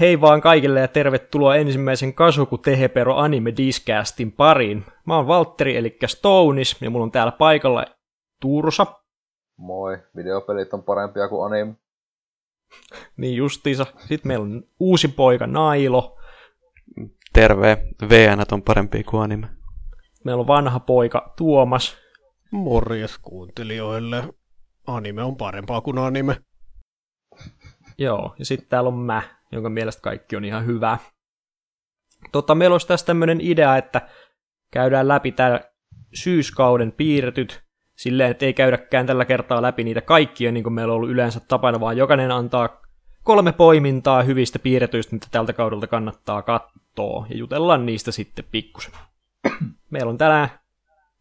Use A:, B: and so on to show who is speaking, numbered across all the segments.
A: Hei vaan kaikille ja tervetuloa ensimmäisen Kasuku Tehepero Anime Discastin pariin. Mä oon Valtteri eli Stonis ja mulla on täällä paikalla Tursa.
B: Moi, videopelit on parempia kuin anime.
A: Niin justiinsa. Sitten meillä on uusi poika Nailo.
C: Terve, VN on parempi kuin anime.
A: Meillä on vanha poika Tuomas.
D: Morjes kuuntelijoille. Anime on parempaa kuin anime.
A: Joo, ja sitten täällä on mä, jonka mielestä kaikki on ihan hyvää. Tota, meillä olisi tässä tämmöinen idea, että käydään läpi täällä syyskauden piirretyt silleen, että ei käydäkään tällä kertaa läpi niitä kaikkia, niin kuin meillä on ollut yleensä tapana, vaan jokainen antaa kolme poimintaa hyvistä piirretyistä, mitä tältä kaudelta kannattaa katsoa, ja jutellaan niistä sitten pikkusen. Meillä on tänään,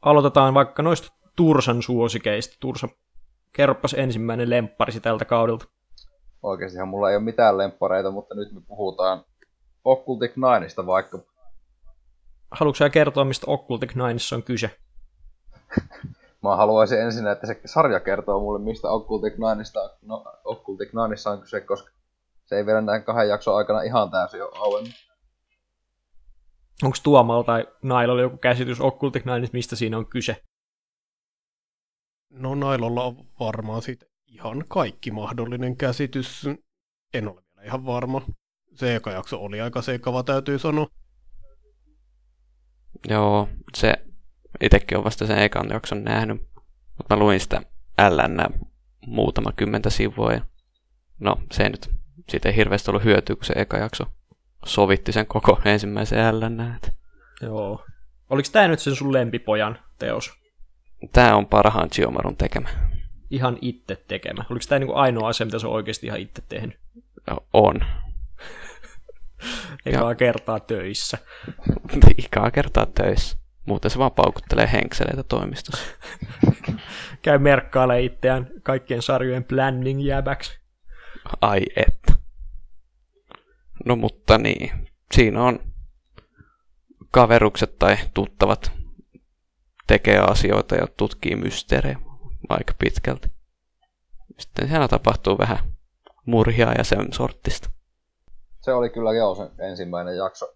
A: aloitetaan vaikka noista Tursan suosikeista. Tursa, kerropas ensimmäinen lempparisi tältä kaudelta.
B: Oikeastihan mulla ei ole mitään lemppareita, mutta nyt me puhutaan Occultic Nineista vaikka.
A: Haluatko sä kertoa, mistä Occultic Nineissa on kyse?
B: Mä haluaisin ensin, että se sarja kertoo mulle, mistä Occultic Nineista, no, Occultic Nineissa on kyse, koska se ei vielä näin kahden jakson aikana ihan täysin ole auennut.
A: Onko Tuomalla tai Nailolla joku käsitys Occultic Nineista, mistä siinä on kyse?
D: No Nailolla on varmaan siitä ihan kaikki mahdollinen käsitys. En ole vielä ihan varma. Se eka jakso oli aika sekava, täytyy sanoa.
C: Joo, se itsekin on vasta sen ekan jakson nähnyt. Mutta mä luin sitä LN muutama kymmentä sivua ja no se ei nyt siitä ei hirveästi ollut hyötyä, kun se eka jakso sovitti sen koko ensimmäisen LN.
A: Joo. Oliko tämä nyt sen sun lempipojan teos?
C: Tämä on parhaan Chiomarun tekemä.
A: Ihan itse tekemä. Oliko tämä niinku ainoa asia, mitä se on oikeasti ihan itse tehnyt?
C: No, on.
A: Ekaa kertaa töissä.
C: Ikaa kertaa töissä. Muuten se vaan paukuttelee henkseleitä toimistossa.
A: Käy merkkailemaan itseään kaikkien sarjojen planning jäbäksi.
C: Ai että. No mutta niin, siinä on kaverukset tai tuttavat tekee asioita ja tutkii mysteerejä aika pitkälti. Sitten siellä tapahtuu vähän murhia ja sen sortista.
B: Se oli kyllä joo se ensimmäinen jakso.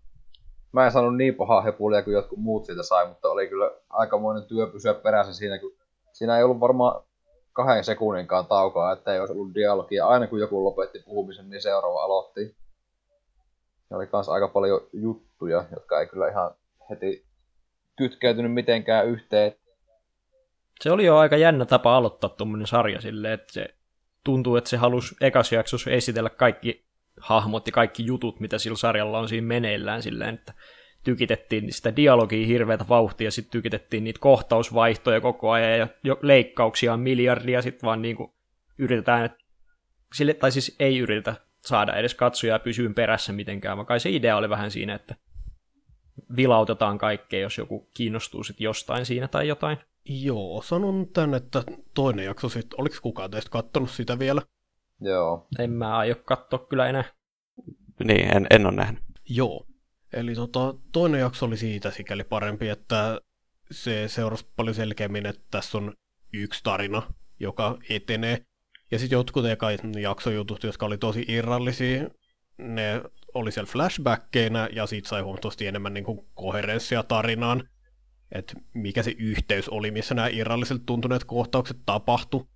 B: Mä en saanut niin pahaa hepulia kuin jotkut muut siitä sai, mutta oli kyllä aikamoinen työ pysyä perässä siinä, kun siinä ei ollut varmaan kahden sekunninkaan taukoa, että ei olisi ollut dialogia. Aina kun joku lopetti puhumisen, niin seuraava aloitti. Ja oli kans aika paljon juttuja, jotka ei kyllä ihan heti kytkeytynyt mitenkään yhteen.
A: Se oli jo aika jännä tapa aloittaa tuommoinen sarja silleen, että se tuntuu, että se halusi ekas jaksossa esitellä kaikki hahmot ja kaikki jutut, mitä sillä sarjalla on siinä meneillään silleen, että tykitettiin sitä dialogia hirveätä vauhtia, sitten tykitettiin niitä kohtausvaihtoja koko ajan ja jo leikkauksia on miljardia, sitten vaan niin kuin yritetään, että sille, tai siis ei yritetä saada edes katsojaa pysyyn perässä mitenkään, vaan kai se idea oli vähän siinä, että vilautetaan kaikkea, jos joku kiinnostuu sitten jostain siinä tai jotain.
D: Joo, sanon tän, että toinen jakso sitten, oliko kukaan teistä kattonut sitä vielä?
B: Joo.
A: En mä aio katsoa kyllä enää.
C: Niin, en, en ole nähnyt.
D: Joo. Eli tota, toinen jakso oli siitä sikäli parempi, että se seurasi paljon selkeämmin, että tässä on yksi tarina, joka etenee. Ja sitten jotkut eka jaksojutut, jotka oli tosi irrallisia, ne oli siellä flashbackkeina ja siitä sai huomattavasti enemmän niin kuin koherenssia tarinaan. Että mikä se yhteys oli, missä nämä irralliselta tuntuneet kohtaukset tapahtu.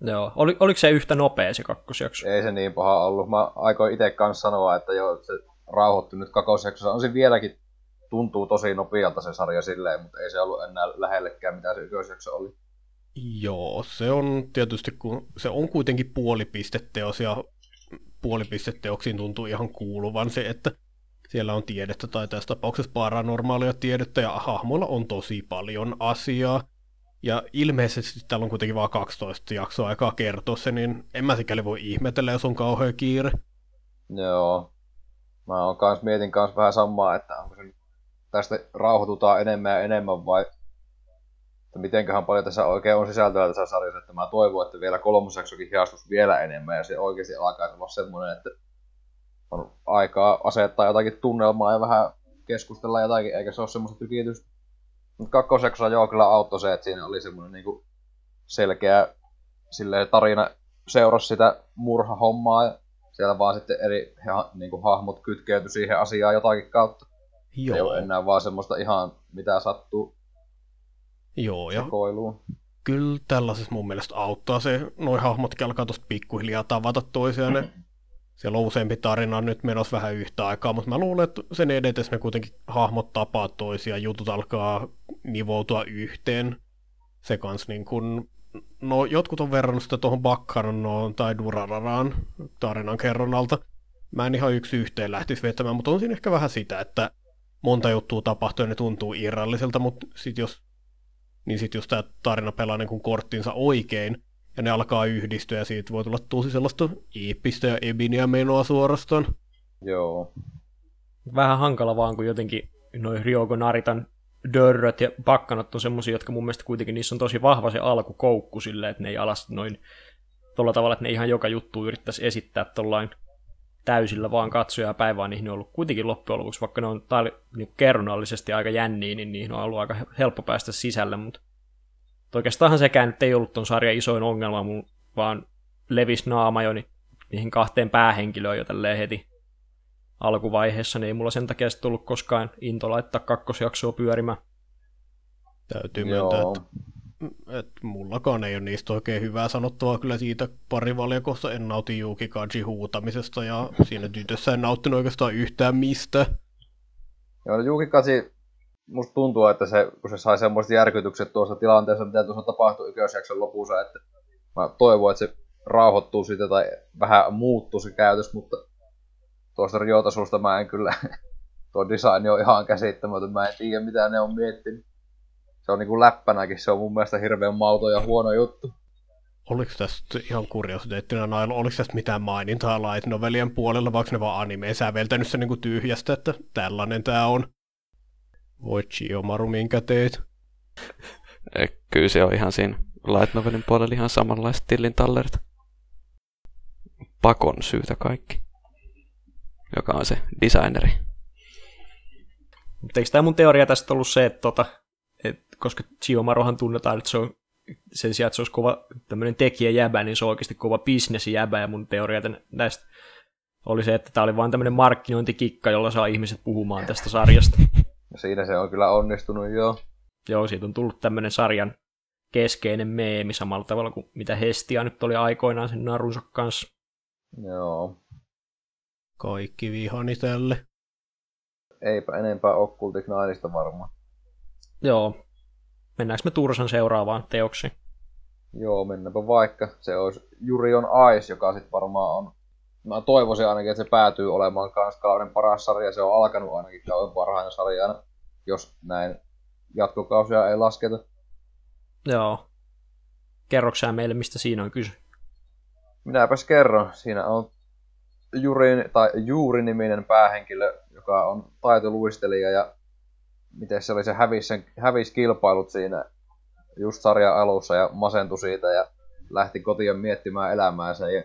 A: Joo. Oli, oliko se yhtä nopea se kakkosjakso?
B: Ei se niin paha ollut. Mä aikoin itse kanssa sanoa, että joo, se rauhoittui nyt kakkosjaksossa. On se vieläkin tuntuu tosi nopealta se sarja silleen, mutta ei se ollut enää lähellekään mitä se ykkösjakso oli.
D: Joo, se on tietysti, kun se on kuitenkin puolipisteteos ja puolipisteteoksiin tuntuu ihan kuuluvan se, että siellä on tiedettä tai tässä tapauksessa paranormaalia tiedettä ja hahmoilla on tosi paljon asiaa. Ja ilmeisesti täällä on kuitenkin vain 12 jaksoa aikaa kertoa se, niin en mä sikäli voi ihmetellä, jos on kauhean kiire.
B: Joo. Mä oon kans, mietin kans vähän samaa, että onko se tästä rauhoitutaan enemmän ja enemmän vai että mitenköhän paljon tässä oikein on sisältöä tässä sarjassa, että mä toivon, että vielä kolmosjaksokin hiastus vielä enemmän ja se oikeasti alkaa olla semmoinen, että on aikaa asettaa jotakin tunnelmaa ja vähän keskustella jotakin, eikä se ole semmoista tykitystä. Mutta kakkosjaksossa joo kyllä auttoi se, että siinä oli semmoinen niinku selkeä silleen, tarina seurasi sitä murhahommaa ja siellä vaan sitten eri ha, niin kuin hahmot kytkeytyi siihen asiaan jotakin kautta.
D: Joo.
B: Ei ole enää vaan semmoista ihan mitä sattuu
D: Joo, ja
B: sekoiluun.
D: kyllä tällaisessa mun mielestä auttaa se, noin hahmotkin alkaa tuosta pikkuhiljaa tavata toisiaan. Ne, siellä on useampi tarina nyt menossa vähän yhtä aikaa, mutta mä luulen, että sen edetessä ne kuitenkin hahmot tapaa toisia, jutut alkaa nivoutua yhteen. Se kans niin kun, no jotkut on verrannut sitä tuohon Bakkaranoon tai Durararaan tarinan kerronnalta. Mä en ihan yksi yhteen lähtisi vetämään, mutta on siinä ehkä vähän sitä, että monta juttua tapahtuu ja ne tuntuu irralliselta, mutta sit jos niin sitten jos tämä tarina pelaa niin kuin korttinsa oikein, ja ne alkaa yhdistyä, ja siitä voi tulla tosi sellaista iippistä ja ebinia menoa suorastaan.
B: Joo.
A: Vähän hankala vaan, kun jotenkin noin Ryoko Naritan dörröt ja bakkanat on semmosia, jotka mun mielestä kuitenkin niissä on tosi vahva se alkukoukku silleen, että ne ei alas noin tuolla tavalla, että ne ihan joka juttu yrittäisi esittää tollain täysillä vaan katsojaa päin, vaan niihin on ollut kuitenkin loppujen lopuksi, vaikka ne on täällä niin kerronnallisesti aika jänniä, niin niihin on ollut aika helppo päästä sisälle, mutta oikeastaan sekään nyt ei ollut ton sarjan isoin ongelma, mun vaan levis naama jo niihin kahteen päähenkilöön jo tälleen heti alkuvaiheessa, niin ei mulla sen takia sitten tullut koskaan into laittaa kakkosjaksoa pyörimään.
D: Täytyy myöntää,
B: Joo.
D: että, että mullakaan ei ole niistä oikein hyvää sanottavaa kyllä siitä parivaljakossa. En nauti Yuki Kaji huutamisesta ja siinä tytössä en nauttinut oikeastaan yhtään mistä.
B: Joo, no Juki Katsi, musta tuntuu, että se, kun se sai semmoiset järkytykset tuossa tilanteessa, mitä tuossa tapahtui ykkösjakson lopussa, että mä toivon, että se rauhoittuu siitä tai vähän muuttuu se käytös, mutta tuosta riotasosta mä en kyllä, tuo design on ihan käsittämätön, mä en tiedä mitä ne on miettinyt. Se on niinku läppänäkin, se on mun mielestä hirveän mauto ja huono juttu.
D: Oliko tästä ihan kuriositeettina Nailo, oliko tästä mitään mainintaa light novelien puolella, vaikka ne vaan animeen säveltänyt sen niin tyhjästä, että tällainen tää on? Voi Chiomaru, minkä teet?
C: Kyllä se on ihan siinä light novelin puolella ihan samanlaista tillin tallerit. Pakon syytä kaikki. Joka on se designeri.
A: Mutta eikö tämä mun teoria tästä ollut se, että tota, et, koska Chiomarohan tunnetaan, että se on sen sijaan, että se olisi kova tämmöinen tekijäjäbä, niin se on oikeasti kova bisnesjäbä, ja mun teoria näistä oli se, että tämä oli vain tämmöinen markkinointikikka, jolla saa ihmiset puhumaan tästä sarjasta.
B: Ja siinä se on kyllä onnistunut joo.
A: Joo, siitä on tullut tämmöinen sarjan keskeinen meemi samalla tavalla kuin mitä Hestia nyt oli aikoinaan sen narunsa kanssa.
B: Joo.
D: Kaikki vihani tälle.
B: Eipä enempää Occultic Nineista varmaan.
A: Joo. Mennäänkö me Tursan seuraavaan teoksiin?
B: Joo, mennäpä vaikka. Se olisi Juri on Ice, joka sitten varmaan on... Mä toivoisin ainakin, että se päätyy olemaan kans kauden paras sarja. Se on alkanut ainakin kauden parhaina sarjana, jos näin jatkokausia ei lasketa.
A: Joo. Kerroksää meille, mistä siinä on kyse?
B: Minäpäs kerron. Siinä on Jurin, tai Juuri-niminen päähenkilö, joka on taitoluistelija ja miten se oli, se hävisi, sen, hävisi kilpailut siinä just sarjan alussa ja masentui siitä ja lähti kotiin miettimään elämäänsä. Ja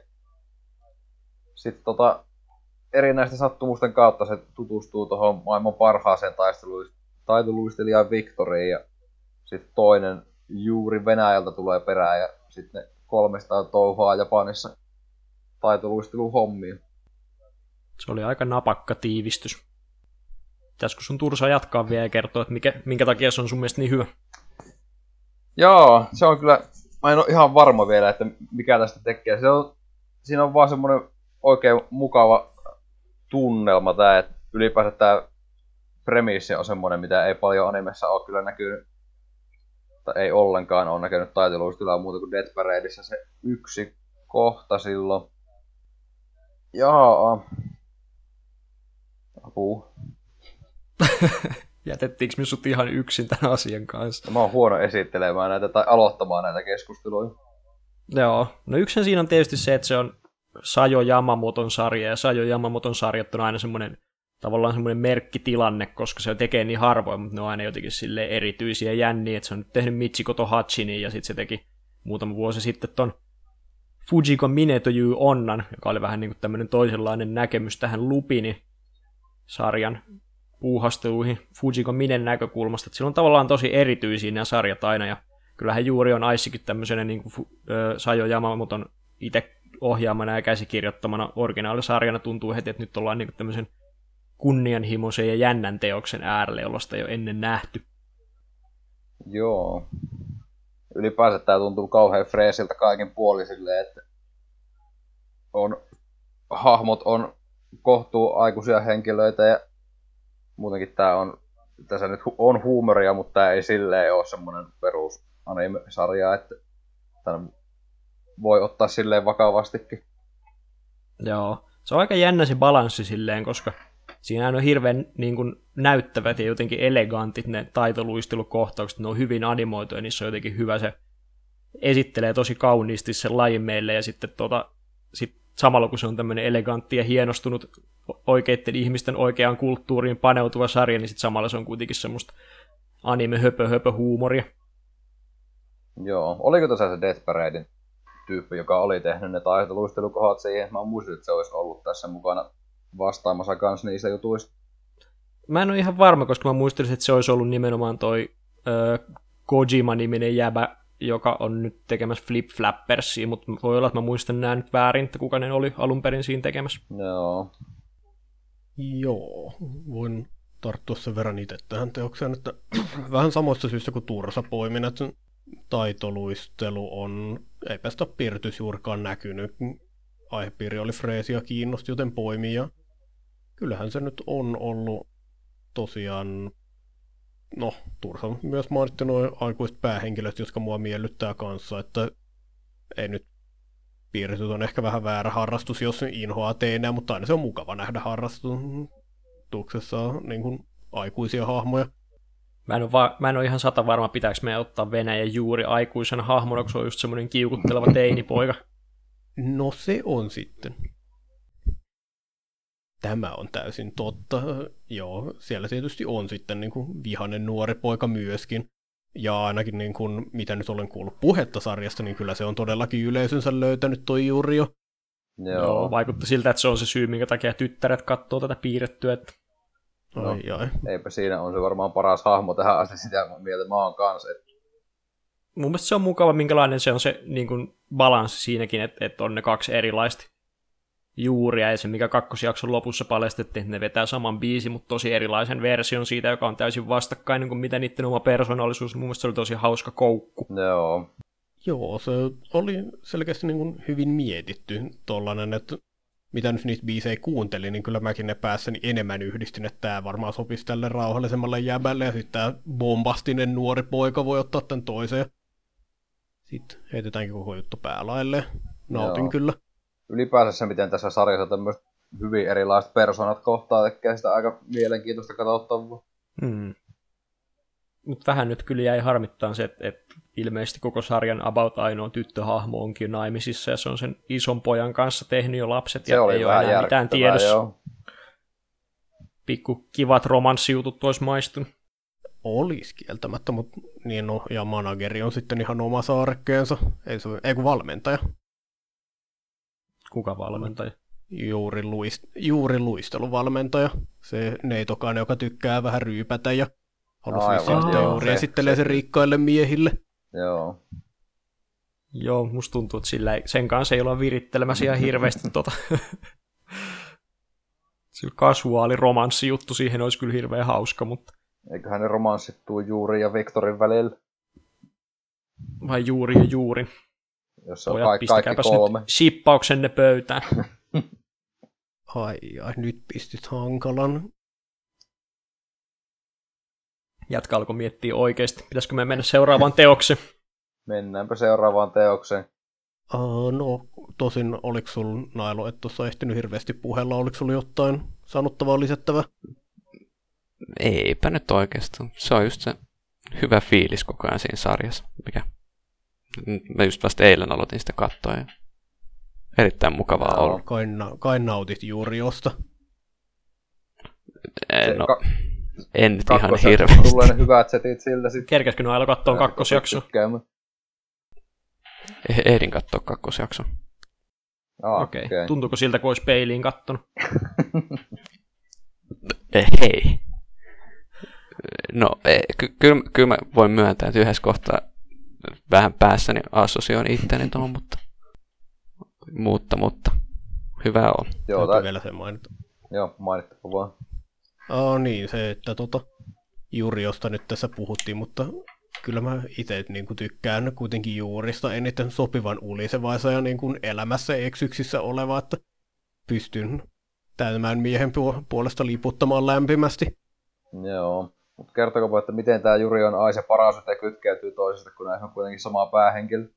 B: sitten tota, erinäisten sattumusten kautta se tutustuu tuohon maailman parhaaseen taitoluistelijaan Victoriin ja sitten toinen juuri Venäjältä tulee perään ja sitten kolmesta touhaa Japanissa taitoluisteluhommia.
A: Se oli aika napakka tiivistys. Pitäisikö sun Tursa jatkaa vielä ja kertoa, että mikä, minkä takia se on sun mielestä niin hyvä?
B: Joo, se on kyllä, mä en ole ihan varma vielä, että mikä tästä tekee. Se on, siinä on vaan semmoinen oikein mukava tunnelma tää, että ylipäänsä tää premissi on semmoinen, mitä ei paljon animessa ole kyllä näkynyt, tai ei ollenkaan ole näkynyt taiteluistilla muuta kuin Death Paradeissa se yksi kohta silloin. Jaa. Apua.
A: Jätettiinkö me sut ihan yksin tämän asian kanssa?
B: Mä oon huono esittelemään näitä tai aloittamaan näitä keskusteluja.
A: Joo, no yksi siinä on tietysti se, että se on Sajo Yamamoton sarja, ja Sajo Yamamoton sarjat on aina semmoinen tavallaan semmoinen merkkitilanne, koska se tekee niin harvoin, mutta ne on aina jotenkin sille erityisiä jänniä, että se on nyt tehnyt Michiko Hachinin, ja sitten se teki muutama vuosi sitten ton Fujiko Minetoju Onnan, joka oli vähän niin kuin tämmöinen toisenlainen näkemys tähän Lupini sarjan puuhasteluihin Fujiko Minen näkökulmasta, että sillä on tavallaan tosi erityisiä nämä sarjat aina, ja kyllähän juuri on Aissikin tämmöisenä niin kuin Sajo Yamamoton itse ohjaamana ja käsikirjoittamana originaalisarjana tuntuu heti, että nyt ollaan niin tämmöisen kunnianhimoisen ja jännän teoksen äärelle, jolla sitä jo ennen nähty.
B: Joo. Ylipäänsä tämä tuntuu kauhean freesiltä kaiken puolin silleen, että on, hahmot on kohtuu aikuisia henkilöitä ja muutenkin tämä on, tässä nyt on huumoria, mutta tämä ei silleen ole semmoinen perus anime-sarja, että tämän voi ottaa silleen vakavastikin.
A: Joo, se on aika jännä se balanssi silleen, koska siinä on hirveän niin kuin, näyttävät ja jotenkin elegantit ne taitoluistelukohtaukset, ne on hyvin animoituja, niissä on jotenkin hyvä se, esittelee tosi kauniisti sen lajin meille, ja sitten tota, sit samalla kun se on tämmöinen elegantti ja hienostunut oikeiden ihmisten oikeaan kulttuuriin paneutuva sarja, niin sitten samalla se on kuitenkin semmoista anime höpö höpö huumoria.
B: Joo, oliko tässä se Death Paradein tyyppi, joka oli tehnyt ne taitoluistelukohdat siihen? Mä muistin, että se olisi ollut tässä mukana vastaamassa kans niistä jutuista.
A: Mä en ole ihan varma, koska mä muistelin, että se olisi ollut nimenomaan toi ö, Kojima-niminen jäbä, joka on nyt tekemässä Flip Flappersia, mutta voi olla, että mä muistan nämä nyt väärin, että kuka ne oli alun perin siinä tekemässä.
B: Joo.
D: Joo, voin tarttua sen verran itse tähän teokseen, että vähän samasta syystä kuin Tursa poimin, että taitoluistelu on, eipä sitä piirtys juurikaan näkynyt. Aihepiiri oli freesia kiinnosti, joten poimi ja kyllähän se nyt on ollut tosiaan, no Tursa myös mainittu noin aikuiset päähenkilöt, jotka mua miellyttää kanssa, että ei nyt piirretyt on ehkä vähän väärä harrastus, jos inhoaa teenää, mutta aina se on mukava nähdä harrastuksessa niin kuin aikuisia hahmoja.
A: Mä en, ole va- mä en ole ihan sata varma, pitääkö meidän ottaa Venäjän juuri aikuisena hahmona, kun se on just semmoinen kiukutteleva teinipoika.
D: No se on sitten. Tämä on täysin totta. Joo, siellä tietysti on sitten niin kuin vihanen nuori poika myöskin. Ja ainakin niin kuin, mitä nyt olen kuullut puhetta sarjasta, niin kyllä se on todellakin yleisönsä löytänyt toi juuri jo.
B: Joo.
A: Joo, vaikutti siltä, että se on se syy, minkä takia tyttäret katsoo tätä piirrettyä. Että...
D: No, ai, ai.
B: Eipä siinä on se varmaan paras hahmo tähän asti, sitä mieltä mä oon kanssa. Et...
A: Mun mielestä se on mukava, minkälainen se on se niin kuin, balanssi siinäkin, että, että on ne kaksi erilaista juuria, ja se mikä kakkosjakson lopussa paljastettiin, että ne vetää saman biisi, mutta tosi erilaisen version siitä, joka on täysin vastakkainen kuin mitä niiden oma persoonallisuus. Mun mielestä se oli tosi hauska koukku.
B: Joo.
D: Joo, se oli selkeästi niin kuin hyvin mietitty tollanen, että mitä nyt niitä biisejä kuuntelin, niin kyllä mäkin ne päässäni enemmän yhdistin, että tämä varmaan sopisi tälle rauhallisemmalle jäbälle, ja sitten tämä bombastinen nuori poika voi ottaa tämän toiseen. Sitten heitetäänkin koko juttu päälaille. Nautin
B: Joo.
D: kyllä.
B: Ylipäänsä se, miten tässä sarjassa tämmöiset hyvin erilaiset persoonat kohtaa, tekee sitä aika mielenkiintoista katsottavaa.
A: Hmm. Mutta vähän nyt kyllä jäi harmittaa se, että, että ilmeisesti koko sarjan about ainoa tyttöhahmo onkin naimisissa ja se on sen ison pojan kanssa tehnyt jo lapset
B: Se
A: ja
B: oli
A: ei ole enää mitään tiedossa.
B: joo.
A: Pikku kivat romanssijutut olisi maistunut.
D: Olisi kieltämättä, mutta niin no, ja manageri on sitten ihan oma saarekkeensa. Ei, se, ei kun valmentaja.
A: Kuka valmentaja?
D: Juuri, luist, juuri luisteluvalmentaja. Se neitokainen, joka tykkää vähän ryypätä ja halusi
A: joo,
D: juuri
B: se-
D: esittelee
B: se-
D: sen rikkaille miehille.
B: Joo.
A: Joo, musta tuntuu, että sillä ei, sen kanssa ei olla virittelemässä ihan hirveästi tota. Sillä kasuaali romanssijuttu siihen olisi kyllä hirveän hauska, mutta
B: Eiköhän ne romanssit tuu Juuri ja Viktorin välillä,
A: vai juuri ja juuri.
B: Jos on
A: Pojat,
B: kaikki, kaikki
A: pistäkääpäs
B: kolme.
A: nyt shippauksenne pöytään.
D: Ai, ai, nyt pistit hankalan.
A: Jatka alkoi miettiä oikeasti, pitäisikö me mennä seuraavaan teokseen.
B: Mennäänpä seuraavaan teokseen.
D: Uh, no, tosin oliko sul Nailo, et tuossa ehtinyt hirveästi puhella, oliko sulla jotain sanottavaa lisättävää?
C: Eipä nyt oikeastaan. Se on just se hyvä fiilis koko ajan siinä sarjassa, mikä mä just vasta eilen aloitin sitä katsoa ja erittäin mukavaa
B: Joo.
C: olla.
D: Kai, na- kai nautit juuri josta.
B: Se
C: No,
B: ka-
C: en nyt ihan hirveästi.
B: Tulee ne hyvät setit siltä sitten.
A: Kerkäskö Nailo katsoa kakkosjaksoa?
B: Tykkäämään.
C: Eh- Ehdin katsoa kakkosjakson.
B: Ah,
A: Okei.
B: okei.
A: Okay. Tuntuuko siltä, kun olisi peiliin kattonut?
C: Eh, hei. No, eh, ky- kyllä, kyllä mä voin myöntää, että yhdessä kohtaa vähän päässäni assosioin itteni tuohon, mutta Mutta, mutta hyvä on.
B: Joo,
D: Täytyy
B: tai,
D: vielä se mainita.
B: joo mainittapa vaan.
D: Oh, niin, se, että tota, juuri josta nyt tässä puhuttiin, mutta kyllä mä itse niin kuin tykkään kuitenkin juurista eniten sopivan ulisevaisa ja niin kuin elämässä eksyksissä oleva, että pystyn tämän miehen puo- puolesta liputtamaan lämpimästi.
B: Joo. Mutta kertokaa, että miten tämä Juri on Ais ja ja kytkeytyy toisesta, kun näissä on kuitenkin sama päähenkilö.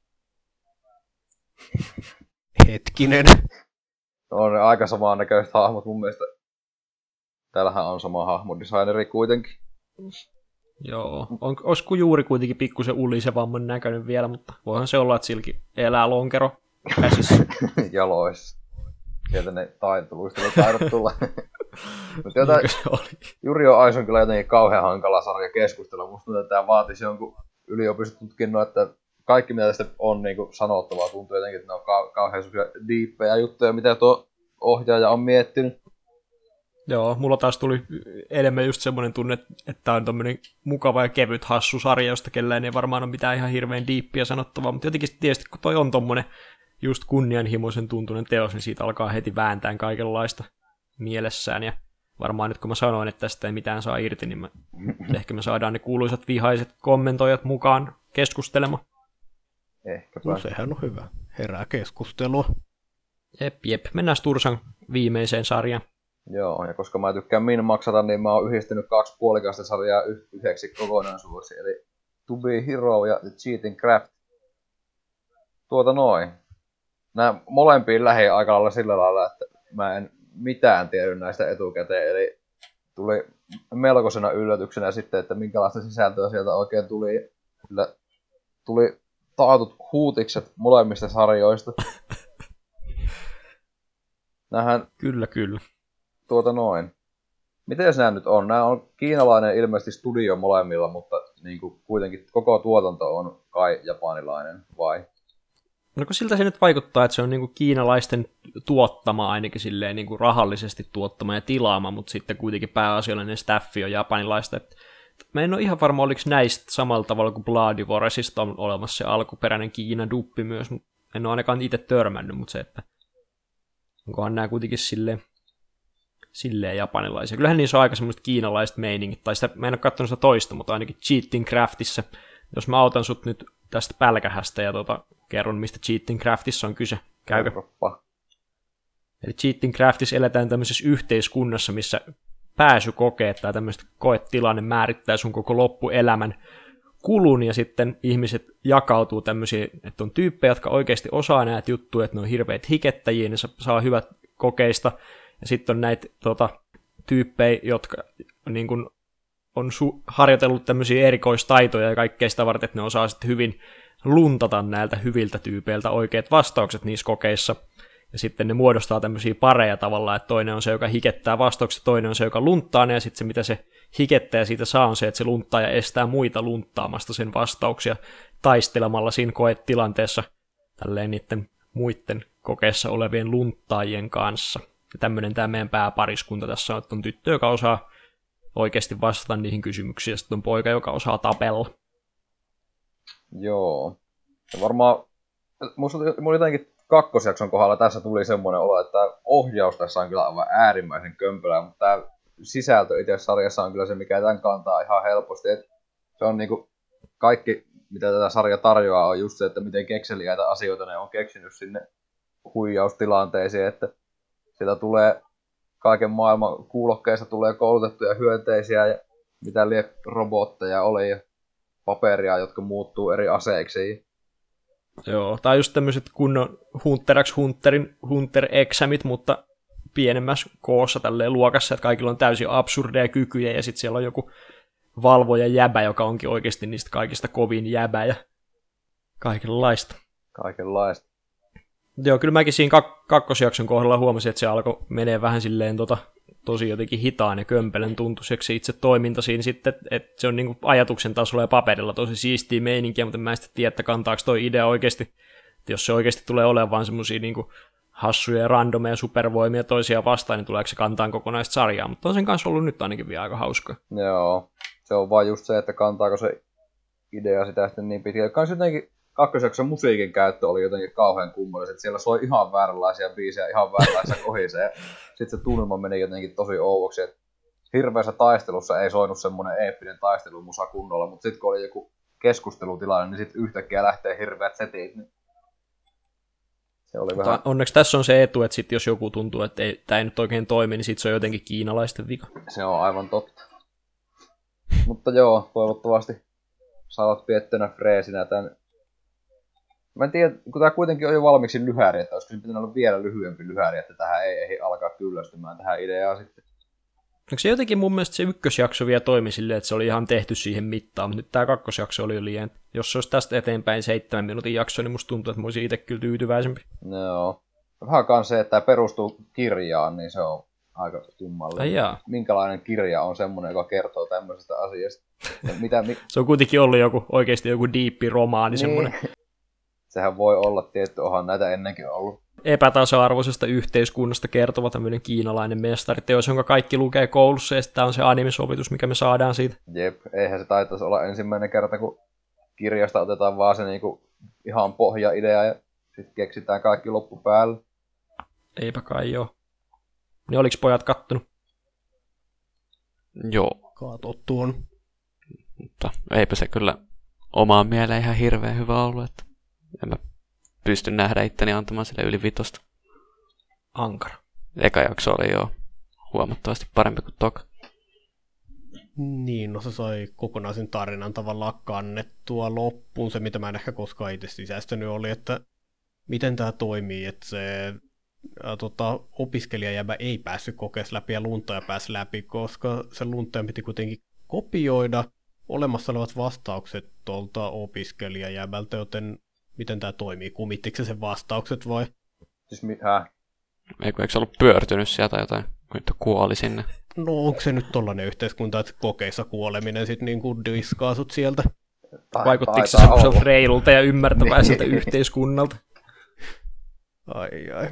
D: Hetkinen.
B: No, on aika samaa näköiset hahmot mun mielestä. Täällähän on sama hahmodesigneri kuitenkin.
A: Joo, on, olisiko juuri kuitenkin pikkusen ulisevamman näköinen vielä, mutta voihan se olla, että silläkin elää lonkero käsissä.
B: Jaloissa. Sieltä ne taitoluistelut taidot tulla. Mutta jotain? Juri on Ais on kyllä jotenkin kauhean hankala sarja keskustella. Musta tuntuu, että tämä vaatisi jonkun yliopistotutkinnon, että kaikki mitä tästä on niin kuin sanottavaa tuntuu jotenkin, että ne on kau- kauhean diippejä juttuja, mitä tuo ohjaaja on miettinyt.
A: Joo, mulla taas tuli enemmän just semmoinen tunne, että tämä on tämmöinen mukava ja kevyt hassu sarja, josta kellään ei varmaan ole mitään ihan hirveän diippiä sanottavaa, mutta jotenkin tietysti kun toi on tommonen just kunnianhimoisen tuntunen teos, niin siitä alkaa heti vääntää kaikenlaista mielessään, ja varmaan nyt kun mä sanoin, että tästä ei mitään saa irti, niin mä, ehkä me saadaan ne kuuluisat vihaiset kommentoijat mukaan keskustelemaan.
B: Ehkäpä.
D: No sehän on hyvä. Herää keskustelua.
A: Jep, jep. Mennään Tursan viimeiseen sarjaan.
B: Joo, ja koska mä tykkään min maksata, niin mä oon yhdistänyt kaksi puolikasta sarjaa yh- yhdeksi kokonaisuudeksi, eli To Be Hero ja The Cheating Craft. Tuota noin. Nämä molempiin lähi aika lailla sillä lailla, että mä en mitään tiedä näistä etukäteen, eli tuli melkoisena yllätyksenä sitten, että minkälaista sisältöä sieltä oikein tuli. Kyllä tuli taatut huutikset molemmista sarjoista. Nämähän
A: Kyllä, kyllä.
B: tuota noin. Miten nämä nyt on? Nämä on kiinalainen ilmeisesti studio molemmilla, mutta niin kuin kuitenkin koko tuotanto on kai japanilainen, vai?
A: No kun siltä se nyt vaikuttaa, että se on niinku kiinalaisten tuottama ainakin silleen niinku rahallisesti tuottama ja tilaama, mutta sitten kuitenkin pääasiallinen staffi on japanilaista. Mä en ole ihan varma, oliko näistä samalla tavalla kuin Bloodivoresista on olemassa se alkuperäinen Kiinan duppi myös, en ole ainakaan itse törmännyt, mutta se, että onkohan nämä kuitenkin silleen, silleen japanilaisia. Kyllähän niissä on aika semmoista kiinalaiset meiningit, tai sitä, mä en ole katsonut sitä toista, mutta ainakin Cheating Craftissa, jos mä autan sut nyt tästä pälkähästä ja tota, kerron, mistä Cheating Craftissa on kyse. Käykö?
B: Kerropa.
A: Eli Cheating Craftissa eletään tämmöisessä yhteiskunnassa, missä pääsykokeet tai tämmöiset koetilanne määrittää sun koko loppuelämän kulun, ja sitten ihmiset jakautuu tämmöisiin, että on tyyppejä, jotka oikeasti osaa näitä juttuja, että ne on hirveät hikettäjiä, ne saa hyvät kokeista, ja sitten on näitä tota, tyyppejä, jotka niin kuin, on su- harjoitellut tämmöisiä erikoistaitoja ja kaikkea sitä varten, että ne osaa sitten hyvin luntata näiltä hyviltä tyypeiltä oikeat vastaukset niissä kokeissa. Ja sitten ne muodostaa tämmöisiä pareja tavallaan, että toinen on se, joka hikettää vastaukset, toinen on se, joka lunttaa ne, ja sitten se, mitä se hikettäjä siitä saa, on se, että se lunttaa ja estää muita lunttaamasta sen vastauksia taistelemalla siinä koetilanteessa tälleen niiden muiden kokeessa olevien lunttaajien kanssa. Ja tämmöinen tämä meidän pääpariskunta tässä on, että on tyttö, joka osaa oikeasti vastata niihin kysymyksiin, ja sitten on poika, joka osaa tapella.
B: Joo. Ja varmaan, mulla jotenkin kakkosjakson kohdalla tässä tuli semmoinen olo, että ohjaus tässä on kyllä aivan äärimmäisen kömpelää, mutta tämä sisältö itse sarjassa on kyllä se, mikä tämän kantaa ihan helposti. Et se on niinku kaikki, mitä tätä sarja tarjoaa, on just se, että miten kekseliäitä asioita ne on keksinyt sinne huijaustilanteisiin, että sieltä tulee kaiken maailman kuulokkeista tulee koulutettuja hyönteisiä ja mitä lie robotteja oli ja paperia, jotka muuttuu eri aseiksi.
A: Joo, tai just tämmöiset kunnon Hunter x Hunterin Hunter Examit, mutta pienemmässä koossa tälleen luokassa, että kaikilla on täysin absurdeja kykyjä, ja sitten siellä on joku valvoja jäbä, joka onkin oikeasti niistä kaikista kovin jäbä, ja kaikenlaista.
B: Kaikenlaista.
A: Joo, kyllä mäkin siinä kak- kakkosjakson kohdalla huomasin, että se alkoi menee vähän silleen tota, tosi jotenkin hitaan ja kömpelön tuntuiseksi itse toiminta siinä sitten, että et se on niinku ajatuksen tasolla ja paperilla tosi siistiä meininkiä, mutta mä en sitten tiedä, että kantaako toi idea oikeasti, että jos se oikeasti tulee olemaan vaan semmosia niinku hassuja ja randomeja supervoimia toisia vastaan, niin tuleeko se kantaan kokonaista sarjaa, mutta on sen kanssa ollut nyt ainakin vielä aika hauskaa.
B: Joo. Se on vaan just se, että kantaako se idea sitä sitten niin pitkälle. Kans jotenkin kakkosjakson musiikin käyttö oli jotenkin kauhean kummallista, että siellä soi ihan vääränlaisia biisejä ihan vääränlaisia kohisia, ja sitten se tunnelma meni jotenkin tosi ouvoksi, että hirveässä taistelussa ei soinut semmoinen eeppinen taistelumusa kunnolla, mutta sitten kun oli joku keskustelutilanne, niin sitten yhtäkkiä lähtee hirveät setit, niin se oli vähän...
A: Onneksi tässä on se etu, että sit jos joku tuntuu, että ei, tämä ei nyt oikein toimi, niin sitten se on jotenkin kiinalaisten vika.
B: Se on aivan totta. Mutta joo, toivottavasti saavat piettönä freesinä tämän Mä en tiedä, kun tämä kuitenkin on jo valmiiksi lyhäri, että olisiko se pitänyt olla vielä lyhyempi lyhäri, että tähän ei ehdi alkaa kyllästymään tähän ideaan sitten.
A: Onko se jotenkin mun mielestä se ykkösjakso vielä toimi silleen, että se oli ihan tehty siihen mittaan, mutta nyt tämä kakkosjakso oli jo liian. Jos se olisi tästä eteenpäin seitsemän minuutin jakso, niin musta tuntuu, että mä olisin itse kyllä tyytyväisempi.
B: Joo. Vähän kans se, että tämä perustuu kirjaan, niin se on aika kummallinen.
A: Ai
B: Minkälainen kirja on semmoinen, joka kertoo tämmöisestä asiasta? Mitä, mi...
A: se on kuitenkin ollut joku, oikeasti joku diippi romaani niin. semmoinen.
B: Sehän voi olla, tietty, onhan näitä ennenkin ollut.
A: Epätasa-arvoisesta yhteiskunnasta kertova tämmöinen kiinalainen mestariteos, jonka kaikki lukee koulussa, ja tämä on se animisopitus, mikä me saadaan siitä.
B: Jep, eihän se taitaisi olla ensimmäinen kerta, kun kirjasta otetaan vaan se niinku ihan pohja-idea, ja sitten keksitään kaikki loppu päälle.
A: Eipä kai joo. Niin oliks pojat kattonut?
C: Joo.
D: Katsottu on.
C: Mutta eipä se kyllä omaan mieleen ihan hirveän hyvä ollut, että en mä pysty nähdä itteni antamaan sille yli vitosta.
A: Ankara.
C: Eka jakso oli jo huomattavasti parempi kuin toka.
D: Niin, no se sai kokonaisen tarinan tavallaan kannettua loppuun. Se, mitä mä en ehkä koskaan itse sisäistänyt, oli, että miten tämä toimii, että se ää, tota, opiskelijajäbä ei päässyt kokeessa läpi ja luntaja pääsi läpi, koska se luntajan piti kuitenkin kopioida olemassa olevat vastaukset tuolta opiskelijajäbältä, joten miten tämä toimii? Kumittiko se sen vastaukset vai?
B: Siis mi- hä?
C: Eikö, eikö se ollut pyörtynyt sieltä jotain, kun kuoli sinne?
D: No onko se nyt tollainen yhteiskunta, että kokeissa kuoleminen sitten niin kuin diskaasut sieltä?
A: Vaikuttiko se semmoiselta reilulta ja ymmärtäväiseltä niin. yhteiskunnalta?
D: Ai ai.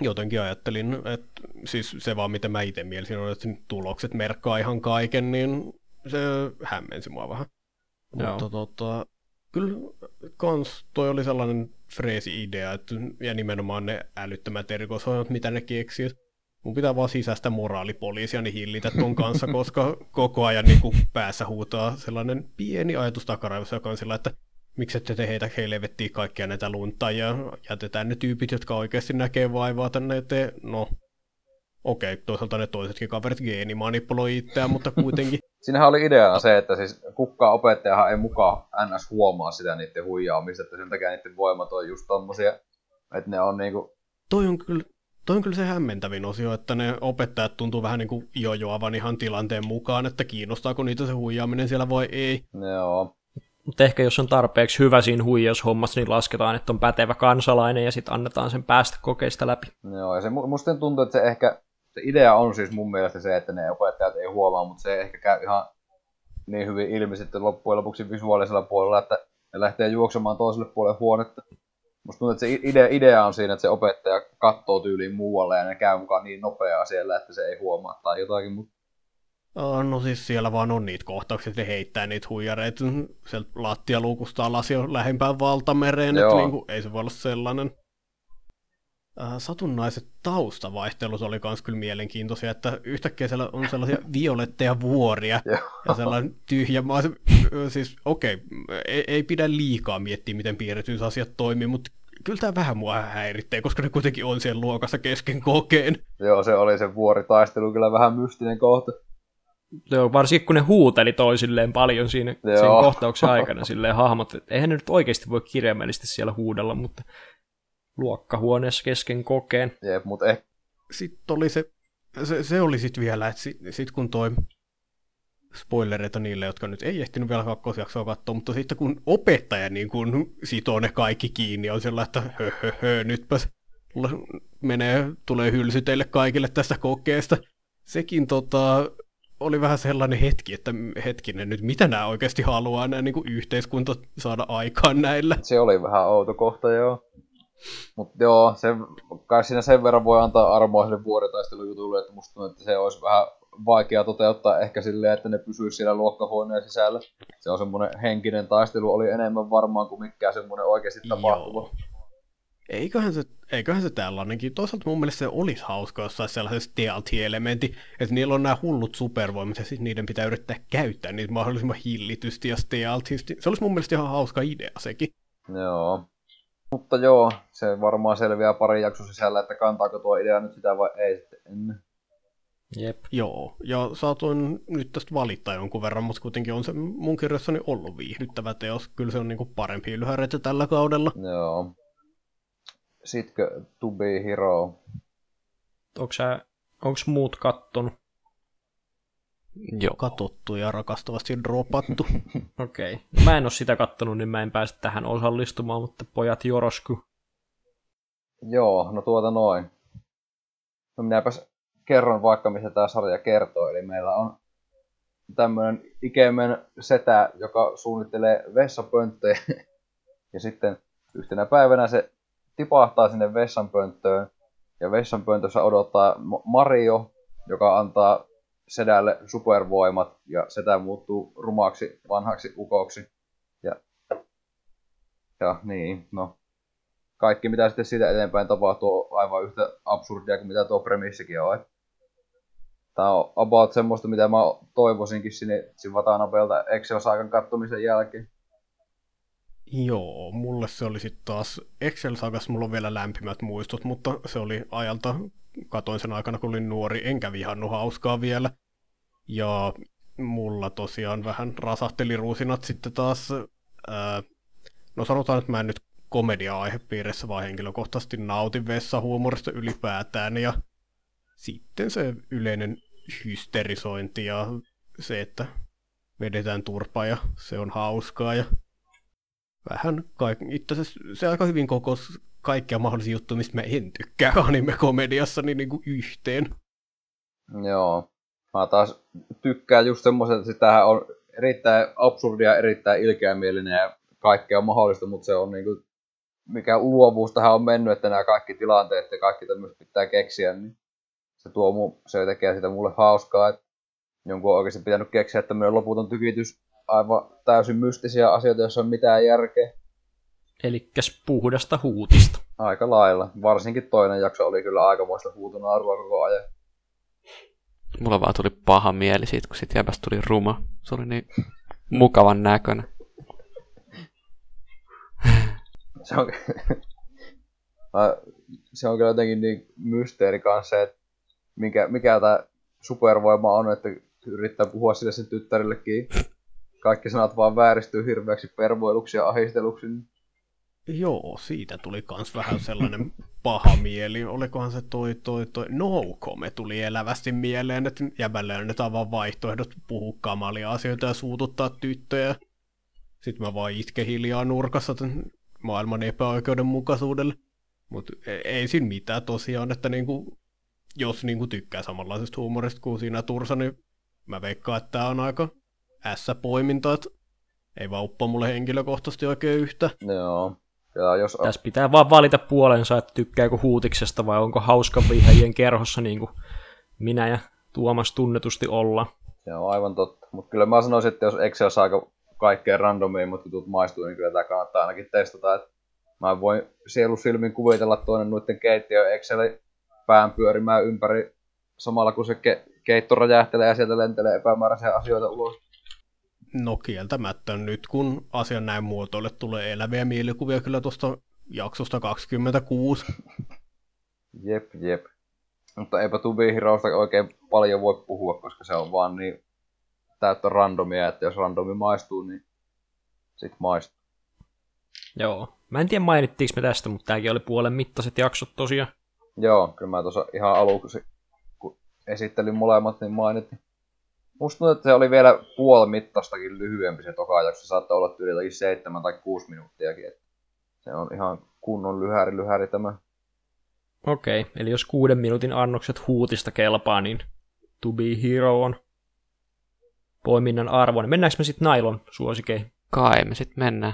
D: Jotenkin ajattelin, että siis se vaan mitä mä itse mielisin on, että tulokset merkkaa ihan kaiken, niin se hämmensi mua vähän. Joo. Mutta tota, kyllä kans toi oli sellainen freesi idea, että, ja nimenomaan ne älyttömät erikoisohjelmat, mitä ne keksii. Mun pitää vaan sisäistä moraalipoliisia niin hillitä ton kanssa, koska koko ajan niin kuin päässä huutaa sellainen pieni ajatus takaraivossa, joka on sillä, että miksi ette te heitä heille vettiin kaikkia näitä lunta ja jätetään ne tyypit, jotka oikeasti näkee vaivaa tänne eteen. No, okei, okay, toisaalta ne toisetkin kaverit geenimanipuloi itseään, mutta kuitenkin.
B: Siinähän oli ideana se, että siis kukkaa opettajahan ei mukaan ns. huomaa sitä niiden huijaamista, että sen takia niiden voimat on just tommosia, että ne on niinku...
D: Toi on kyllä, toi on kyllä se hämmentävin osio, että ne opettajat tuntuu vähän niin kuin jojoavan ihan tilanteen mukaan, että kiinnostaako niitä se huijaaminen siellä vai ei.
B: Joo.
A: Mutta ehkä jos on tarpeeksi hyvä siinä huijaushommassa, niin lasketaan, että on pätevä kansalainen ja sitten annetaan sen päästä kokeista läpi.
B: Joo, ja se musta tuntuu, että se ehkä se idea on siis mun mielestä se, että ne opettajat ei huomaa, mutta se ehkä käy ihan niin hyvin ilmi sitten loppujen lopuksi visuaalisella puolella, että ne lähtee juoksemaan toiselle puolelle huonetta. Musta tuntuu, että se idea, idea on siinä, että se opettaja katsoo tyyliin muualle ja ne käy mukaan niin nopeaa siellä, että se ei huomaa tai jotakin. Mutta...
D: No siis siellä vaan on niitä kohtauksia, että ne heittää niitä huijareita sieltä lattialuukusta alas jo lähempään valtamereen, että niin kuin, ei se voi olla sellainen satunnaiset taustavaihtelut oli myös kyllä mielenkiintoisia, että yhtäkkiä siellä on sellaisia violetteja vuoria ja sellainen tyhjä maa. Siis okei, okay, ei, ei pidä liikaa miettiä, miten piirretysasiat toimii, mutta kyllä tämä vähän mua häiritsee, koska ne kuitenkin on siellä luokassa kesken kokeen.
B: Joo, se oli se vuoritaistelu kyllä vähän mystinen kohta.
A: Joo, varsinkin kun ne huuteli toisilleen paljon siinä sen kohtauksen aikana silleen hahmot. Eihän ne nyt oikeasti voi kirjaimellisesti siellä huudella, mutta luokkahuoneessa kesken kokeen.
B: Jep, mutta eh...
D: Sitten oli se, se, se oli sitten vielä, että sitten sit kun toi spoilereita niille, jotka nyt ei ehtinyt vielä kakkosjaksoa katsoa, mutta sitten kun opettaja niin kun sitoo ne kaikki kiinni, on sellainen, että hö, hö, hö, nytpäs menee, tulee hylsy teille kaikille tästä kokeesta. Sekin tota, oli vähän sellainen hetki, että hetkinen nyt, mitä nämä oikeasti haluaa, nämä niin yhteiskunta saada aikaan näillä.
B: Se oli vähän outo kohta, joo. Mutta joo, se, kai siinä sen verran voi antaa armoa sille vuoritaistelujutulle, että musta tuntuu, että se olisi vähän vaikea toteuttaa ehkä silleen, että ne pysyisi siellä luokkahuoneen sisällä. Se on semmoinen henkinen taistelu oli enemmän varmaan kuin mikään semmoinen oikeasti tapahtuva.
D: Joo. Eiköhän se, eiköhän se tällainenkin. Toisaalta mun mielestä se olisi hauska jossain sellaisessa DLC-elementti, että niillä on nämä hullut supervoimat ja sitten niiden pitää yrittää käyttää niitä mahdollisimman hillitysti ja stealthisti. Se olisi mun mielestä ihan hauska idea sekin.
B: Joo. Mutta joo, se varmaan selviää pari jakson sisällä, että kantaako tuo idea nyt sitä vai ei sitten ennen.
A: Jep.
D: Joo, ja saatoin nyt tästä valittaa jonkun verran, mutta kuitenkin on se mun kirjassani ollut viihdyttävä teos. Kyllä se on niinku parempi lyhäreitä tällä kaudella.
B: Joo. Sitkö To Be Hero?
A: Onko sä, onks muut kattonut?
C: Joo.
D: Katottu ja rakastavasti dropattu.
A: Okei. Okay. Mä en oo sitä kattonut, niin mä en pääse tähän osallistumaan, mutta pojat jorosku.
B: Joo, no tuota noin. No minäpäs kerron vaikka, mitä tämä sarja kertoo. Eli meillä on tämmöinen ikemen setä, joka suunnittelee vessapönttöjä. ja sitten yhtenä päivänä se tipahtaa sinne vessanpönttöön. Ja vessanpöntössä odottaa Mario, joka antaa sedälle supervoimat. Ja setä muuttuu rumaksi vanhaksi ukoksi. Ja, ja niin, no. Kaikki mitä sitten siitä eteenpäin tapahtuu on aivan yhtä absurdia kuin mitä tuo premissikin on. Tää on about semmoista, mitä mä toivoisinkin sinne Sivatanapelta Excel-saakan kattomisen jälkeen.
D: Joo, mulle se oli sitten taas, Excel-sagas mulla on vielä lämpimät muistot, mutta se oli ajalta, katoin sen aikana kun olin nuori, enkä vihannut hauskaa vielä. Ja mulla tosiaan vähän rasahteli ruusinat sitten taas, ää, no sanotaan, että mä en nyt komedia-aihepiirissä, vaan henkilökohtaisesti nautin vessahuumorista ylipäätään, ja sitten se yleinen hysterisointi ja se, että vedetään turpaa ja se on hauskaa ja vähän kaik- itse asiassa se aika hyvin kokos kaikkia mahdollisia juttuja, mistä mä en tykkää anime-komediassa, niin, niin kuin yhteen.
B: Joo. Mä taas tykkään just semmoisen, että sitähän on erittäin absurdia, erittäin ilkeämielinen ja kaikkea mahdollista, mutta se on niinku, mikä luovuus tähän on mennyt, että nämä kaikki tilanteet ja kaikki tämmöiset pitää keksiä, niin se, tuo mu, se tekee sitä mulle hauskaa, että jonkun on oikeasti pitänyt keksiä tämmöinen loputon tykitys aivan täysin mystisiä asioita, joissa on mitään järkeä.
A: Elikkäs puhdasta huutista.
B: Aika lailla. Varsinkin toinen jakso oli kyllä aikamoista huutonaarua koko ajan.
C: Mulla vaan tuli paha mieli siitä, kun sit jäbästä tuli ruma. Se oli niin mukavan näköinen.
B: se on, se on kyllä jotenkin niin mysteeri kanssa, että mikä, mikä tämä supervoima on, että yrittää puhua sille sen tyttärillekin. Kaikki sanat vaan vääristyy hirveäksi pervoiluksi ja ahisteluksi.
D: Joo, siitä tuli kans vähän sellainen paha mieli. Olikohan se toi, toi, toi no-come tuli elävästi mieleen, että jäbälle annetaan vaan vaihtoehdot puhua kamalia asioita ja suututtaa tyttöjä. Sitten mä vaan itke hiljaa nurkassa maailman epäoikeudenmukaisuudelle. Mutta ei, ei siinä mitään tosiaan, että niinku jos niin kuin tykkää samanlaisesta huumorista kuin siinä Tursa, niin mä veikkaan, että tämä on aika S-poiminta, että ei vaan uppo mulle henkilökohtaisesti oikein yhtä.
B: Joo. Ja jos...
A: Tässä pitää vaan valita puolensa, että tykkääkö huutiksesta vai onko hauska vihajien kerhossa niin kuin minä ja Tuomas tunnetusti olla.
B: Se on aivan totta. Mutta kyllä mä sanoisin, että jos Excel saa kaikkea randomeimmat jutut maistuu, niin kyllä tämä kannattaa ainakin testata. Että mä voin sielusilmin kuvitella toinen noiden keittiö Excelin pään pyörimään ympäri samalla kun se ke- keitto räjähtelee ja sieltä lentelee epämääräisiä asioita ulos.
D: No kieltämättä nyt kun asian näin muotoille tulee eläviä mielikuvia kyllä tuosta jaksosta 26.
B: jep, jep. Mutta eipä Tubi Heroesta oikein paljon voi puhua, koska se on vaan niin täyttä randomia, että jos randomi maistuu, niin sit maistuu.
A: Joo. Mä en tiedä mainittiinko me tästä, mutta tämäkin oli puolen mittaiset jaksot tosiaan.
B: Joo, kyllä mä tuossa ihan aluksi, kun esittelin molemmat, niin mainitin. Musta tuntuu, että se oli vielä puolimittastakin lyhyempi se toka jakso. Se saattaa olla jotakin seitsemän tai kuusi minuuttiakin. Että se on ihan kunnon lyhäri lyhäri tämä.
A: Okei, okay, eli jos kuuden minuutin annokset huutista kelpaa, niin To Be Hero on poiminnan arvoinen. Mennäänkö me sitten nailon suosikeihin?
C: Kai me sitten mennään.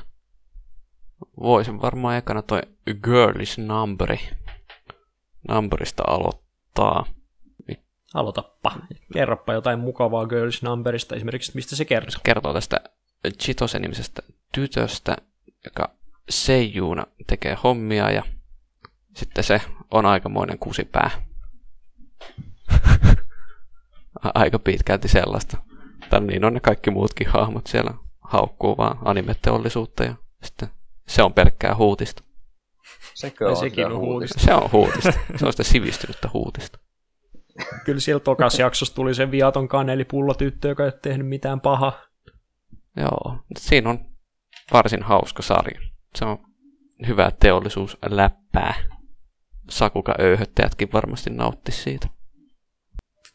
C: Voisin varmaan ekana toi Girlish Numberi numberista aloittaa.
A: Aloitappa. Kerropa jotain mukavaa Girls Numberista esimerkiksi, mistä se kertoo.
C: Se kertoo tästä Chitose-nimisestä tytöstä, joka Seijuuna tekee hommia ja sitten se on aikamoinen kusipää. Aika pitkälti sellaista. Tai niin on ne kaikki muutkin hahmot siellä haukkuu vaan animeteollisuutta ja sitten se on pelkkää huutista.
B: Sekö on
A: sekin on
B: huutista?
C: Se on huutista. Se on sitä sivistynyttä huutista.
A: Kyllä siellä tokas jaksossa tuli se viaton kanelipullotyttö, joka ei ole tehnyt mitään pahaa.
C: Joo, siinä on varsin hauska sarja. Se on hyvää teollisuusläppää. Sakuka öyhöttäjätkin varmasti nautti siitä.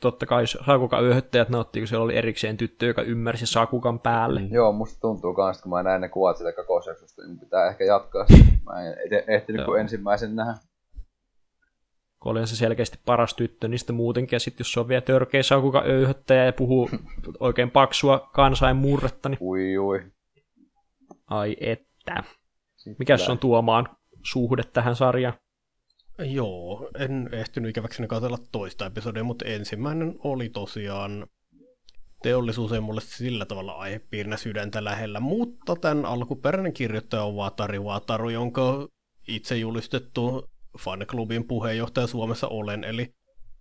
A: Totta kai Sakukan yöhöttäjät nautti, kun siellä oli erikseen tyttö, joka ymmärsi Sakukan päälle.
B: Joo, musta tuntuu kans, kun mä näin ne kuvat sitä kakosjaksosta, niin pitää ehkä jatkaa sitä. Mä en ehtinyt kuin ensimmäisen nähdä.
A: Kun oli se selkeästi paras tyttö, niin sitten muutenkin, ja sitten jos se on vielä törkeä Sakukan öyhöttäjä ja puhuu oikein paksua kansainmurretta, niin
B: Ui ui.
A: ai että. Mikäs on Tuomaan suhde tähän sarjaan?
D: Joo, en ehtinyt ikäväkseni katsella toista episodia, mutta ensimmäinen oli tosiaan teollisuus ei mulle sillä tavalla aihepiirinä sydäntä lähellä, mutta tämän alkuperäinen kirjoittaja on Vatari Vataru, jonka itse julistettu fanklubin puheenjohtaja Suomessa olen, eli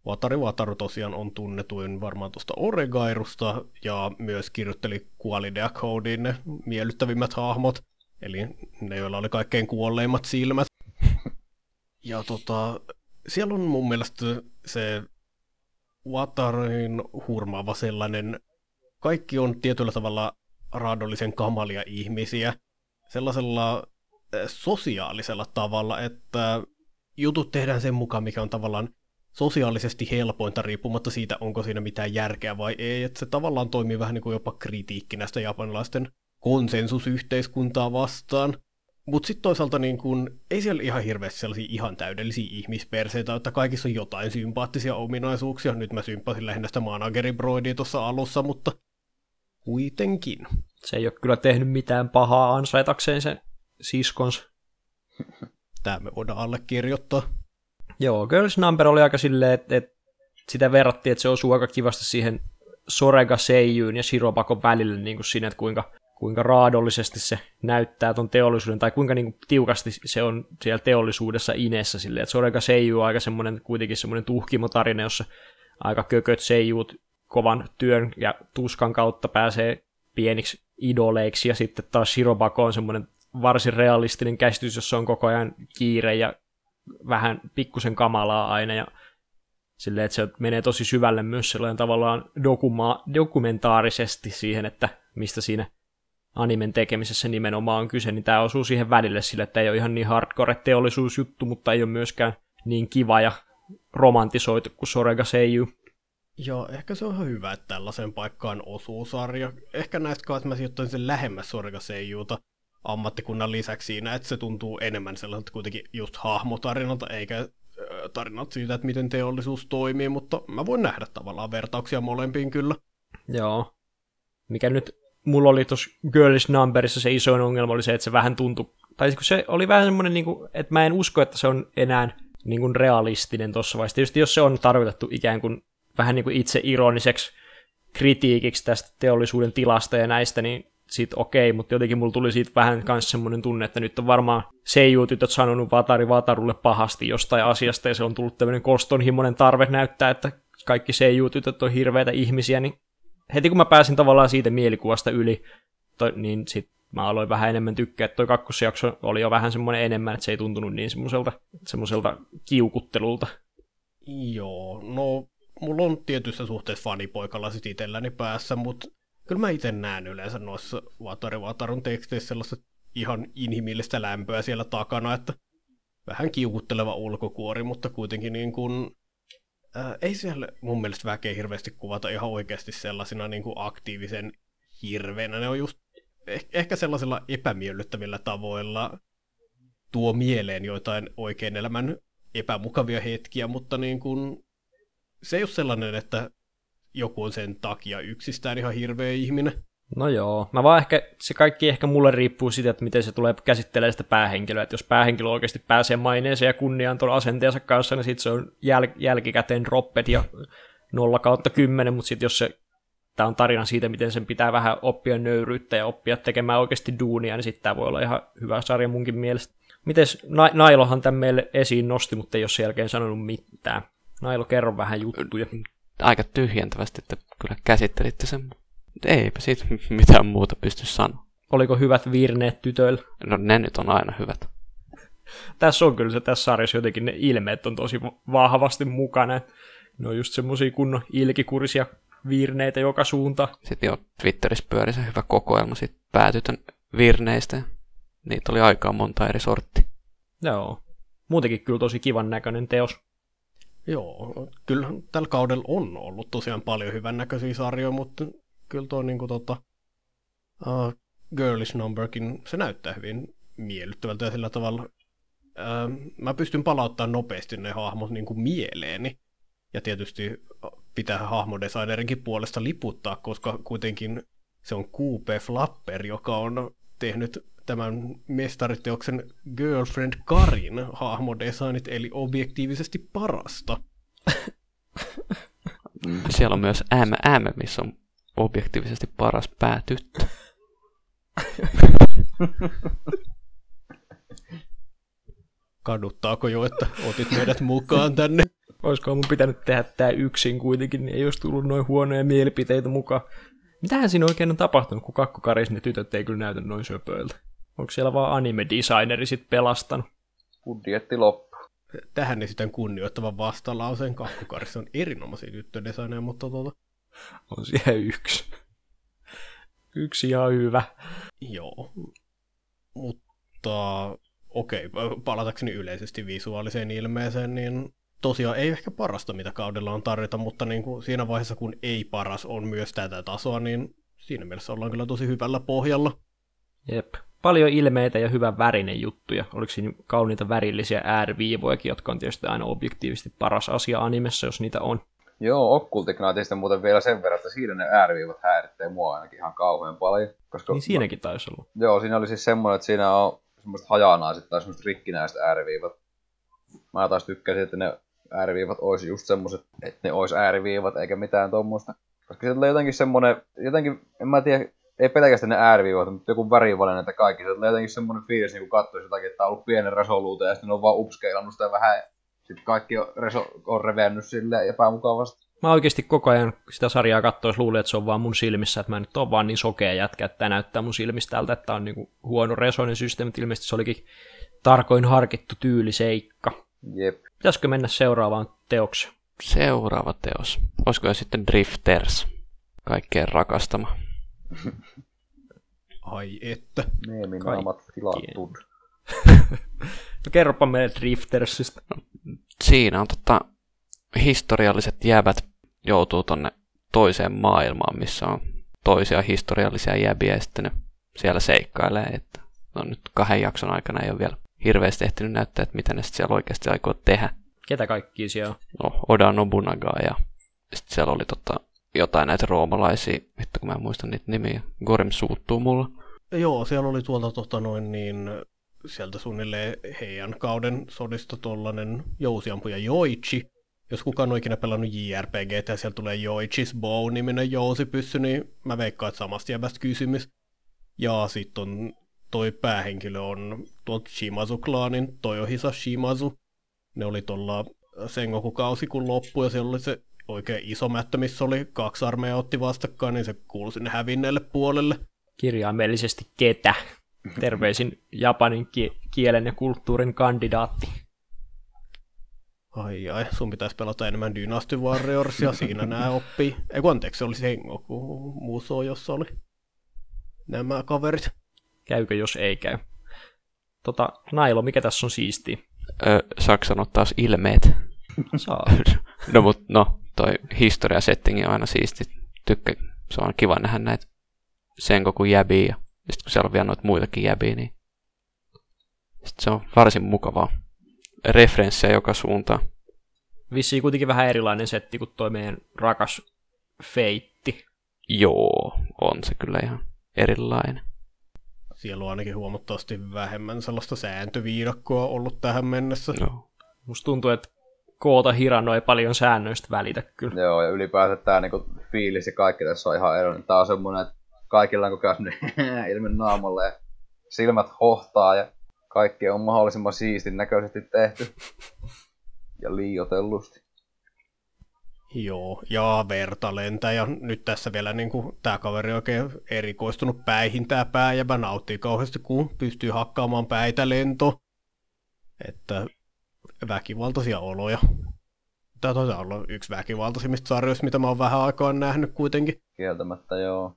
D: Vatari Vataru tosiaan on tunnetuin varmaan tuosta Oregairusta ja myös kirjoitteli Qualidea Codein ne miellyttävimmät hahmot, eli ne, joilla oli kaikkein kuolleimmat silmät. Ja tota, siellä on mun mielestä se Watarin hurmaava sellainen, kaikki on tietyllä tavalla raadollisen kamalia ihmisiä, sellaisella eh, sosiaalisella tavalla, että jutut tehdään sen mukaan, mikä on tavallaan sosiaalisesti helpointa riippumatta siitä, onko siinä mitään järkeä vai ei. Että se tavallaan toimii vähän niin kuin jopa kritiikki näistä japanilaisten konsensusyhteiskuntaa vastaan. Mutta sitten toisaalta niin kun, ei siellä ihan hirveästi sellaisia ihan täydellisiä ihmisperseitä, että kaikissa on jotain sympaattisia ominaisuuksia. Nyt mä sympasin lähinnä sitä manageribroidia tuossa alussa, mutta kuitenkin.
A: Se ei ole kyllä tehnyt mitään pahaa ansaitakseen sen siskons.
D: Tämä me voidaan allekirjoittaa.
A: Joo, Girls Number oli aika silleen, että, että sitä verrattiin, että se osuu aika kivasti siihen Sorega Seiyyn ja Shirobakon välille niin kuin siinä, että kuinka, kuinka raadollisesti se näyttää ton teollisuuden, tai kuinka niin kuin tiukasti se on siellä teollisuudessa inessä silleen, että Sorega Seiyu on aika semmoinen, kuitenkin semmoinen tuhkimotarina, jossa aika kököt seijut kovan työn ja tuskan kautta pääsee pieniksi idoleiksi, ja sitten taas Shirobako on semmoinen varsin realistinen käsitys, jossa on koko ajan kiire ja vähän pikkusen kamalaa aina, ja silleen, että se menee tosi syvälle myös sellainen tavallaan dokuma- dokumentaarisesti siihen, että mistä siinä animen tekemisessä nimenomaan on kyse, niin tämä osuu siihen välille sille, että ei ole ihan niin hardcore teollisuusjuttu, mutta ei ole myöskään niin kiva ja romantisoitu kuin Sorega Seiyuu.
D: Joo, ehkä se on ihan hyvä, että tällaiseen paikkaan osuu sarja. Ehkä näistä kahdesta mä sijoittaisin sen lähemmäs Sorga Seijuuta ammattikunnan lisäksi siinä, että se tuntuu enemmän sellaiselta kuitenkin just hahmotarinalta, eikä tarinat siitä, että miten teollisuus toimii, mutta mä voin nähdä tavallaan vertauksia molempiin kyllä.
A: Joo. Mikä nyt mulla oli tuossa Girlish Numberissa se isoin ongelma oli se, että se vähän tuntui, tai se oli vähän semmoinen, niin kuin, että mä en usko, että se on enää niin kuin realistinen tuossa vaiheessa. Tietysti jos se on tarkoitettu ikään kuin vähän niin kuin itse ironiseksi kritiikiksi tästä teollisuuden tilasta ja näistä, niin sit okei, mutta jotenkin mulla tuli siitä vähän myös semmoinen tunne, että nyt on varmaan seijuu-tytöt sanonut Vatari Vatarulle pahasti jostain asiasta, ja se on tullut tämmöinen kostonhimoinen tarve näyttää, että kaikki seijuu-tytöt on hirveitä ihmisiä, niin heti kun mä pääsin tavallaan siitä mielikuvasta yli, toi, niin sit mä aloin vähän enemmän tykkää, että toi kakkosjakso oli jo vähän semmoinen enemmän, että se ei tuntunut niin semmoiselta, semmoiselta kiukuttelulta.
D: Joo, no mulla on tietyissä suhteessa fanipoikalla sit itselläni päässä, mutta kyllä mä itse näen yleensä noissa Vatari Vatarun teksteissä sellaista ihan inhimillistä lämpöä siellä takana, että vähän kiukutteleva ulkokuori, mutta kuitenkin niin kuin, ää, ei siellä mun mielestä väkeä hirveästi kuvata ihan oikeasti sellaisina niin kuin aktiivisen hirveänä. Ne on just eh- ehkä sellaisilla epämiellyttävillä tavoilla tuo mieleen joitain oikein elämän epämukavia hetkiä, mutta niin kuin, se ei ole sellainen, että joku on sen takia yksistään ihan hirveä ihminen.
A: No joo, mä vaan ehkä, se kaikki ehkä mulle riippuu siitä, että miten se tulee käsittelemään sitä päähenkilöä, että jos päähenkilö oikeasti pääsee maineeseen ja kunniaan tuolla asenteensa kanssa, niin sitten se on jäl- jälkikäteen dropped ja 0 kautta 10, mutta sitten jos se tämä on tarina siitä, miten sen pitää vähän oppia nöyryyttä ja oppia tekemään oikeasti duunia, niin sitten tämä voi olla ihan hyvä sarja munkin mielestä. Mites Na- Nailohan tämän meille esiin nosti, mutta ei ole sen jälkeen sanonut mitään. Nailo, kerro vähän juttuja.
C: Aika tyhjentävästi, että kyllä käsittelitte sen. Eipä siitä mitään muuta pysty sanoa.
A: Oliko hyvät virneet tytöillä?
C: No ne nyt on aina hyvät.
A: Tässä on kyllä se tässä sarjassa jotenkin ne ilmeet on tosi vahvasti mukana. Ne on just semmosia kunnon ilkikurisia virneitä joka suunta.
C: Sitten jo Twitterissä pyöri se hyvä kokoelma sit päätytön virneistä. Niitä oli aikaa monta eri sortti.
A: Joo. Muutenkin kyllä tosi kivan näköinen teos.
D: Joo, kyllä tällä kaudella on ollut tosiaan paljon hyvän näköisiä sarjoja, mutta kyllä tuo niinku tota, uh, Girlish Numberkin, se näyttää hyvin miellyttävältä ja sillä tavalla uh, mä pystyn palauttamaan nopeasti ne hahmot niinku mieleeni. Ja tietysti pitää hahmodesignerinkin puolesta liputtaa, koska kuitenkin se on QP Flapper, joka on tehnyt tämän mestariteoksen Girlfriend Karin hahmodesignit, eli objektiivisesti parasta.
C: Siellä on myös MM, missä on objektiivisesti paras päätyttö.
D: Kaduttaako jo, että otit meidät mukaan tänne?
A: Olisiko mun pitänyt tehdä tää yksin kuitenkin, niin ei olisi tullut noin huonoja mielipiteitä mukaan. Mitähän siinä oikein on tapahtunut, kun kakkokaris ne tytöt ei kyllä näytä noin söpöiltä? Onko siellä vaan anime-designeri sit pelastanut?
B: Budjetti loppu.
D: Tähän esitän kunnioittavan vastalauseen. Kakkokarissa on erinomaisia tyttödesigneja, mutta tuota...
A: On siellä yksi. Yksi ihan hyvä.
D: Joo. Mutta okei, okay, palatakseni yleisesti visuaaliseen ilmeeseen, niin tosiaan ei ehkä parasta, mitä kaudella on tarjota, mutta niin kuin siinä vaiheessa, kun ei paras on myös tätä tasoa, niin siinä mielessä ollaan kyllä tosi hyvällä pohjalla.
A: Jep. Paljon ilmeitä ja hyvän värinen juttuja. Oliko siinä kauniita värillisiä ääriviivojakin, jotka on tietysti aina objektiivisesti paras asia animessa, jos niitä on.
B: Joo, Okkultiknaatista muuten vielä sen verran, että siinä ne ääriviivat häiritsee mua ainakin ihan kauhean paljon. Koska
A: niin siinäkin taisi olla.
B: Joo, siinä oli siis semmoinen, että siinä on semmoista hajanaiset tai semmoista rikkinäistä ääriviivat. Mä taas tykkäsin, että ne ääriviivat olisi just semmoiset, että ne olisi ääriviivat eikä mitään tuommoista. Koska se tulee jotenkin semmoinen, jotenkin, en mä tiedä, ei pelkästään ne ääriviivat, mutta joku värivalinnan että kaikki. Se tulee jotenkin semmoinen fiilis, niin kun katsoisi jotakin, että on ollut pienen resoluuta ja sitten ne on vaan upskeilannut sitä vähän. Sitten kaikki on, reso, on revennyt silleen epämukavasti.
A: Mä oikeasti koko ajan sitä sarjaa katsois luulin, että se on vaan mun silmissä, että mä nyt on vaan niin sokea jätkä, että tämä näyttää mun silmistä tältä, että on niin huono resoinen systeemi, ilmeisesti se olikin tarkoin harkittu tyyliseikka.
B: Jep.
A: Pitäisikö mennä seuraavaan teokseen?
C: Seuraava teos. Olisiko jo sitten Drifters? Kaikkeen rakastama.
D: Ai että.
B: Meeminaamat tilattud.
A: no kerropa meille Driftersista.
C: Siinä on tota, historialliset jäbät joutuu tonne toiseen maailmaan, missä on toisia historiallisia jäbiä ja sitten ne siellä seikkailee. Että no nyt kahden jakson aikana ei ole vielä hirveästi ehtinyt näyttää, että mitä ne sitten siellä oikeasti aikoo tehdä.
A: Ketä kaikki siellä on?
C: No, Oda Nobunaga ja sitten siellä oli tota, jotain näitä roomalaisia, vittu kun mä en muista niitä nimiä. Gorim suuttuu mulla.
D: Joo, siellä oli tuolta tota noin niin, sieltä suunnilleen heidän kauden sodista tollanen jousiampuja Joichi. Jos kukaan on ikinä pelannut JRPG ja siellä tulee Joichis Bow-niminen jousipyssy, niin mä veikkaan, että samasta jäbästä kysymys. Ja sitten on toi päähenkilö on tuolta Shimazu-klaanin Toyohisa Shimazu. Ne oli tuolla Sengoku-kausi kun loppui ja siellä oli se oikein iso mättö, missä oli kaksi armeijaa otti vastakkain, niin se kuului sinne hävinneelle puolelle.
A: Kirjaimellisesti ketä? Terveisin japanin ki- kielen ja kulttuurin kandidaatti.
D: Ai ai, sun pitäisi pelata enemmän Dynasty Warriorsia, siinä nämä oppii. Ei kun anteeksi, se oli Sengoku Muso, jossa oli nämä kaverit.
A: Käykö, jos ei käy? Tota, Nailo, mikä tässä on siisti?
C: Öö, saako sanoa taas ilmeet?
A: Saa.
C: no mut no, toi historia settingi on aina siisti. Tykkä, se on kiva nähdä näitä Sengoku jäbiä ja sitten kun siellä on vielä noita muitakin jäbiä, niin sitten se on varsin mukavaa. Referenssejä joka suuntaan.
A: Vissiin kuitenkin vähän erilainen setti kuin toi meidän rakas feitti.
C: Joo, on se kyllä ihan erilainen.
D: Siellä on ainakin huomattavasti vähemmän sellaista sääntöviidakkoa ollut tähän mennessä.
C: No.
A: Musta tuntuu, että koota Hirano ei paljon säännöistä välitä kyllä.
B: Joo, ja ylipäänsä tää niinku fiilis ja kaikki tässä on ihan erilainen. Tää on semmonen, että kaikilla on koko ajan ilme naamalle ja silmät hohtaa ja kaikki on mahdollisimman siistin näköisesti tehty. Ja liiotellusti.
D: Joo, ja verta lentää, ja nyt tässä vielä niin kuin, tämä kaveri on oikein erikoistunut päihin tämä pääjäbä, nauttii kauheasti, kun pystyy hakkaamaan päitä lento. Että väkivaltaisia oloja. Tämä taitaa olla yksi väkivaltaisimmista sarjoista, mitä mä oon vähän aikaa nähnyt kuitenkin.
B: Kieltämättä joo.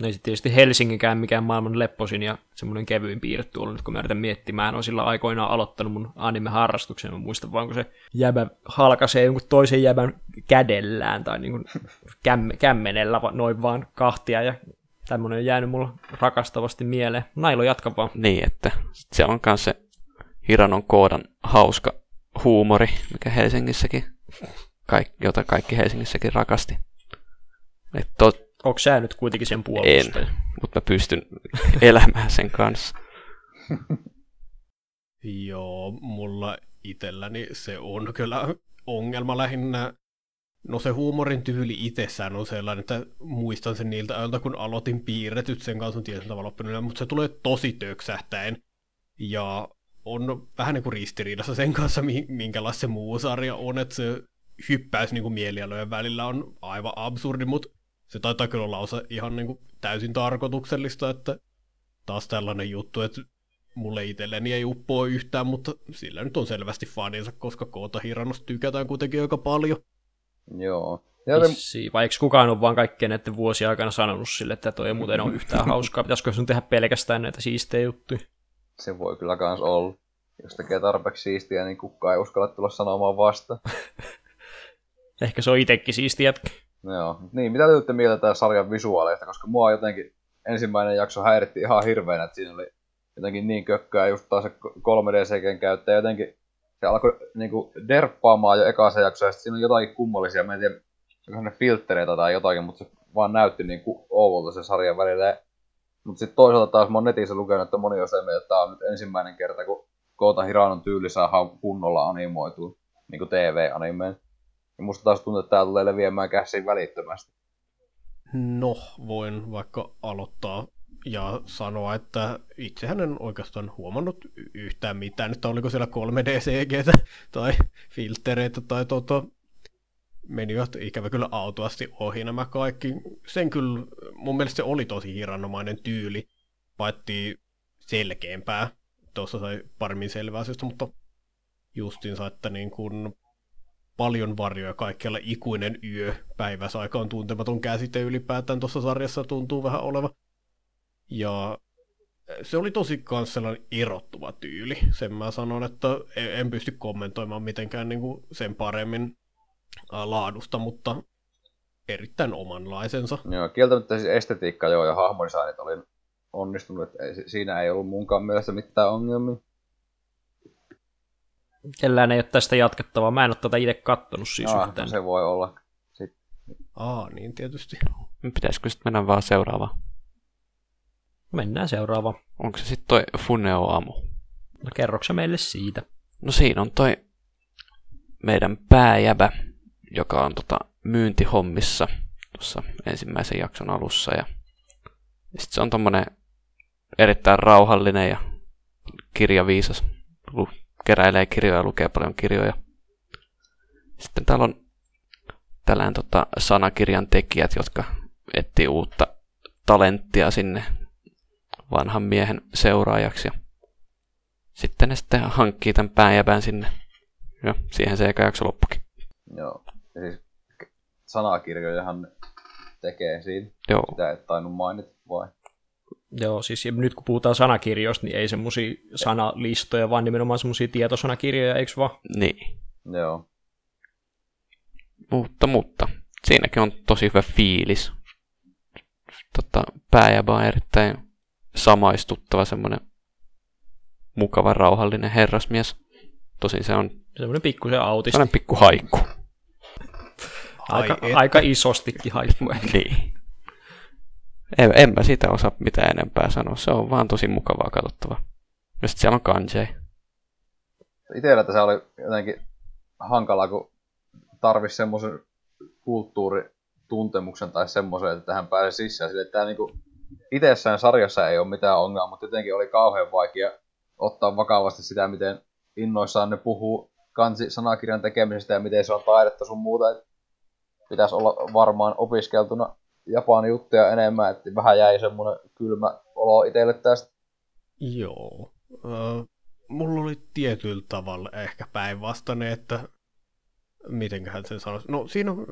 A: No ei sitten tietysti Helsinginkään mikään maailman lepposin ja semmoinen kevyin piirretty ollut, kun mä yritän miettimään. Mä oon sillä aikoinaan aloittanut mun anime-harrastuksen. Mä muistan vaan, kun se jäbä halkaisee jonkun toisen jäbän kädellään tai niin kuin käm- kämmenellä noin vaan kahtia ja tämmöinen on jäänyt mulla rakastavasti mieleen. Nailo, jatka vaan.
C: Niin, että se on myös se Hiranon koodan hauska huumori, mikä Helsingissäkin, kaik, jota kaikki Helsingissäkin rakasti. Et to,
A: Onko sä nyt kuitenkin sen puolustaja?
C: En, mutta mä pystyn elämään sen kanssa.
D: Joo, mulla itselläni se on kyllä ongelma lähinnä. No se huumorin tyyli itsessään on sellainen, että muistan sen niiltä ajoilta, kun aloitin piirretyt sen kanssa on tietyllä tavalla oppinut, mutta se tulee tosi töksähtäen. Ja on vähän niin kuin ristiriidassa sen kanssa, minkälaista se muu sarja on, että se hyppäys niin kuin mielialojen välillä on aivan absurdi, mutta se taitaa kyllä olla osa ihan niin kuin täysin tarkoituksellista, että taas tällainen juttu, että mulle itselleni ei uppoa yhtään, mutta sillä nyt on selvästi faninsa, koska Koota Hiranosta tykätään kuitenkin aika paljon.
B: Joo.
A: Ja Vissi, vai eikö kukaan ole vaan kaikkien näiden vuosien aikana sanonut sille, että toi ei muuten ole yhtään hauskaa, pitäisikö sun tehdä pelkästään näitä siistejä juttuja?
B: Se voi kyllä kans olla. Jos tekee tarpeeksi siistiä, niin kukaan ei uskalla tulla sanomaan vasta.
A: Ehkä se on itekin siistiä.
B: Joo. Niin, mitä te mieltä tämän sarjan visuaaleista, koska mua jotenkin ensimmäinen jakso häiritti ihan hirveän, että siinä oli jotenkin niin kökkää just taas se 3D-CGn käyttäjä jotenkin se alkoi niinku derppaamaan jo ekassa jaksossa, ja siinä on jotakin kummallisia, mä en tiedä, onko ne filttereitä tai jotakin, mutta se vaan näytti niin kuin Oululta se sarjan välillä. Mutta sitten toisaalta taas mä oon netissä lukenut, että moni on se, että tämä on nyt ensimmäinen kerta, kun Koota Hiranon tyyli saadaan kunnolla animoitua, niin kuin TV-animeen. Ja musta taas tuntuu, että tää tulee leviämään käsiin välittömästi.
D: No, voin vaikka aloittaa ja sanoa, että itsehän en oikeastaan huomannut yhtään mitään, että oliko siellä 3D-CG tai filtereitä tai tota, menivät ikävä kyllä autoasti ohi nämä kaikki. Sen kyllä, mun mielestä se oli tosi hiranomainen tyyli, paitsi selkeämpää. Tuossa sai paremmin selvää asioista, mutta justinsa, että niin kun paljon varjoja kaikkialla ikuinen yö. Päiväsaika on tuntematon käsite ylipäätään tuossa sarjassa tuntuu vähän oleva. Ja se oli tosi kans sellainen erottuva tyyli. Sen mä sanon, että en pysty kommentoimaan mitenkään niin kuin sen paremmin laadusta, mutta erittäin omanlaisensa.
B: Joo, kieltämättä siis estetiikka joo ja hahmodesignit oli onnistunut, että ei, siinä ei ollut munkaan mielestä mitään ongelmia.
A: Kellään ei ole tästä jatkettavaa. Mä en ole tätä itse kattonut siis
B: no,
A: yhtään.
B: se voi olla. Sitten.
D: Aa, niin tietysti.
C: Pitäisikö sitten mennä vaan seuraavaan?
A: Mennään seuraavaan.
C: Onko se sitten toi Funeo Amu?
A: No kerroksä meille siitä?
C: No siinä on toi meidän pääjäbä, joka on tota myyntihommissa tuossa ensimmäisen jakson alussa. Ja, sitten se on tommonen erittäin rauhallinen ja kirjaviisas. Keräilee kirjoja ja lukee paljon kirjoja. Sitten täällä on tällään tota sanakirjan tekijät, jotka etsii uutta talenttia sinne vanhan miehen seuraajaksi. Ja sitten ne sitten hankkii tämän pääjäpän sinne. Ja siihen se eka jakso loppukin.
B: Joo. Ja siis sanakirjojahan tekee siinä.
C: Joo.
B: Sitä et tainnut mainita vai?
A: Joo, siis nyt kun puhutaan sanakirjoista, niin ei semmoisia sanalistoja, vaan nimenomaan semmoisia tietosanakirjoja, eikö vaan?
C: Niin.
B: Joo.
C: Mutta, mutta, siinäkin on tosi hyvä fiilis. Tota, pääjäbä on erittäin samaistuttava, semmoinen mukava, rauhallinen herrasmies. Tosin se on...
A: Semmoinen pikkusen autisti.
C: Semmoinen pikku haikku.
A: Aika, aika isostikin haikku
C: niin. En, en mä sitä osaa mitään enempää sanoa. Se on vaan tosi mukavaa katsottava. Ja sitten siellä on kanjei.
B: Itellä tässä oli jotenkin hankala, kun tarvisi semmoisen kulttuurituntemuksen tai semmoisen, että tähän pääsee sisään. Sille, että tämä niinku, itsessään sarjassa ei ole mitään ongelmaa, mutta jotenkin oli kauhean vaikea ottaa vakavasti sitä, miten innoissaan ne puhuu kansi-sanakirjan tekemisestä ja miten se on taidetta sun muuta. Et pitäisi olla varmaan opiskeltuna Japanin juttuja enemmän, että vähän jäi semmoinen kylmä olo itselle tästä.
D: Joo. Uh, mulla oli tietyllä tavalla ehkä päinvastainen, että mitenköhän sen sanoisi. No siinä on,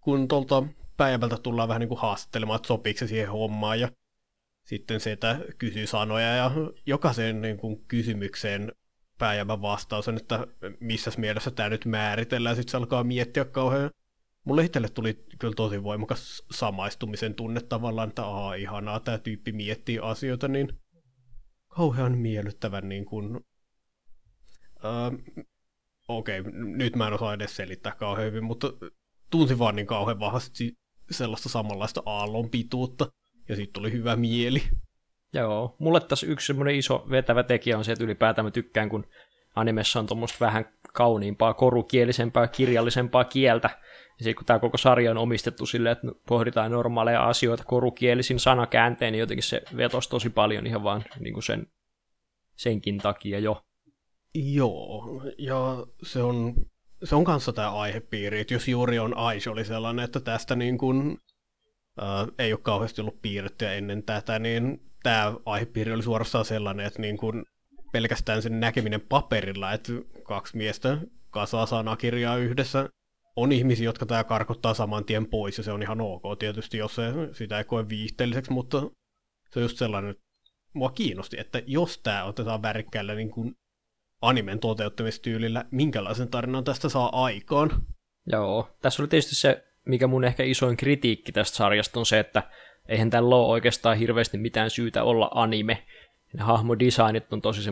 D: kun tuolta päivältä tullaan vähän niin kuin haastattelemaan, että sopiiko se siihen hommaan ja sitten se, että kysyy sanoja ja jokaisen niin kuin kysymykseen päivän vastaus on, että missä mielessä tämä nyt määritellään. Sitten se alkaa miettiä kauhean. Mulle itselle tuli kyllä tosi voimakas samaistumisen tunne tavallaan, että aha, ihanaa, tämä tyyppi miettii asioita, niin kauhean miellyttävän niin kuin... Uh, Okei, okay, nyt mä en osaa edes selittää kauhean hyvin, mutta tunsin vaan niin kauhean vahvasti sellaista samanlaista aallon pituutta, ja siitä tuli hyvä mieli.
A: Joo, mulle tässä yksi semmoinen iso vetävä tekijä on se, että ylipäätään mä tykkään, kun animessa on tuommoista vähän kauniimpaa, korukielisempää, kirjallisempaa kieltä. Ja sitten kun tämä koko sarja on omistettu silleen, että pohditaan normaaleja asioita korukielisin sanakäänteen, niin jotenkin se vetosi tosi paljon ihan vaan niin kuin sen, senkin takia jo.
D: Joo, ja se on, se on kanssa tämä aihepiiri, että jos juuri on Aish oli sellainen, että tästä niin kuin, ää, ei ole kauheasti ollut piirrettyä ennen tätä, niin tämä aihepiiri oli suorastaan sellainen, että niin kuin pelkästään sen näkeminen paperilla, että kaksi miestä kasaa sanakirjaa yhdessä, on ihmisiä, jotka tämä karkottaa saman tien pois, ja se on ihan ok tietysti, jos se, sitä ei koe viihteelliseksi, mutta se on just sellainen, että mua kiinnosti, että jos tämä otetaan värikkäällä niin kuin animen toteuttamistyylillä, minkälaisen tarinan tästä saa aikaan.
A: Joo, tässä oli tietysti se, mikä mun ehkä isoin kritiikki tästä sarjasta on se, että eihän tällä ole oikeastaan hirveästi mitään syytä olla anime. Ne hahmodesignit on tosi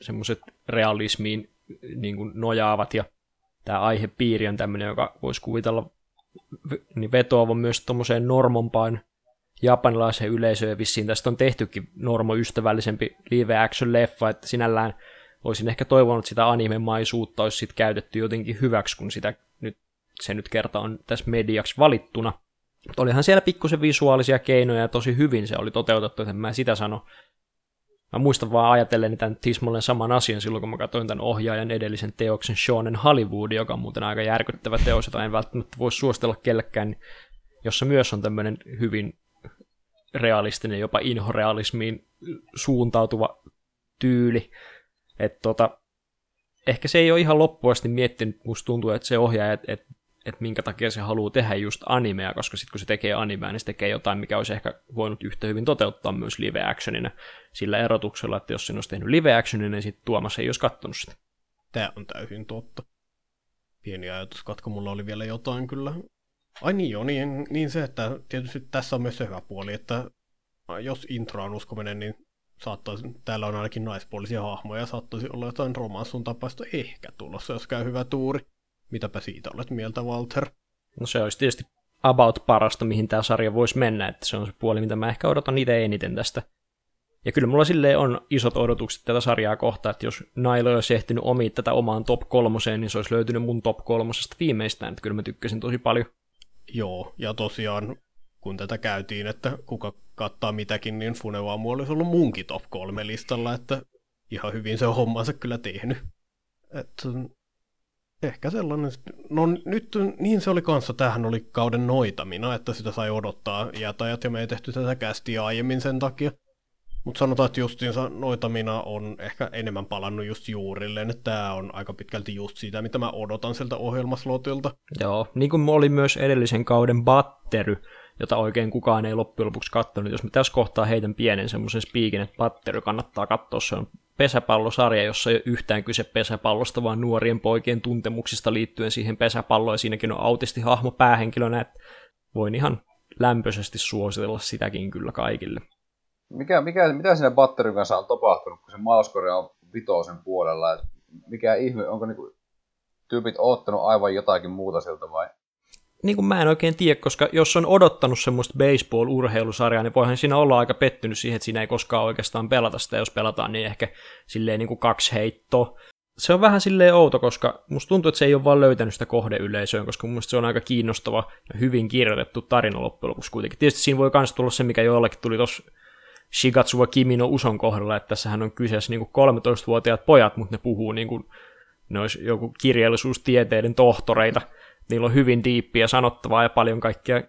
A: semmoiset realismiin niin kuin nojaavat ja tämä aihepiiri on tämmöinen, joka voisi kuvitella niin vetoava myös tuommoiseen normompaan japanilaiseen yleisöön. Vissiin tästä on tehtykin normo-ystävällisempi live-action-leffa, että sinällään olisin ehkä toivonut sitä animemaisuutta olisi sit käytetty jotenkin hyväksi, kun sitä nyt, se nyt kerta on tässä mediaksi valittuna. Mutta olihan siellä pikkusen visuaalisia keinoja ja tosi hyvin se oli toteutettu, että mä sitä sano. Mä muistan vaan ajatellen tämän tismalleen saman asian silloin, kun mä katsoin tämän ohjaajan edellisen teoksen Shonen Hollywood, joka on muuten aika järkyttävä teos, jota en välttämättä voi suostella kellekään, jossa myös on tämmöinen hyvin realistinen, jopa inhorealismiin suuntautuva tyyli. Että tota, ehkä se ei ole ihan loppuasti miettinyt, musta tuntuu, että se ohjaaja, että et, et minkä takia se haluaa tehdä just animea, koska sitten kun se tekee animea, niin se tekee jotain, mikä olisi ehkä voinut yhtä hyvin toteuttaa myös live-actionina sillä erotuksella, että jos se olisi tehnyt live-actionina, niin sitten Tuomas ei olisi kattonut sitä.
D: Tämä on täysin totta. Pieni ajatuskatko, mulla oli vielä jotain kyllä. Ai niin joo, niin, niin se, että tietysti tässä on myös se hyvä puoli, että jos intro on uskominen, niin saattaisi, täällä on ainakin naispuolisia hahmoja, saattaisi olla jotain romanssun tapaista ehkä tulossa, jos käy hyvä tuuri. Mitäpä siitä olet mieltä, Walter?
A: No se olisi tietysti about parasta, mihin tämä sarja voisi mennä, että se on se puoli, mitä mä ehkä odotan itse eniten tästä. Ja kyllä mulla silleen on isot odotukset tätä sarjaa kohtaan, että jos Nailo olisi ehtinyt omia tätä omaan top kolmoseen, niin se olisi löytynyt mun top kolmosesta viimeistään, että kyllä mä tykkäsin tosi paljon.
D: Joo, ja tosiaan kun tätä käytiin, että kuka kattaa mitäkin, niin Funevaamu olisi ollut munkin top kolme listalla, että ihan hyvin se on hommansa kyllä tehnyt. Et, ehkä sellainen, no nyt niin se oli kanssa, tähän oli kauden noitamina, että sitä sai odottaa jätäjät ja me ei tehty tätä kästiä aiemmin sen takia. Mutta sanotaan, että justiinsa noitamina on ehkä enemmän palannut just juurilleen, että tämä on aika pitkälti just sitä, mitä mä odotan sieltä ohjelmaslotilta.
A: Joo, niin kuin oli myös edellisen kauden Battery, jota oikein kukaan ei loppujen lopuksi katsonut. Jos mä tässä kohtaa heitän pienen semmoisen spiikin, että Batteri kannattaa katsoa, se on pesäpallosarja, jossa ei ole yhtään kyse pesäpallosta, vaan nuorien poikien tuntemuksista liittyen siihen pesäpalloon, ja siinäkin on autistihahmo päähenkilönä, että voin ihan lämpöisesti suositella sitäkin kyllä kaikille.
B: Mikä, mikä, mitä siinä Batterin kanssa on tapahtunut, kun se mauskore on vitosen puolella? Et mikä ihme, onko niinku tyypit ottanut aivan jotakin muuta siltä vai?
A: Niin kuin mä en oikein tiedä, koska jos on odottanut semmoista baseball-urheilusarjaa, niin voihan siinä olla aika pettynyt siihen, että siinä ei koskaan oikeastaan pelata sitä. Jos pelataan, niin ehkä silleen niin kuin kaksi heittoa. se on vähän silleen outo, koska musta tuntuu, että se ei ole vaan löytänyt sitä kohdeyleisöä, koska mun se on aika kiinnostava ja hyvin kirjoitettu tarina loppujen lopuksi kuitenkin. Tietysti siinä voi myös tulla se, mikä joillekin tuli tuossa Shigatsuwa Kimino Uson kohdalla, että tässähän on kyseessä niin 13-vuotiaat pojat, mutta ne puhuu niin kuin ne olisi joku kirjallisuustieteiden tohtoreita. Niillä on hyvin diippiä sanottavaa ja paljon kaikkia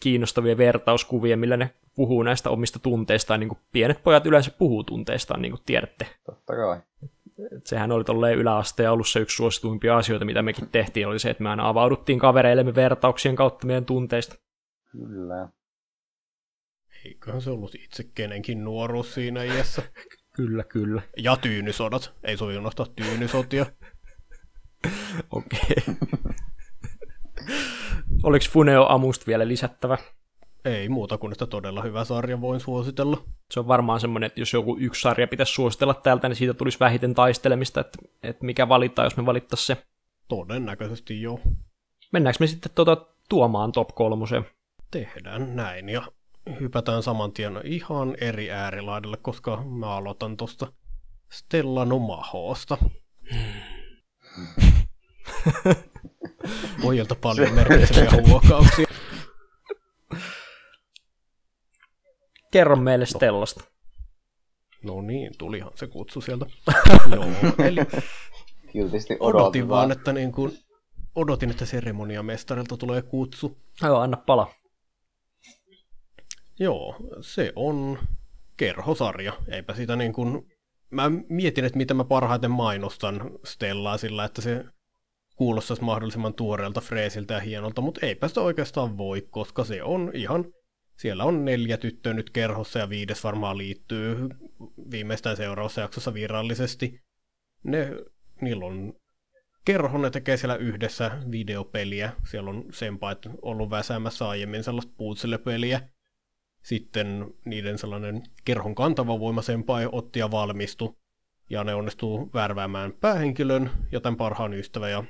A: kiinnostavia vertauskuvia, millä ne puhuu näistä omista tunteistaan, niin kuin pienet pojat yleensä puhuu tunteistaan, niin kuin tiedätte.
B: Totta kai.
A: Et sehän oli tolleen yläasteen alussa yksi suosituimpia asioita, mitä mekin tehtiin, oli se, että me aina avauduttiin kavereillemme vertauksien kautta meidän tunteista.
B: Kyllä.
D: Eiköhän se ollut itse kenenkin nuoruus siinä iässä.
A: Kyllä, kyllä.
D: Ja tyynysodat. Ei sovi unohtaa tyynysotia.
A: Okei. Oliko Funeo Amust vielä lisättävä?
D: Ei muuta kuin, että todella hyvä sarja voin suositella.
A: Se on varmaan semmoinen, että jos joku yksi sarja pitäisi suositella täältä, niin siitä tulisi vähiten taistelemista, että, että mikä valittaa, jos me valittaisiin se.
D: Todennäköisesti jo.
A: Mennäänkö me sitten tuota tuomaan top kolmoseen?
D: Tehdään näin ja hypätään saman tien ihan eri äärilaidalle, koska mä aloitan tuosta Stella Numahoosta. Pojilta paljon merkitseviä huokauksia.
A: Kerro meille Stellasta.
D: No niin, tulihan se kutsu sieltä. Joo, eli
B: Kiltisti
D: odotin
B: odotin
D: vaan, että niin kuin, odotin, että seremoniamestarilta tulee kutsu.
A: Joo, anna pala.
D: Joo, se on kerhosarja. Eipä sitä niin kuin... Mä mietin, että miten mä parhaiten mainostan Stellaa sillä, että se kuulostaisi mahdollisimman tuoreelta freesiltä ja hienolta, mutta eipä sitä oikeastaan voi, koska se on ihan... Siellä on neljä tyttöä nyt kerhossa ja viides varmaan liittyy viimeistään seuraavassa jaksossa virallisesti. Ne, niillä on kerho, ne tekee siellä yhdessä videopeliä. Siellä on senpaat ollut väsäämässä aiemmin sellaista puutselle-peliä. Sitten niiden sellainen kerhon kantava voima senpai otti ja valmistui. Ja ne onnistuu värväämään päähenkilön ja tämän parhaan ystävän. Ja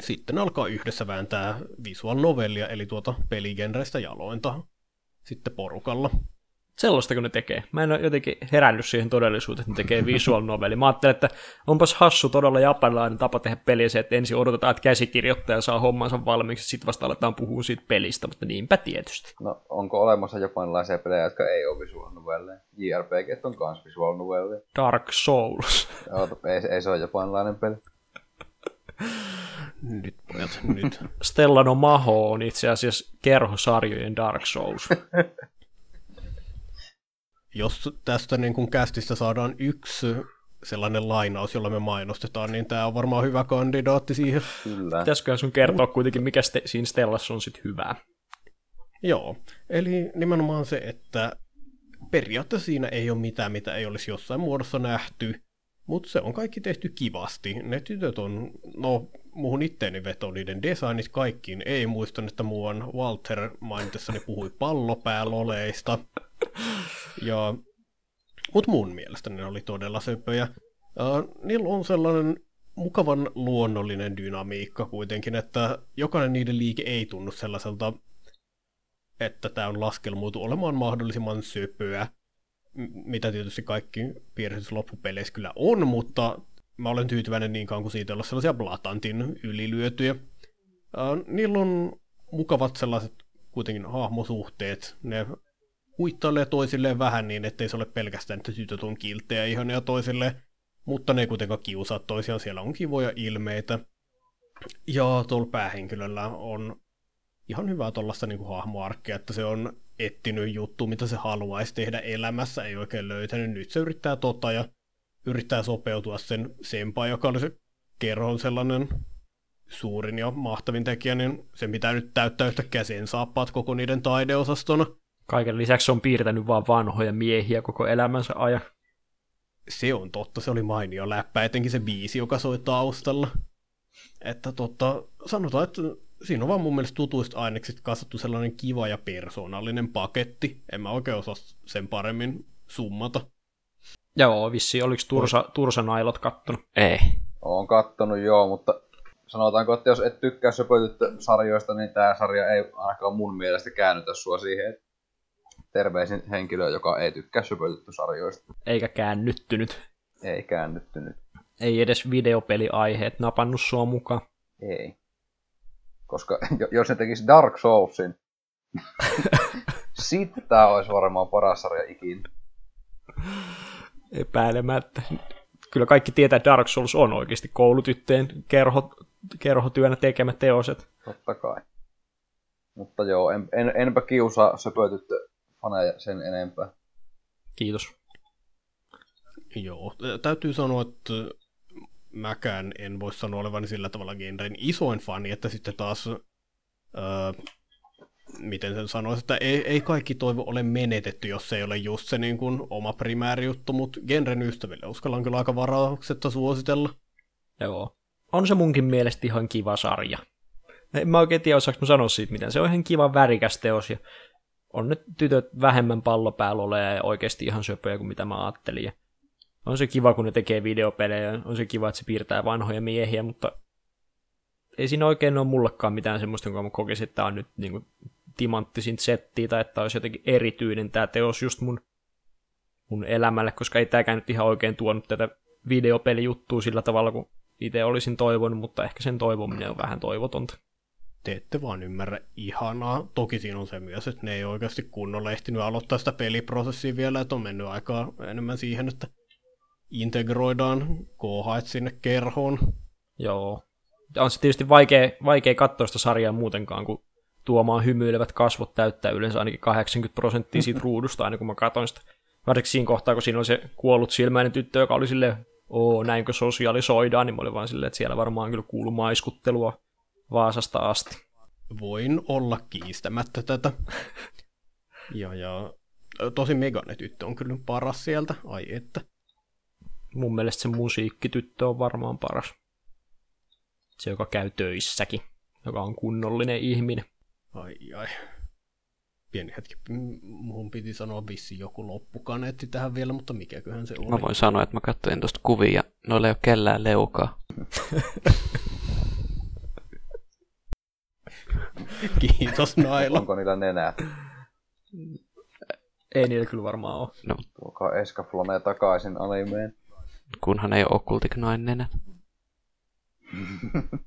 D: sitten alkaa yhdessä vääntää visual novellia, eli tuota peligenreistä jalointa sitten porukalla.
A: Sellaista kun ne tekee. Mä en ole jotenkin herännyt siihen todellisuuteen, että ne tekee visual noveli. Mä ajattelin, että onpas hassu todella japanilainen tapa tehdä peliä se, että ensin odotetaan, että käsikirjoittaja saa hommansa valmiiksi, sitten vasta aletaan puhua siitä pelistä, mutta niinpä tietysti.
B: No, onko olemassa japanilaisia pelejä, jotka ei ole visual novelleja? JRPG on kans visual novelleja.
A: Dark Souls.
B: Joo, ei, ei se ole japanilainen peli.
D: Nyt pojat, nyt.
A: Stella no Maho on itse asiassa kerhosarjojen Dark Souls.
D: Jos tästä niin kuin kästistä saadaan yksi sellainen lainaus, jolla me mainostetaan, niin tämä on varmaan hyvä kandidaatti siihen.
B: Kyllä.
A: Pitäisiköhän sun kertoa kuitenkin, mikä ste- siinä Stellassa on sitten hyvää?
D: Joo, eli nimenomaan se, että periaatteessa siinä ei ole mitään, mitä ei olisi jossain muodossa nähty, mutta se on kaikki tehty kivasti. Ne tytöt on, no muuhun itteeni veto niiden designit kaikkiin. Ei muistan, että muuan Walter mainitessani puhui pallopääloleista. Ja, mutta mun mielestä ne oli todella söpöjä. Uh, niillä on sellainen mukavan luonnollinen dynamiikka kuitenkin, että jokainen niiden liike ei tunnu sellaiselta, että tämä on laskelmoitu olemaan mahdollisimman söpöä, mitä tietysti kaikki piirretyissä loppupeleissä kyllä on, mutta mä olen tyytyväinen niin kauan kuin siitä ole sellaisia blatantin ylilyötyjä. Uh, niillä on mukavat sellaiset kuitenkin hahmosuhteet, ne huittailee toisilleen vähän niin, ettei se ole pelkästään, että tytöt on kilttejä ihan ja toisille, mutta ne ei kuitenkaan kiusaa toisiaan, siellä on kivoja ilmeitä. Ja tuolla päähenkilöllä on ihan hyvää tuollaista niin hahmoarkkia, että se on etsinyt juttu, mitä se haluaisi tehdä elämässä, ei oikein löytänyt. Nyt se yrittää tota ja yrittää sopeutua sen sempaan, joka oli se kerhon sellainen suurin ja mahtavin tekijä, niin sen pitää nyt täyttää yhtäkkiä sen saappaat koko niiden taideosastona.
A: Kaiken lisäksi on piirtänyt vaan vanhoja miehiä koko elämänsä ajan.
D: Se on totta, se oli mainio läppä, etenkin se biisi, joka soi taustalla. Että totta, sanotaan, että siinä on vaan mun mielestä tutuista aineksista kasvattu sellainen kiva ja persoonallinen paketti. En mä oikein osaa sen paremmin summata.
A: Joo, vissi, oliko Tursa, Tursan ailot kattonut?
C: Ei.
B: Oon kattonut joo, mutta sanotaanko, että jos et tykkää sarjoista, niin tää sarja ei ainakaan mun mielestä käännytä sua siihen, että terveisin henkilö, joka ei tykkää sarjoista.
A: Eikä käännyttynyt.
B: Ei käännyttynyt.
A: Ei edes videopeliaiheet napannut sua mukaan.
B: Ei. Koska jos ne tekisi Dark Soulsin, sitten tämä olisi varmaan paras sarja ikinä.
A: Epäilemättä. Kyllä kaikki tietää, että Dark Souls on oikeasti koulutytteen kerho, kerhotyönä tekemä teoset.
B: Totta kai. Mutta joo, en, en, enpä kiusaa söpötyttö faneja sen enempää.
A: Kiitos.
D: Joo, täytyy sanoa, että mäkään en voi sanoa olevani sillä tavalla genren isoin fani, että sitten taas, öö, miten sen sanoisi, että ei, ei kaikki toivo ole menetetty, jos se ei ole just se niin kuin oma juttu, mutta genren ystäville uskallan kyllä aika varauksetta suositella.
A: Joo. On se munkin mielestä ihan kiva sarja. En mä oikein tiedä, osaanko mä sanoa siitä miten. Se on ihan kiva värikäs teos ja on ne tytöt vähemmän pallopäällä ole ja oikeasti ihan söpöjä kuin mitä mä ajattelin. Ja on se kiva, kun ne tekee videopelejä, on se kiva, että se piirtää vanhoja miehiä, mutta ei siinä oikein ole mullekaan mitään semmoista, jonka mä kokisin, että tämä on nyt niin kuin timanttisin settiä, tai että olisi jotenkin erityinen tämä teos just mun, mun elämälle, koska ei tämäkään nyt ihan oikein tuonut tätä videopelijuttua sillä tavalla, kun itse olisin toivonut, mutta ehkä sen toivominen on vähän toivotonta.
D: Te ette vaan ymmärrä ihanaa. Toki siinä on se myös, että ne ei oikeasti kunnolla ehtinyt aloittaa sitä peliprosessia vielä, että on mennyt aikaa enemmän siihen, että integroidaan kohaet sinne kerhoon.
A: Joo. Ja on se tietysti vaikea, vaikea katsoa sitä sarjaa muutenkaan, kun tuomaan hymyilevät kasvot täyttää yleensä ainakin 80 prosenttia siitä ruudusta, aina kun mä katson sitä. Varsinkin siinä kohtaa, kun siinä oli se kuollut silmäinen tyttö, joka oli silleen, oo, näinkö sosiaalisoidaan, niin mä olin vaan silleen, että siellä varmaan kyllä kuuluu maiskuttelua Vaasasta asti.
D: Voin olla kiistämättä tätä. ja, ja tosi Megane tyttö on kyllä paras sieltä, ai että
A: mun mielestä se musiikkityttö on varmaan paras. Se, joka käy töissäkin, joka on kunnollinen ihminen.
D: Ai ai. Pieni hetki, mun piti sanoa vissi joku loppukaneetti tähän vielä, mutta mikäköhän se oli?
C: Mä voin sanoa, että mä katsoin tuosta kuvia, noilla ei ole kellään leukaa.
D: Kiitos Naila.
B: Onko niillä nenää?
A: Ei niillä kyllä varmaan ole.
B: No. Tuokaa Eskaflone takaisin animeen
C: kunhan ei ole Occultic nainen.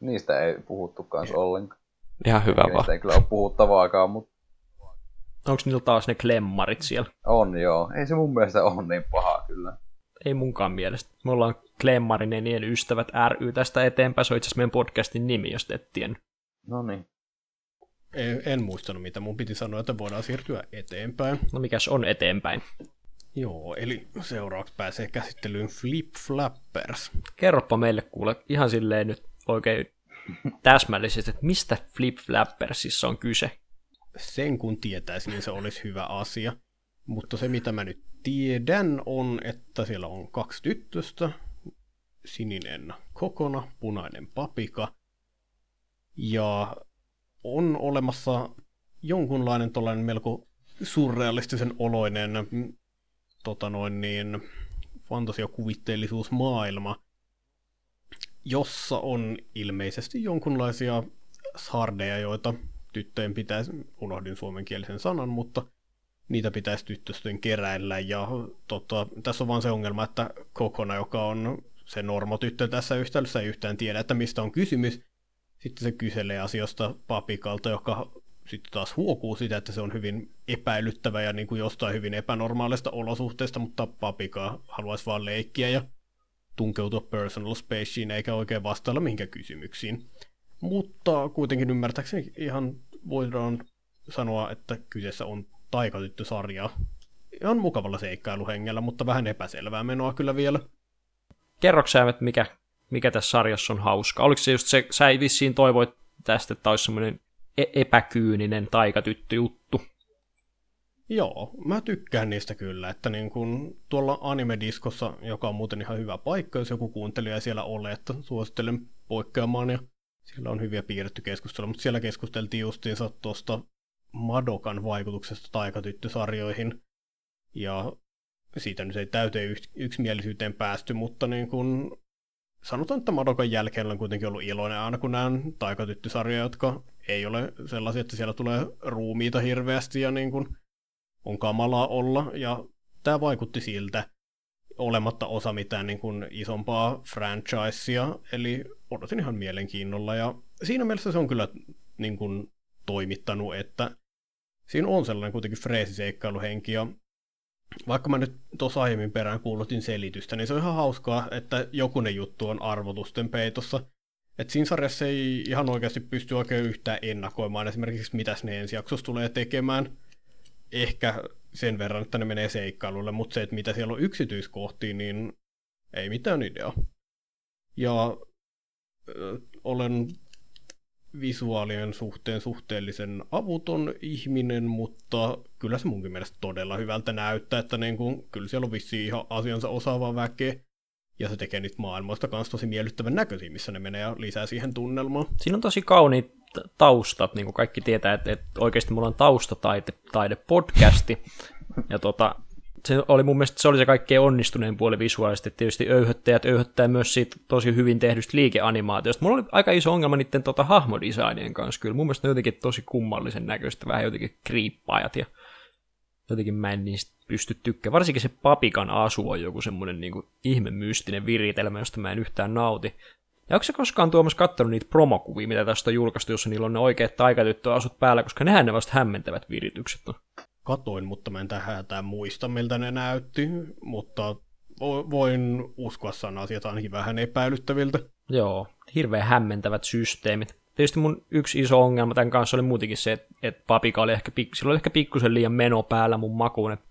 B: Niistä ei puhuttu kans ollenkaan.
C: Ihan hyvä
B: vaan. Niistä ei kyllä ole puhuttavaakaan, mutta...
A: Onko niillä taas ne klemmarit siellä?
B: On joo. Ei se mun mielestä ole niin paha kyllä.
A: Ei munkaan mielestä. Me ollaan Klemmarinenien ystävät ry tästä eteenpäin. Se on itse asiassa meidän podcastin nimi, jos et tiennyt.
B: No niin.
D: En, en muistanut, mitä mun piti sanoa, että voidaan siirtyä eteenpäin.
A: No mikäs on eteenpäin?
D: Joo, eli seuraavaksi pääsee käsittelyyn Flip Flappers.
A: Kerropa meille kuule ihan silleen nyt oikein täsmällisesti, että mistä Flip Flappersissa on kyse?
D: Sen kun tietäisi, niin se olisi hyvä asia. Mutta se mitä mä nyt tiedän on, että siellä on kaksi tyttöstä. Sininen kokona, punainen papika. Ja on olemassa jonkunlainen tuollainen melko surrealistisen oloinen tota noin niin, fantasiakuvitteellisuusmaailma, jossa on ilmeisesti jonkunlaisia sardeja, joita tyttöjen pitäisi, unohdin suomenkielisen sanan, mutta niitä pitäisi tyttöstön keräillä. Ja tota, tässä on vaan se ongelma, että Kokona, joka on se normotyttö tässä yhtälössä, ei yhtään tiedä, että mistä on kysymys. Sitten se kyselee asioista papikalta, joka sitten taas huokuu sitä, että se on hyvin epäilyttävä ja niin kuin jostain hyvin epänormaalista olosuhteista, mutta papika haluaisi vaan leikkiä ja tunkeutua personal spaceen eikä oikein vastailla mihinkään kysymyksiin. Mutta kuitenkin ymmärtääkseni ihan voidaan sanoa, että kyseessä on taikatyttö-sarja. Ihan mukavalla seikkailuhengellä, mutta vähän epäselvää menoa kyllä vielä.
A: Kerroksä, mikä, mikä tässä sarjassa on hauska? Oliko se just se, sä vissiin toivoit tästä, että olisi semmoinen E- epäkyyninen taikatyttö juttu.
D: Joo, mä tykkään niistä kyllä, että niin kun tuolla anime-diskossa, joka on muuten ihan hyvä paikka, jos joku kuuntelija siellä ole, että suosittelen poikkeamaan ja siellä on hyviä piirretty keskustelu, mutta siellä keskusteltiin justiinsa tuosta Madokan vaikutuksesta taikatyttösarjoihin. Ja siitä nyt ei täyteen yksimielisyyteen päästy, mutta niin kun sanotaan, että Madokan jälkeen olen kuitenkin ollut iloinen aina, kun näen taikatyttysarjoja, jotka ei ole sellaisia, että siellä tulee ruumiita hirveästi ja niin kuin on kamalaa olla. Ja tämä vaikutti siltä. olematta osa mitään niin kuin isompaa franchisea, eli odotin ihan mielenkiinnolla, ja siinä mielessä se on kyllä niin kuin toimittanut, että siinä on sellainen kuitenkin freesiseikkailuhenki, ja vaikka mä nyt tuossa aiemmin perään kuulutin selitystä, niin se on ihan hauskaa, että jokunen juttu on arvotusten peitossa. Et siinä sarjassa ei ihan oikeasti pysty oikein yhtään ennakoimaan esimerkiksi, mitä ne ensi jaksossa tulee tekemään. Ehkä sen verran, että ne menee seikkailulle, mutta se, että mitä siellä on yksityiskohtia, niin ei mitään idea. Ja ö, olen visuaalien suhteen suhteellisen avuton ihminen, mutta kyllä se munkin mielestä todella hyvältä näyttää, että niin kuin, kyllä siellä on vissiin ihan asiansa osaava väkeä, ja se tekee niitä maailmoista kanssa tosi miellyttävän näköisiä, missä ne menee ja lisää siihen tunnelmaan.
A: Siinä on tosi kauniit taustat, niin kuin kaikki tietää, että, että oikeasti mulla on taustataide podcasti, ja tota, se oli mun mielestä se oli se kaikkein onnistuneen puoli visuaalisesti. Tietysti öyhöttäjät öyhöttää myös siitä tosi hyvin tehdystä liikeanimaatiosta. Mulla oli aika iso ongelma niiden tota, hahmodesignien kanssa kyllä. Mun mielestä ne jotenkin tosi kummallisen näköistä, vähän jotenkin kriippaajat ja jotenkin mä en niistä pysty tykkäämään. Varsinkin se papikan asu on joku semmoinen niin ihme mystinen viritelmä, josta mä en yhtään nauti. Ja onko se koskaan Tuomas katsonut niitä promokuvia, mitä tästä on julkaistu, jossa niillä on ne oikeat taikatyttöasut päällä, koska nehän ne vasta hämmentävät viritykset on
D: katoin, mutta mä en tähän muista, miltä ne näytti, mutta voin uskoa sanoa asiat ainakin vähän epäilyttäviltä.
A: Joo, hirveän hämmentävät systeemit. Tietysti mun yksi iso ongelma tämän kanssa oli muutenkin se, että, että papika oli ehkä, sillä oli ehkä pikkusen liian meno päällä mun makuun, että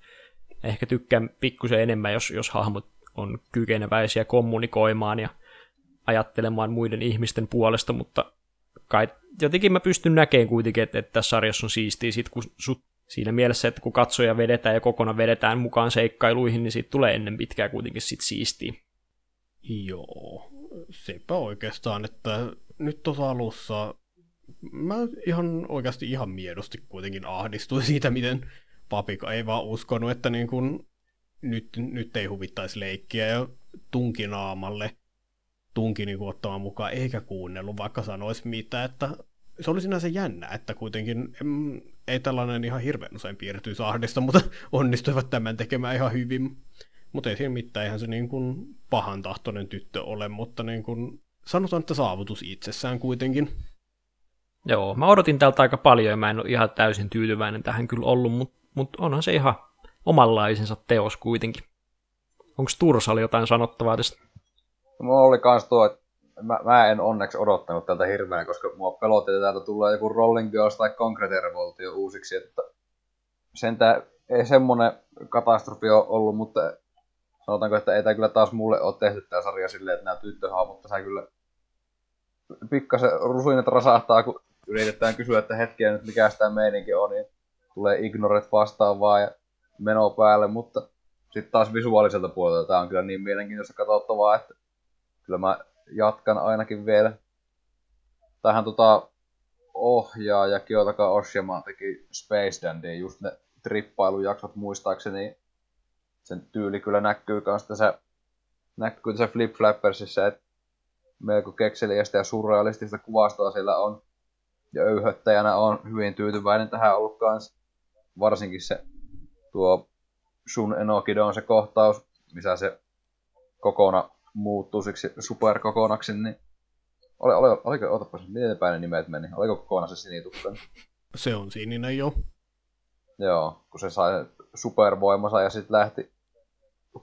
A: ehkä tykkään pikkusen enemmän, jos, jos hahmot on kykeneväisiä kommunikoimaan ja ajattelemaan muiden ihmisten puolesta, mutta kai jotenkin mä pystyn näkemään kuitenkin, että, että tässä sarjassa on siistiä. Sit, kun sut siinä mielessä, että kun katsoja vedetään ja kokonaan vedetään mukaan seikkailuihin, niin siitä tulee ennen pitkää kuitenkin sit siistiä.
D: Joo, sepä oikeastaan, että nyt tuossa alussa mä ihan oikeasti ihan miedosti kuitenkin ahdistuin siitä, miten Papika ei vaan uskonut, että niin kun nyt, nyt ei huvittaisi leikkiä ja tunki naamalle tunki niin ottamaan mukaan, eikä kuunnellut, vaikka sanoisi mitä, että se oli sinänsä jännä, että kuitenkin em, ei tällainen ihan hirveän usein piirtyy sahdista, mutta onnistuivat tämän tekemään ihan hyvin. Mutta ei siinä mitään, eihän se niin kuin pahan tahtoinen tyttö ole, mutta niin kuin sanotaan, että saavutus itsessään kuitenkin.
A: Joo, mä odotin tältä aika paljon ja mä en ole ihan täysin tyytyväinen tähän kyllä ollut, mutta mut onhan se ihan omanlaisensa teos kuitenkin. Onko Tursali jotain sanottavaa tästä?
B: Mulla oli kans tuo, että mä, mä, en onneksi odottanut tältä hirveän, koska mua pelotti, että täältä tulee joku Rolling Girls tai Concrete Revoltio uusiksi, että sentään ei semmonen katastrofi ole ollut, mutta sanotaanko, että ei tämä kyllä taas mulle ole tehty tämä sarja silleen, että nämä tyttöhahmot tässä kyllä pikkasen rusuinet rasahtaa, kun yritetään kysyä, että hetkiä nyt mikä tämä meininki on, niin tulee ignoret vastaan vaan ja meno päälle, mutta sitten taas visuaaliselta puolelta tämä on kyllä niin mielenkiintoista katsottavaa, että kyllä mä jatkan ainakin vielä. Tähän tota ohjaaja Kyotaka Oshima teki Space Dandy, just ne trippailujaksot muistaakseni. Sen tyyli kyllä näkyy kans tässä, näkyy tässä Flip Flappersissa, että melko kekseliästä ja surrealistista kuvastoa siellä on. Ja öyhöttäjänä on hyvin tyytyväinen tähän ollut kans. Varsinkin se tuo Sun Enokidon se kohtaus, missä se kokona muuttuu siksi superkokonaksi, niin oli, oli, oliko, otapas, miten päin ne nimet meni? Oliko kokonaan se sinitukka?
D: Se on sininen jo.
B: Joo, kun se sai supervoimansa ja sitten lähti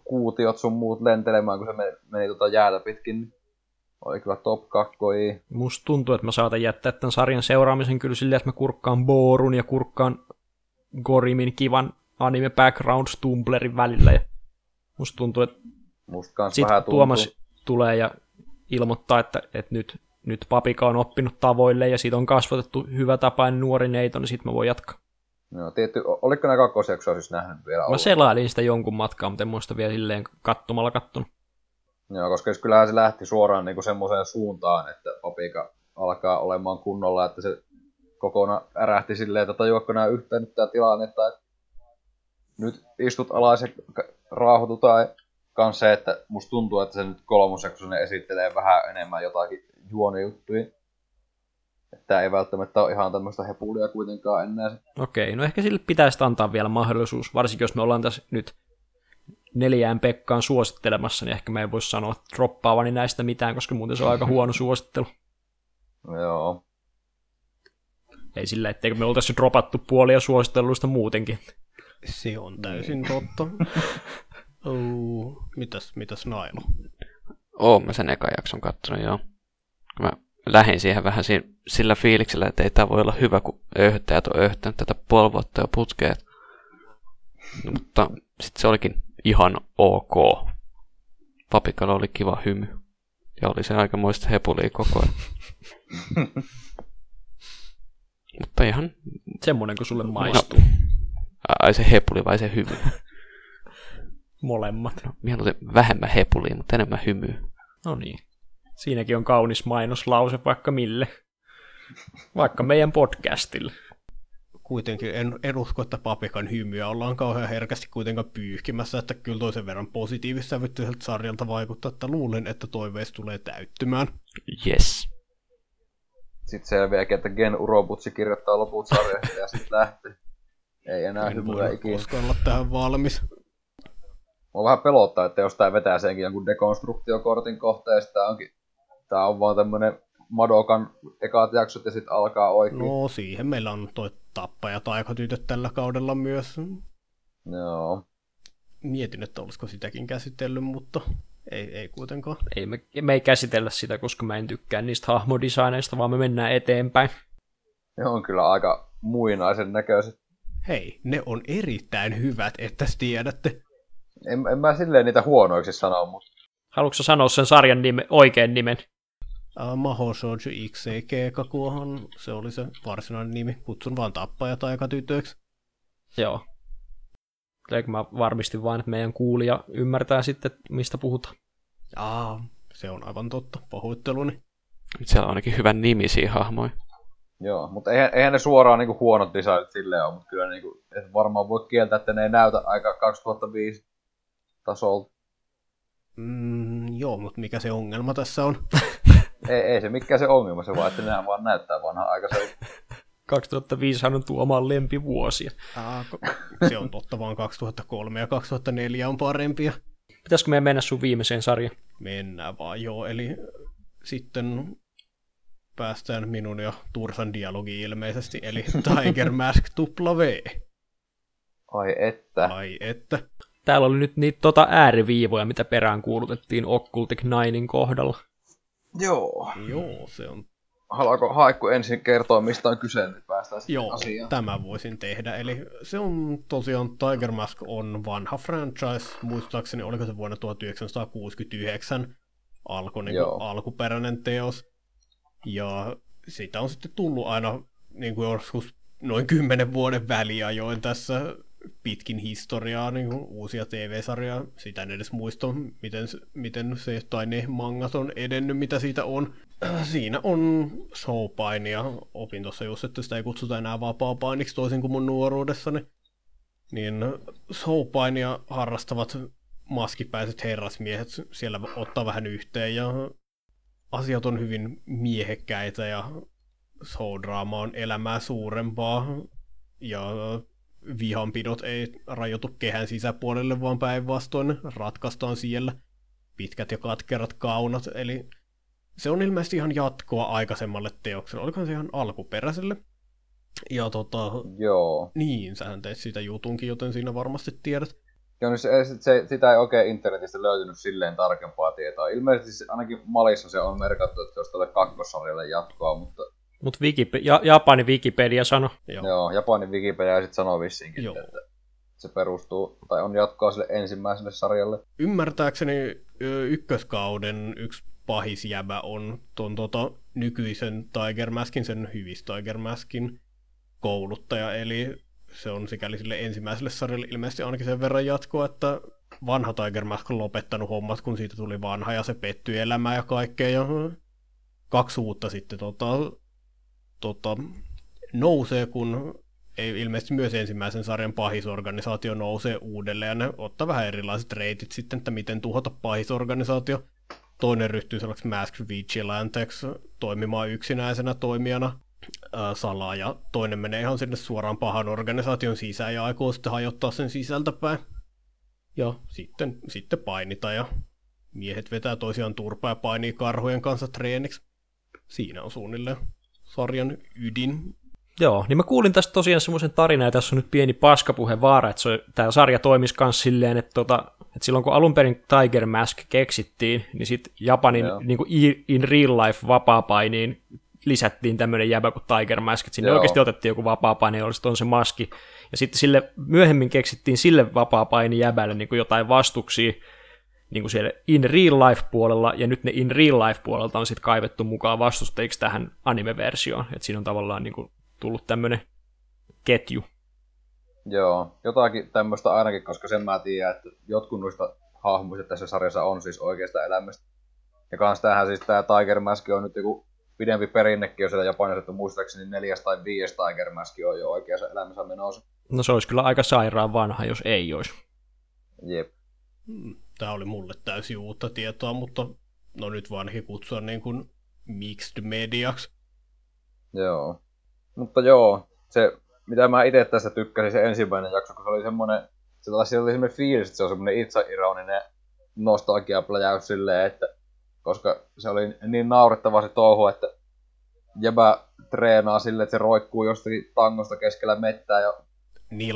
B: kuutiot sun muut lentelemään, kun se meni, meni tota jäätä pitkin. Niin oli kyllä top 2
A: Musta tuntuu, että mä saatan jättää tämän sarjan seuraamisen kyllä silleen, että mä kurkkaan Borun ja kurkkaan Gorimin kivan anime background Stumblerin välillä. Ja musta tuntuu, että
B: Musta kans Sitten vähän tuntuu.
A: Tuomas tulee ja ilmoittaa, että, että nyt, nyt papika on oppinut tavoille ja siitä on kasvatettu hyvä tapainen nuori neito, niin sitten mä voin jatkaa.
B: Joo, tietty, oliko nämä kakkosjaksoa siis nähnyt vielä?
A: Mä selailin sitä jonkun matkaa, mutta en muista vielä silleen kattomalla kattonut.
B: Joo, koska siis kyllähän se lähti suoraan niin semmoiseen suuntaan, että papika alkaa olemaan kunnolla, että se kokonaan ärähti silleen, että tajuako nämä yhtään nyt tämä tilanne, että nyt istut alas ja rauhoitutaan kans se, että musta tuntuu, että se nyt kolmosjakso ne esittelee vähän enemmän jotakin juonijuttuja. Että ei välttämättä ole ihan tämmöistä hepulia kuitenkaan enää.
A: Okei, no ehkä sille pitäisi antaa vielä mahdollisuus, varsinkin jos me ollaan tässä nyt neljään Pekkaan suosittelemassa, niin ehkä mä en voi sanoa droppaavani näistä mitään, koska muuten se on aika huono suosittelu.
B: Joo.
A: Ei sillä, etteikö me oltaisi dropattu puolia suositteluista muutenkin.
D: Se on täysin totta. oh, mitäs, mitäs Nailo?
C: Oon mä sen ekan jakson kattonut, joo. Mä lähdin siihen vähän si- sillä fiiliksellä, että ei tämä voi olla hyvä, kun öhtäjät on öhtänyt tätä puoli vuotta jo putkeen. Mutta sitten se olikin ihan ok. Papikalla oli kiva hymy. Ja oli se aikamoista hepulia koko ajan. Mutta ihan...
A: Semmoinen kuin sulle maistuu.
C: Ai se hepuli vai se hymy?
A: Molemmat.
C: No, mieluiten vähemmän hepulia, mutta enemmän hymyä.
A: No niin. Siinäkin on kaunis mainoslause vaikka mille. Vaikka meidän podcastille.
D: Kuitenkin en, en usko, että papikan hymyä ollaan kauhean herkästi kuitenkaan pyyhkimässä, että kyllä toisen verran positiivissävyttyiseltä sarjalta vaikuttaa, että luulen, että toiveista tulee täyttymään.
C: Yes.
B: Sitten selviääkin, että Gen Urobutsi kirjoittaa loput sarjasta ja sitten lähtee. Ei enää
D: En
B: hymyä ikinä.
D: koskaan olla tähän valmis.
B: Mua vähän pelottaa, että jos tää vetää senkin jonkun dekonstruktiokortin kohteesta, tää onkin... Tää on vaan tämmönen Madokan ekat jaksot ja sitten alkaa oikein. No.
D: No siihen meillä on toi tappaja taikatytöt tällä kaudella myös.
B: Joo.
D: Mietin, että olisiko sitäkin käsitellyt, mutta ei, ei kuitenkaan.
A: Ei me, me ei käsitellä sitä, koska mä en tykkää niistä hahmodesigneista, vaan me mennään eteenpäin.
B: Ne on kyllä aika muinaisen näköiset.
D: Hei, ne on erittäin hyvät, että tiedätte.
B: En, en mä silleen niitä huonoiksi sano, mutta
A: Haluatko sanoa sen sarjan nime, oikein nimen?
D: Uh, Maho Shoujo XCG Kakuahan, se oli se varsinainen nimi. Kutsun vaan tappaja taikatytöiksi.
A: Joo. Eikö mä varmistin vain, että meidän kuulija ymmärtää sitten, mistä puhutaan.
D: Aa, se on aivan totta. Pahoitteluni.
C: Siellä on ainakin hyvän nimisiä hahmoja.
B: joo. Mutta eihän, eihän ne suoraan niinku huonot designit silleen ole, mutta kyllä niinku, et varmaan voi kieltää, että ne ei näytä aika 2005 tasolta.
D: Mm, joo, mutta mikä se ongelma tässä on?
B: Ei, ei se mikään se ongelma, se vaan, että nämä vaan näyttää vanha aikaiselta.
A: 2005 on tuomaan lempivuosia.
D: Aa, ko- se on totta, vaan 2003 ja 2004 on parempia.
A: Pitäisikö meidän mennä sun viimeiseen sarjaan?
D: Mennään vaan, joo. Eli sitten päästään minun ja Tursan dialogiin ilmeisesti, eli Tiger Mask V.
B: Ai että.
D: Ai että.
A: Täällä oli nyt niitä tota ääriviivoja, mitä perään kuulutettiin Occultic Ninein kohdalla.
B: Joo.
D: Joo, se on
B: Haluaako Haikku ensin kertoa, mistä on kyse, niin päästään sitten
D: Joo,
B: asiaan.
D: tämän voisin tehdä. Eli se on tosiaan, Tiger Mask on vanha franchise, muistaakseni oliko se vuonna 1969 alkoi niin
B: Joo.
D: alkuperäinen teos. Ja siitä on sitten tullut aina niin kuin joskus noin kymmenen vuoden väliajoin tässä pitkin historiaa, niin kuin uusia TV-sarjoja. Sitä en edes muista, miten, miten se tai ne mangat on edennyt, mitä siitä on. Siinä on showpainia. Opin tuossa just, että sitä ei kutsuta enää vapaa-painiksi toisin kuin mun nuoruudessani. Niin showpainia harrastavat maskipäiset herrasmiehet siellä ottaa vähän yhteen ja asiat on hyvin miehekkäitä ja showdraama on elämää suurempaa ja vihanpidot ei rajoitu kehän sisäpuolelle, vaan päinvastoin ratkaistaan siellä pitkät ja katkerat kaunat, eli se on ilmeisesti ihan jatkoa aikaisemmalle teokselle, olikohan se ihan alkuperäiselle. Ja tota,
B: Joo.
D: niin, sähän teet sitä jutunkin, joten siinä varmasti tiedät.
B: Joo, niin se, se, se, sitä ei oikein internetistä löytynyt silleen tarkempaa tietoa. Ilmeisesti se, ainakin Malissa se on merkattu, että se olisi tälle kakkosarjalle jatkoa, mutta
A: Mutta Wikipe- ja, Japanin Wikipedia sano.
D: Joo.
B: joo, Japanin Wikipedia sitten sanoo vissiinkin,
D: Joo.
B: että se perustuu, tai on jatkoa sille ensimmäiselle sarjalle.
D: Ymmärtääkseni ykköskauden yksi pahis jäbä on ton tota, nykyisen Tiger Maskin, sen hyvis Tiger Maskin kouluttaja, eli se on sikäli sille ensimmäiselle sarjalle ilmeisesti ainakin sen verran jatkoa, että vanha Tiger Mask on lopettanut hommat, kun siitä tuli vanha ja se pettyi elämään ja kaikkea, ja kaksi uutta sitten tota, tota, nousee, kun ei ilmeisesti myös ensimmäisen sarjan pahisorganisaatio nousee uudelleen, ja ne ottaa vähän erilaiset reitit sitten, että miten tuhota pahisorganisaatio. Toinen ryhtyy sellaiseksi Masked Vigilanteksi toimimaan yksinäisenä toimijana ää, salaa, ja toinen menee ihan sinne suoraan pahan organisaation sisään ja aikoo sitten hajottaa sen sisältäpäin. Ja sitten, sitten painita ja miehet vetää toisiaan turpaa ja painii karhujen kanssa treeniksi. Siinä on suunnilleen sarjan ydin.
A: Joo, niin mä kuulin tästä tosiaan semmoisen tarinan, ja tässä on nyt pieni paskapuhe vaara, että se, tämä sarja toimisi myös silleen, että, tota, että silloin kun alun perin Tiger Mask keksittiin, niin sitten Japanin niin kuin in real life vapaa-painiin lisättiin tämmöinen jäbä kuin Tiger Mask, että sinne Joo. oikeasti otettiin joku vapaa-paini, olisi on se maski, ja sitten sille myöhemmin keksittiin sille vapaa-paini jäbälle niin kuin jotain vastuksia, niin kuin siellä in real life puolella, ja nyt ne in real life puolelta on sitten kaivettu mukaan vastustajiksi tähän anime-versioon, että siinä on tavallaan niin kuin tullut tämmöinen ketju.
B: Joo, jotakin tämmöistä ainakin, koska sen mä tiedän, että jotkut noista hahmoista tässä sarjassa on siis oikeasta elämästä. Ja kans tämähän siis tää Tiger Mask on nyt joku pidempi perinnekin on siellä Japanissa, että muistaakseni neljäs tai viides Tiger Mask on jo oikeassa elämässä menossa.
A: No se olisi kyllä aika sairaan vanha, jos ei olisi.
B: Jep.
D: Hmm, Tämä oli mulle täysin uutta tietoa, mutta no nyt vanhi kutsua niin kuin mixed mediaksi.
B: Joo. Mutta joo, se mitä mä itse tästä tykkäsin se ensimmäinen jakso, kun se oli semmoinen, se taisi oli semmoinen fiilis, että se on semmoinen itseironinen nostalgia-pläjäys silleen, että koska se oli niin naurettava se touhu, että jäbä treenaa silleen, että se roikkuu jostakin tangosta keskellä mettää ja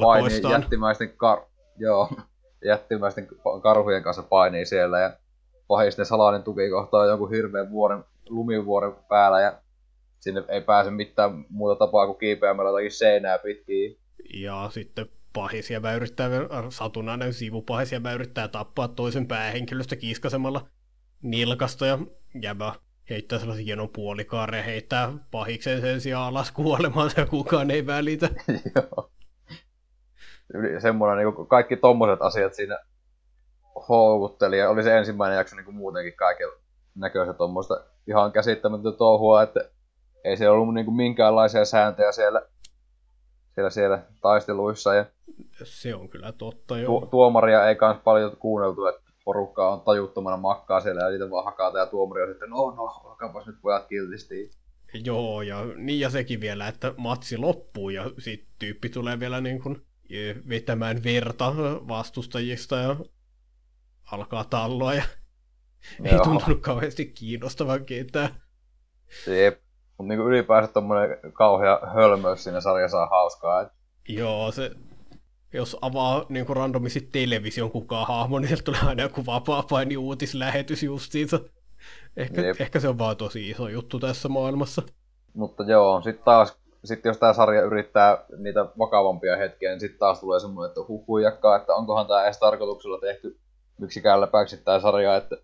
B: painii jättimäisten, kar- joo, jättimäisten karhujen kanssa painii siellä ja pahisten salainen tukikohta on jonkun hirveän vuoren, lumivuoren päällä ja sinne ei pääse mitään muuta tapaa kuin kiipeämällä jotakin seinää pitkin.
D: Ja sitten pahisia mä yrittää, satunnainen sivupahisia mä yrittää tappaa toisen päähenkilöstä kiskasemalla nilkasta ja jäbä heittää sellaisen hienon puolikaaren ja heittää pahiksen sen sijaan alas kuolemaan ja kukaan ei välitä.
B: Joo. Semmoinen, niin kaikki tommoset asiat siinä houkutteli ja oli se ensimmäinen jakso niin kuin muutenkin kaiken näköistä tuommoista ihan käsittämätöntä touhua, että ei siellä ollut niin kuin minkäänlaisia sääntöjä siellä, siellä, siellä taisteluissa. Ja
D: se on kyllä totta,
B: joo. Tu- tuomaria ei kans paljon kuunneltu, että porukka on tajuttomana makkaa siellä ja niitä vaan hakata ja tuomari on sitten, no no, olkaapas nyt pojat kiltisti.
D: Joo, ja niin ja sekin vielä, että matsi loppuu ja sitten tyyppi tulee vielä niin kuin vetämään verta vastustajista ja alkaa talloa ja Joo. ei tuntunut kauheasti kiinnostavan ketään.
B: Jep. Mutta niinku ylipäänsä tommonen kauhea hölmöys siinä sarjassa on hauskaa. Et...
D: Joo, se, jos avaa niin kuin randomisti television kukaan hahmo, niin sieltä tulee aina joku vapaa-paini uutislähetys justiinsa. Ehkä, ehkä se on vaan tosi iso juttu tässä maailmassa.
B: Mutta joo, sitten taas, sit jos tämä sarja yrittää niitä vakavampia hetkiä, niin sitten taas tulee semmoinen, että huhujakkaa, että onkohan tämä edes tarkoituksella tehty miksikään läpäksi tämä sarja, että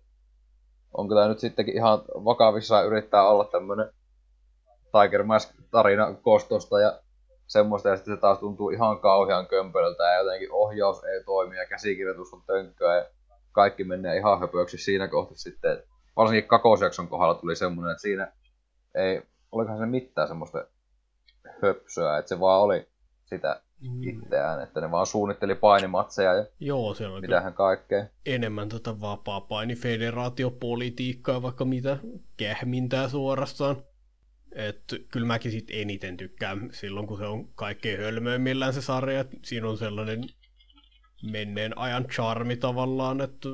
B: onko tämä nyt sittenkin ihan vakavissaan yrittää olla tämmöinen Tiger Mask-tarina kostosta ja semmoista, ja sitten se taas tuntuu ihan kauhean kömpelöltä, ja jotenkin ohjaus ei toimi, ja käsikirjoitus on tönkköä, ja kaikki menee ihan höpöksi siinä kohtaa sitten. Varsinkin kakosjakson kohdalla tuli semmoinen, että siinä ei, olikohan se mitään semmoista höpsöä, että se vaan oli sitä mm. itseään, että ne vaan suunnitteli painimatseja ja
D: Joo, se on
B: mitähän kaikkea.
D: Enemmän tätä vapaa painifederaatiopolitiikkaa, vaikka mitä kähmintää suorastaan. Että kyllä mäkin sit eniten tykkään silloin, kun se on kaikkein hölmöimmillään se sarja. Et siinä on sellainen menneen ajan charmi tavallaan, että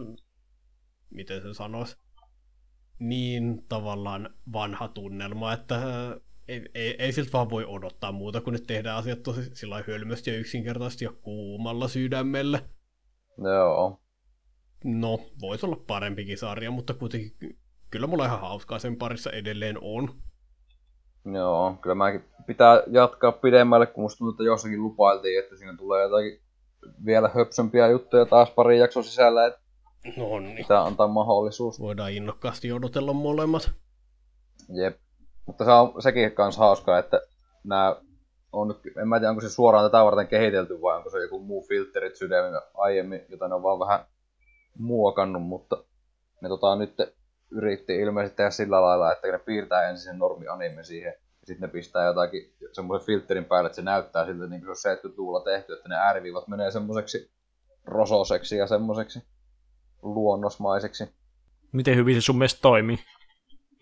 D: miten se sanoisi, niin tavallaan vanha tunnelma, että ei, ei, ei siltä vaan voi odottaa muuta, kun nyt tehdään asiat tosi sillä hölmösti ja yksinkertaisesti ja kuumalla sydämellä.
B: Joo.
D: No, voisi olla parempikin sarja, mutta kuitenkin kyllä mulla ihan hauskaa sen parissa edelleen on.
B: Joo, kyllä mäkin pitää jatkaa pidemmälle, kun musta tuntuu, että jossakin lupailtiin, että siinä tulee jotakin vielä höpsömpiä juttuja taas pari jakson sisällä, että
D: no niin.
B: pitää antaa mahdollisuus.
D: Voidaan innokkaasti odotella molemmat.
B: Jep. Mutta se on sekin kanssa hauskaa, että nämä on nyt, en mä tiedä, onko se suoraan tätä varten kehitelty vai onko se joku muu filterit sydämi aiemmin, jota ne on vaan vähän muokannut, mutta ne tota, nyt yritti ilmeisesti tehdä sillä lailla, että ne piirtää ensin sen normi anime siihen, ja sitten ne pistää jotakin semmoisen filterin päälle, että se näyttää siltä, niin kuin se on 70-luvulla tehty, että ne ääriviivat menee semmoiseksi rososeksi ja semmoiseksi luonnosmaiseksi.
A: Miten hyvin se sun mielestä toimii?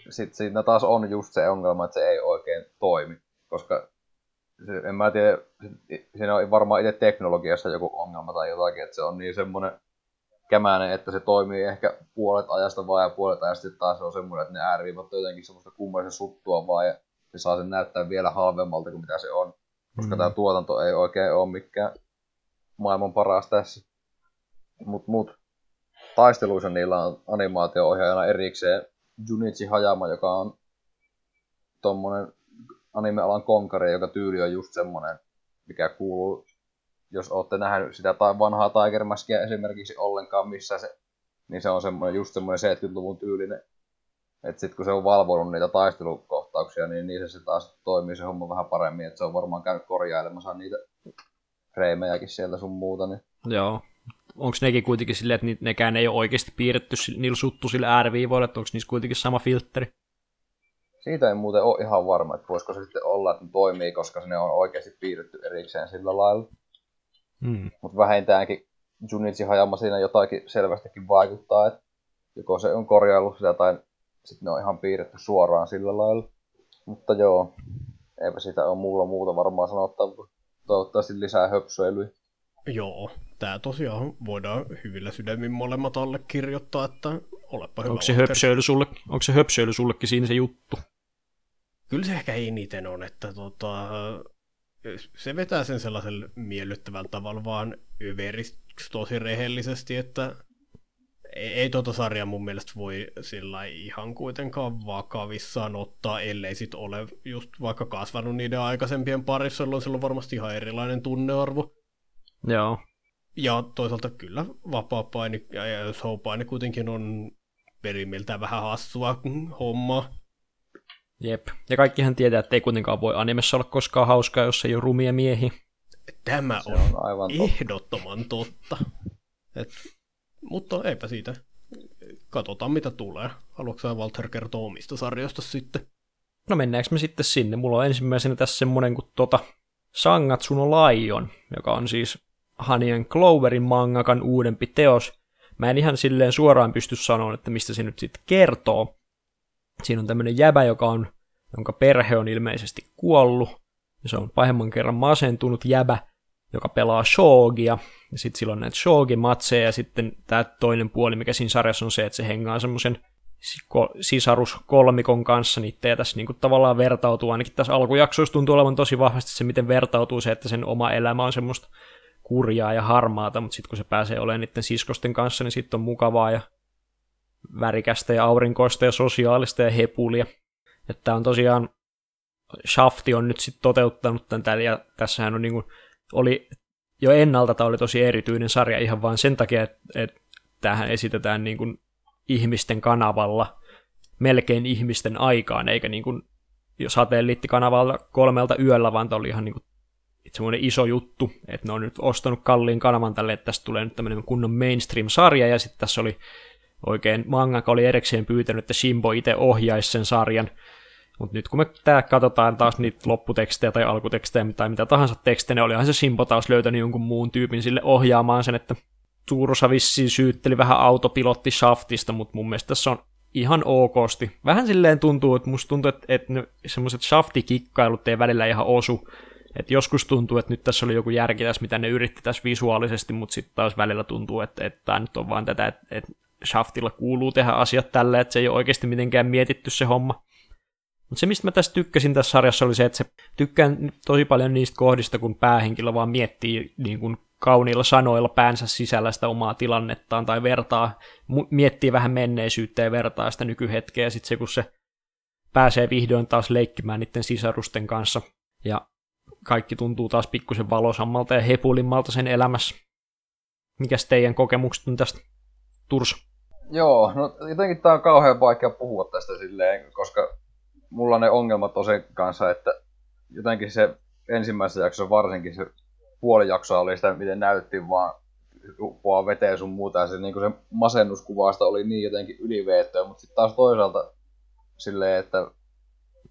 B: Sitten siinä taas on just se ongelma, että se ei oikein toimi, koska se, en mä tiedä, siinä on varmaan itse teknologiassa joku ongelma tai jotakin, että se on niin semmoinen kämänen, että se toimii ehkä puolet ajasta vaan ja puolet ajasta sitten taas on semmoinen, että ne ääriviivat on jotenkin semmoista kummallisen suttua vaan ja se saa sen näyttää vielä halvemmalta kuin mitä se on. Koska mm. tämä tuotanto ei oikein ole mikään maailman paras tässä. Mut, mut taisteluissa niillä on animaatio-ohjaajana erikseen Junichi Hayama, joka on tommonen animealan konkari, joka tyyli on just semmonen, mikä kuuluu, jos olette nähnyt sitä tai vanhaa Tiger Maskia esimerkiksi ollenkaan missä se, niin se on semmoinen, just semmoinen 70-luvun tyylinen. Et sit kun se on valvonut niitä taistelukohtauksia, niin niissä se taas toimii se homma vähän paremmin, että se on varmaan käynyt korjailemassa niitä freimejäkin sieltä sun muuta. Niin.
A: Joo. Onko nekin kuitenkin silleen, että nekään ei ole oikeasti piirretty niillä suttusilla ääriviivoilla, että onko niissä kuitenkin sama filtteri?
B: Siitä ei muuten ole ihan varma, että voisiko se sitten olla, että ne toimii, koska ne on oikeasti piirretty erikseen sillä lailla.
A: Mm.
B: Mutta vähintäänkin Junichi Hayama siinä jotakin selvästikin vaikuttaa, että joko se on korjaillut sitä tai sitten ne on ihan piirretty suoraan sillä lailla. Mutta joo, eipä sitä ole mulla muuta varmaan sanottaa, mutta toivottavasti lisää höpsöilyä.
D: Joo, tämä tosiaan voidaan hyvillä sydämin molemmat allekirjoittaa, että olepa hyvä.
A: Onko se, höpsöily sulle, onko se höpsöily sullekin siinä se juttu?
D: Kyllä se ehkä eniten on, että tota, se vetää sen sellaisella miellyttävällä tavalla vaan överiksi tosi rehellisesti, että ei, ei tuota sarjaa mun mielestä voi sillä ihan kuitenkaan vakavissaan ottaa, ellei sit ole just vaikka kasvanut niiden aikaisempien parissa, jolloin sillä on varmasti ihan erilainen tunnearvo.
A: Joo.
D: Ja toisaalta kyllä vapaa paini ja show paini kuitenkin on perimiltään vähän hassua hommaa.
A: Jep. Ja kaikkihan tietää, että ei kuitenkaan voi animessa olla koskaan hauskaa, jos ei ole rumia miehiä.
D: Tämä on, on aivan ehdottoman totta. Et, mutta eipä siitä. Katsotaan mitä tulee. Haluatko Walter kertoa omista sarjoista sitten?
A: No mennäänkö me sitten sinne? Mulla on ensimmäisenä tässä semmonen kuin tota Sangatsuno Lion, joka on siis Hanien Cloverin mangakan uudempi teos. Mä en ihan silleen suoraan pysty sanoa, että mistä se nyt sitten kertoo. Siinä on tämmöinen jäbä, joka on, jonka perhe on ilmeisesti kuollut. Ja se on pahemman kerran masentunut jäbä, joka pelaa shogia. Ja sitten sillä on näitä shogi-matseja. Ja sitten tämä toinen puoli, mikä siinä sarjassa on se, että se hengaa semmoisen sisaruskolmikon kanssa, niitä ei tässä niinku tavallaan vertautuu, ainakin tässä alkujaksoissa tuntuu olevan tosi vahvasti se, miten vertautuu se, että sen oma elämä on semmoista kurjaa ja harmaata, mutta sitten kun se pääsee olemaan niiden siskosten kanssa, niin sitten on mukavaa ja värikästä ja aurinkoista ja sosiaalista ja hepulia. Että on tosiaan, Shafti on nyt sitten toteuttanut tämän ja tässähän on niinku, oli jo ennalta tämä oli tosi erityinen sarja ihan vain sen takia, että, että tämähän esitetään niin kuin ihmisten kanavalla melkein ihmisten aikaan, eikä niin kuin satelliittikanavalla kolmelta yöllä, vaan tämä oli ihan niin kuin semmoinen iso juttu, että ne on nyt ostanut kalliin kanavan tälle, että tästä tulee nyt tämmöinen kunnon mainstream-sarja, ja sitten tässä oli oikein mangaka oli erikseen pyytänyt, että Shimbo itse ohjaisi sen sarjan, mutta nyt kun me tää katsotaan taas niitä lopputekstejä tai alkutekstejä tai mitä tahansa tekstejä, niin olihan se Simbo taas löytänyt jonkun muun tyypin sille ohjaamaan sen, että Turusa vissiin syytteli vähän autopilotti Shaftista, mutta mun mielestä tässä on ihan okosti. Vähän silleen tuntuu, että musta tuntuu, että, että semmoiset Shafti-kikkailut ei välillä ihan osu. Et joskus tuntuu, että nyt tässä oli joku järki tässä, mitä ne yritti tässä visuaalisesti, mutta sitten taas välillä tuntuu, että, että tämä nyt on vaan tätä, että, että Shaftilla kuuluu tehdä asiat tällä, että se ei ole oikeasti mitenkään mietitty se homma. Mutta se, mistä mä tässä tykkäsin tässä sarjassa, oli se, että se tykkään tosi paljon niistä kohdista, kun päähenkilö vaan miettii niin kuin kauniilla sanoilla päänsä sisällä sitä omaa tilannettaan tai vertaa, miettii vähän menneisyyttä ja vertaa sitä nykyhetkeä, ja sitten se, kun se pääsee vihdoin taas leikkimään niiden sisarusten kanssa, ja kaikki tuntuu taas pikkusen valosammalta ja hepulimmalta sen elämässä. Mikäs teidän kokemukset on tästä, Turs?
B: Joo, no jotenkin tää on kauhean vaikea puhua tästä silleen, koska mulla ne ongelmat on sen kanssa, että jotenkin se ensimmäisessä jaksossa varsinkin se puoli jaksoa oli sitä, miten näytti vaan uppoa veteen sun muuta, ja se, niin se masennuskuvasta oli niin jotenkin yliveettöä, mutta sitten taas toisaalta silleen, että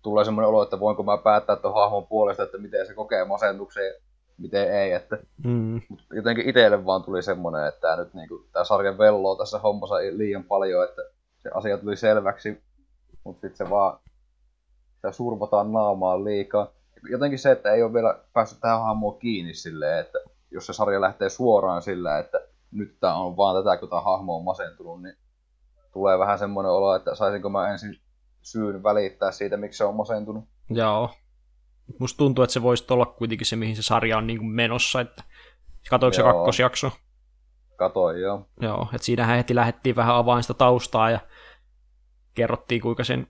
B: tulee semmoinen olo, että voinko mä päättää tuon hahmon puolesta, että miten se kokee masennuksen miten ei. Että,
A: mm.
B: Mut jotenkin itselle vaan tuli semmoinen, että tämä nyt niinku, tää sarjan velloo tässä hommassa liian paljon, että se asia tuli selväksi, mutta sitten se vaan sitä survotaan naamaan liikaa. Jotenkin se, että ei ole vielä päässyt tähän hahmoon kiinni silleen, että jos se sarja lähtee suoraan sillä, että nyt tää on vaan tätä, kun tämä hahmo on masentunut, niin tulee vähän semmoinen olo, että saisinko mä ensin syyn välittää siitä, miksi se on masentunut.
A: Joo. Musta tuntuu, että se voisi olla kuitenkin se, mihin se sarja on niin kuin menossa. Että... Katoiko se kakkosjakso?
B: Katoin joo.
A: Joo, että siinähän heti lähdettiin vähän avaan sitä taustaa ja kerrottiin, kuinka sen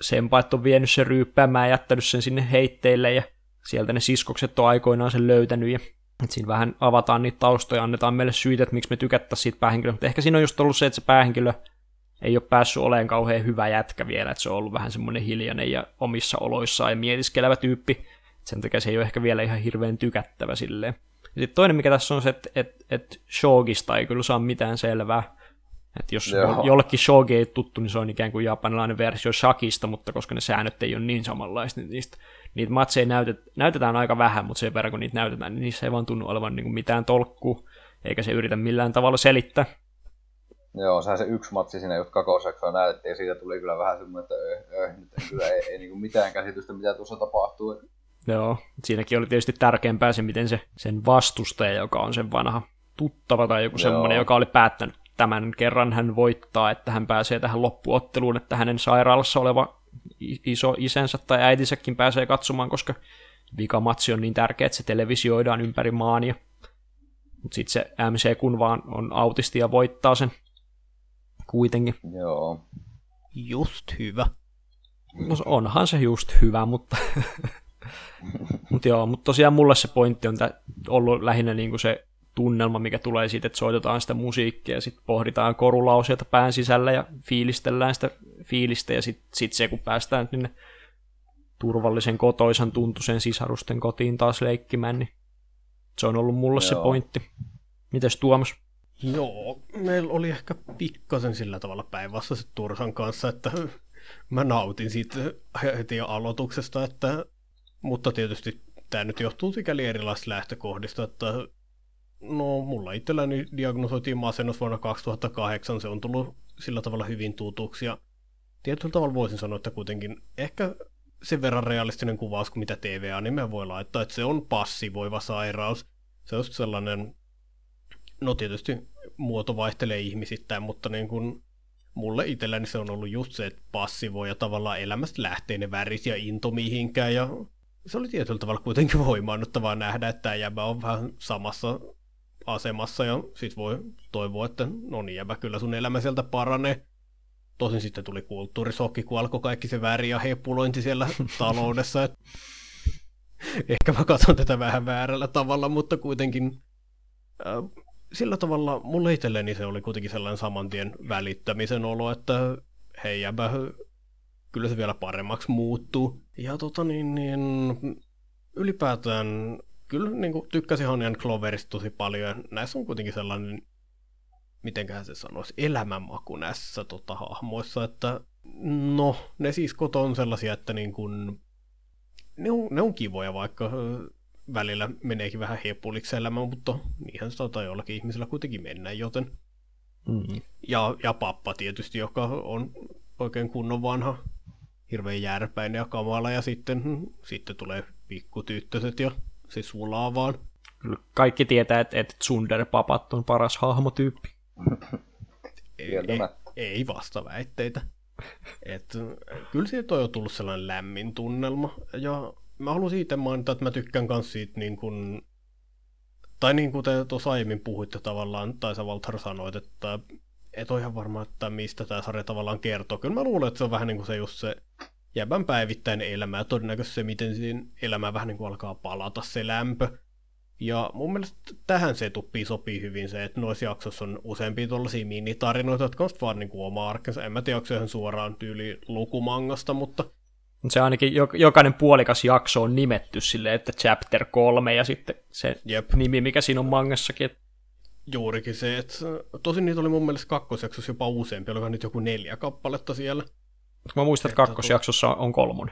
A: senpaat on vienyt sen ryyppäämään ja jättänyt sen sinne heitteille ja sieltä ne siskokset on aikoinaan sen löytänyt ja et siinä vähän avataan niitä taustoja ja annetaan meille syitä, että miksi me tykättäisiin siitä päähenkilöä, mutta ehkä siinä on just ollut se, että se päähenkilö ei ole päässyt olemaan kauhean hyvä jätkä vielä, että se on ollut vähän semmoinen hiljainen ja omissa oloissaan ja mietiskelevä tyyppi, sen takia se ei ole ehkä vielä ihan hirveän tykättävä silleen. Ja sitten toinen, mikä tässä on se, että et, et Shogista ei kyllä saa mitään selvää. Että jos
B: Joo.
A: jollekin Shogi ei tuttu, niin se on ikään kuin japanilainen versio Shakista, mutta koska ne säännöt ei ole niin samanlaiset, niin niistä, niitä matseja näytet, näytetään aika vähän, mutta sen verran kun niitä näytetään, niin niissä ei vaan tunnu olevan niin kuin mitään tolkkua, eikä se yritä millään tavalla selittää.
B: Joo, sehän se yksi matsi siinä just kakosjaksoa näytettiin, ja siitä tuli kyllä vähän semmoinen, että öö, öö, nyt ei kyllä ei, ei niinku mitään käsitystä, mitä tuossa tapahtuu.
A: Joo, siinäkin oli tietysti tärkeämpää se, miten se sen vastustaja, joka on sen vanha tuttava tai joku semmoinen, joka oli päättänyt tämän kerran hän voittaa, että hän pääsee tähän loppuotteluun, että hänen sairaalassa oleva iso isänsä tai äitinsäkin pääsee katsomaan, koska vikamatsi on niin tärkeä, että se televisioidaan ympäri maan. Ja... Mutta sitten se MC kun vaan on autisti ja voittaa sen kuitenkin.
B: Joo.
D: Just hyvä.
A: No onhan se just hyvä, mutta... Mut joo, mutta tosiaan mulle se pointti on ollut lähinnä niinku se tunnelma, mikä tulee siitä, että soitetaan sitä musiikkia ja sitten pohditaan korulauseita pään sisällä ja fiilistellään sitä fiilistä ja sitten sit se, kun päästään sinne turvallisen kotoisan tuntuisen sisarusten kotiin taas leikkimään, niin se on ollut mulle se
B: Joo.
A: pointti. Mites Tuomas?
D: Joo, meillä oli ehkä pikkasen sillä tavalla päinvastaiset Tursan kanssa, että mä nautin siitä heti aloituksesta, että, mutta tietysti tämä nyt johtuu sikäli erilaisista lähtökohdista, että no mulla itselläni diagnosoitiin masennus vuonna 2008, se on tullut sillä tavalla hyvin tutuksi ja tietyllä tavalla voisin sanoa, että kuitenkin ehkä sen verran realistinen kuvaus kuin mitä TVA-nimeä voi laittaa, että se on passivoiva sairaus. Se on sellainen No tietysti muoto vaihtelee ihmisittäin, mutta niin kuin mulle itselläni se on ollut just se, että passivoi ja tavallaan elämästä lähtee ne värit ja into mihinkään. Ja se oli tietyllä tavalla kuitenkin voimaannuttavaa nähdä, että tämä jäbä on vähän samassa asemassa ja sit voi toivoa, että no niin jäbä, kyllä sun elämä sieltä paranee. Tosin sitten tuli kulttuurisokki, kun alkoi kaikki se väri ja hepulointi siellä taloudessa. Et ehkä mä katson tätä vähän väärällä tavalla, mutta kuitenkin äh, sillä tavalla mulle itselleni se oli kuitenkin sellainen saman tien välittämisen olo, että hei jäbä, kyllä se vielä paremmaksi muuttuu. Ja tota niin, niin ylipäätään kyllä niin kuin, tykkäsin Honjan Cloverista tosi paljon. Näissä on kuitenkin sellainen, mitenköhän se sanoisi, elämänmaku näissä tota, hahmoissa, että no, ne siskot on sellaisia, että niin kuin, ne, on, ne on kivoja, vaikka välillä meneekin vähän hepuliksi elämä, mutta niinhän se taitaa jollakin ihmisellä kuitenkin mennä, joten...
A: Mm.
D: Ja, ja pappa tietysti, joka on oikein kunnon vanha, hirveän järpäinen ja kamala, ja sitten, sitten tulee pikkutyttöset ja se sulaa vaan.
A: Kyllä kaikki tietää, että, että Tsunder-papat on paras hahmotyyppi.
D: Ei, ei, ei vasta väitteitä. Et, kyllä siitä on jo tullut sellainen lämmin tunnelma. Ja mä haluan siitä mainita, että mä tykkään myös siitä niin kuin, tai niin kuin te tuossa aiemmin puhuitte tavallaan, tai sä Walter sanoit, että et ole ihan varma, että mistä tämä sarja tavallaan kertoo. Kyllä mä luulen, että se on vähän niin kuin se just se jäbän päivittäinen elämä, ja todennäköisesti se, miten siinä elämä vähän niin kuin alkaa palata se lämpö. Ja mun mielestä tähän se tuppii sopii hyvin se, että noissa jaksoissa on useampia tuollaisia minitarinoita, jotka on vaan niin kuin oma arkensa. En mä tiedä, onko se ihan suoraan tyyli lukumangasta, mutta
A: Mut Se ainakin jok- jokainen puolikas jakso on nimetty silleen, että chapter 3 ja sitten se
D: jep,
A: nimi, mikä siinä on mangassakin.
D: juurikin se, että tosin niitä oli mun mielestä kakkosjaksossa jopa useampi, oliko nyt joku neljä kappaletta siellä.
A: Mä muistan, että kakkosjaksossa on kolmon.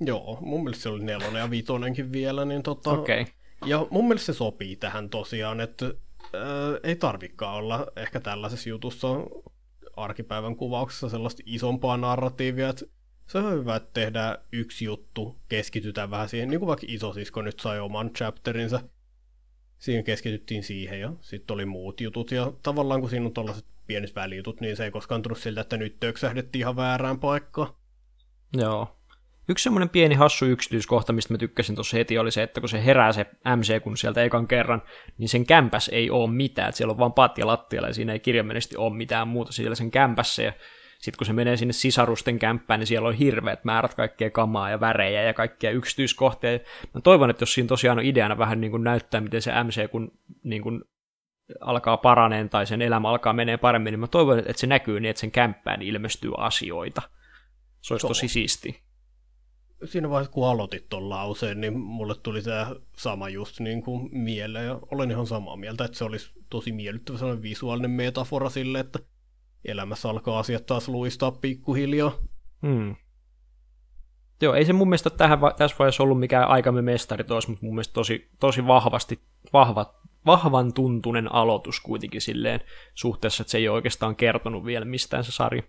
D: Joo, mun mielestä se oli nelonen ja vitonenkin vielä, niin tota...
A: Okei. Okay.
D: Ja mun mielestä se sopii tähän tosiaan, että ää, ei tarvikaan olla ehkä tällaisessa jutussa arkipäivän kuvauksessa sellaista isompaa narratiivia, että se on hyvä, että tehdään yksi juttu, keskitytään vähän siihen, niin kuin vaikka isosisko nyt sai oman chapterinsa. siinä keskityttiin siihen ja sitten oli muut jutut. Ja tavallaan kun siinä on tällaiset pienet välijutut, niin se ei koskaan tullut siltä, että nyt töksähdettiin ihan väärään paikkaan.
A: Joo. Yksi semmoinen pieni hassu yksityiskohta, mistä mä tykkäsin tuossa heti, oli se, että kun se herää se MC, kun sieltä ekan kerran, niin sen kämpäs ei ole mitään. Että siellä on vaan patja lattialla ja siinä ei kirjaimellisesti ole mitään muuta siellä sen kämpässä. Ja sitten kun se menee sinne sisarusten kämppään, niin siellä on hirveät määrät kaikkea kamaa ja värejä ja kaikkia yksityiskohtia. Mä toivon, että jos siinä tosiaan on ideana vähän niin kuin näyttää, miten se MC kun niin kuin alkaa paraneen tai sen elämä alkaa menee paremmin, niin mä toivon, että se näkyy niin, että sen kämppään ilmestyy asioita. Se olisi tosi siisti.
D: Siinä vaiheessa, kun aloitit tuon lauseen, niin mulle tuli tämä sama just niin kuin mieleen, ja olen ihan samaa mieltä, että se olisi tosi miellyttävä sellainen visuaalinen metafora sille, että elämässä alkaa asiat taas luistaa pikkuhiljaa.
A: Hmm. Joo, ei se mun mielestä tähän, tässä vaiheessa ollut mikään aikamme mestari tois, mutta mun mielestä tosi, tosi vahvasti, vahva, vahvan tuntunen aloitus kuitenkin silleen suhteessa, että se ei ole oikeastaan kertonut vielä mistään se sarja.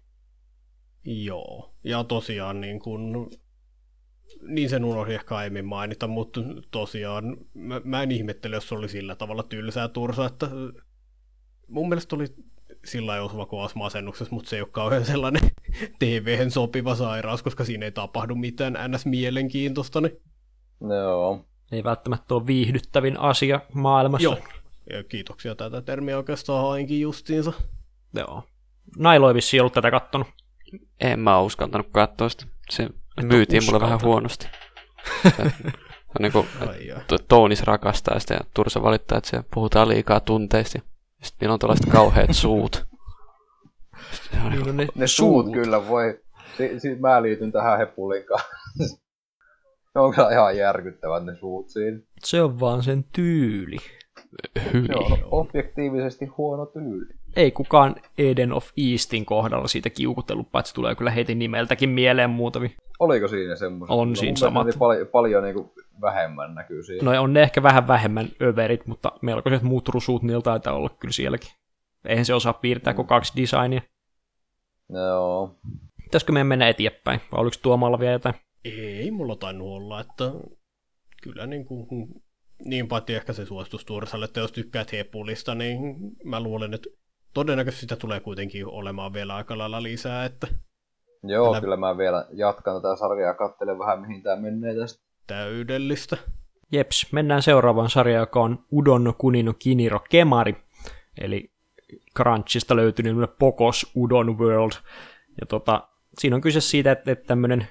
D: Joo, ja tosiaan niin kun, niin sen unohdin ehkä aiemmin mainita, mutta tosiaan mä, mä en ihmettele, jos se oli sillä tavalla tylsää tursa, että mun mielestä oli sillä ei osuva kovassa masennuksessa, mutta se ei ole kauhean sellainen tv sopiva sairaus, koska siinä ei tapahdu mitään ns. mielenkiintoista. Niin...
B: Joo.
A: Ei välttämättä ole viihdyttävin asia maailmassa.
D: Joo. Ja kiitoksia tätä termiä oikeastaan hainkin justiinsa.
A: Joo. Nailo ei vissiin ollut tätä kattonut.
C: En mä uskaltanut katsoa sitä. Se Et myytiin mulle vähän huonosti. niin kuin, Toonis rakastaa sitä ja Tursa valittaa, että se puhutaan liikaa tunteista. Sitten niillä on tällaiset kauheat suut.
B: on niin, no ne, ne suut. suut kyllä voi. Si- si- mä liityn tähän hepulin kanssa. ne on kyllä ihan järkyttävät ne suut siinä.
A: Se on vaan sen tyyli.
B: Hyi. Se on objektiivisesti huono tyyli.
A: Ei kukaan Eden of Eastin kohdalla siitä kiukutellut, paitsi tulee kyllä heti nimeltäkin mieleen muutamia.
B: Oliko siinä semmoista?
A: On no, siinä samat.
B: Paljon, paljon niin kuin vähemmän näkyy siinä.
A: No on ne ehkä vähän vähemmän överit, mutta melkoiset muut rusuut niillä taitaa olla kyllä sielläkin. Eihän se osaa piirtää mm. kuin kaksi designia.
B: Joo.
A: Pitäisikö meidän mennä eteenpäin, vai oliko tuomalla vielä jotain?
D: Ei mulla tainnut olla, että kyllä niin kuin, niin paitsi ehkä se suostus Tursalle, että jos tykkäät Hepulista, niin mä luulen, että todennäköisesti sitä tulee kuitenkin olemaan vielä aika lailla lisää, että
B: Joo, Älä... kyllä mä vielä jatkan tätä sarjaa ja katselen vähän mihin tämä menee tästä.
D: Täydellistä.
A: Jeps, mennään seuraavaan sarjaan, joka on Udon Kunino Kiniro Kemari, eli Crunchista löytynyt Pokos Udon World. Ja tota, siinä on kyse siitä, että, että tämmöinen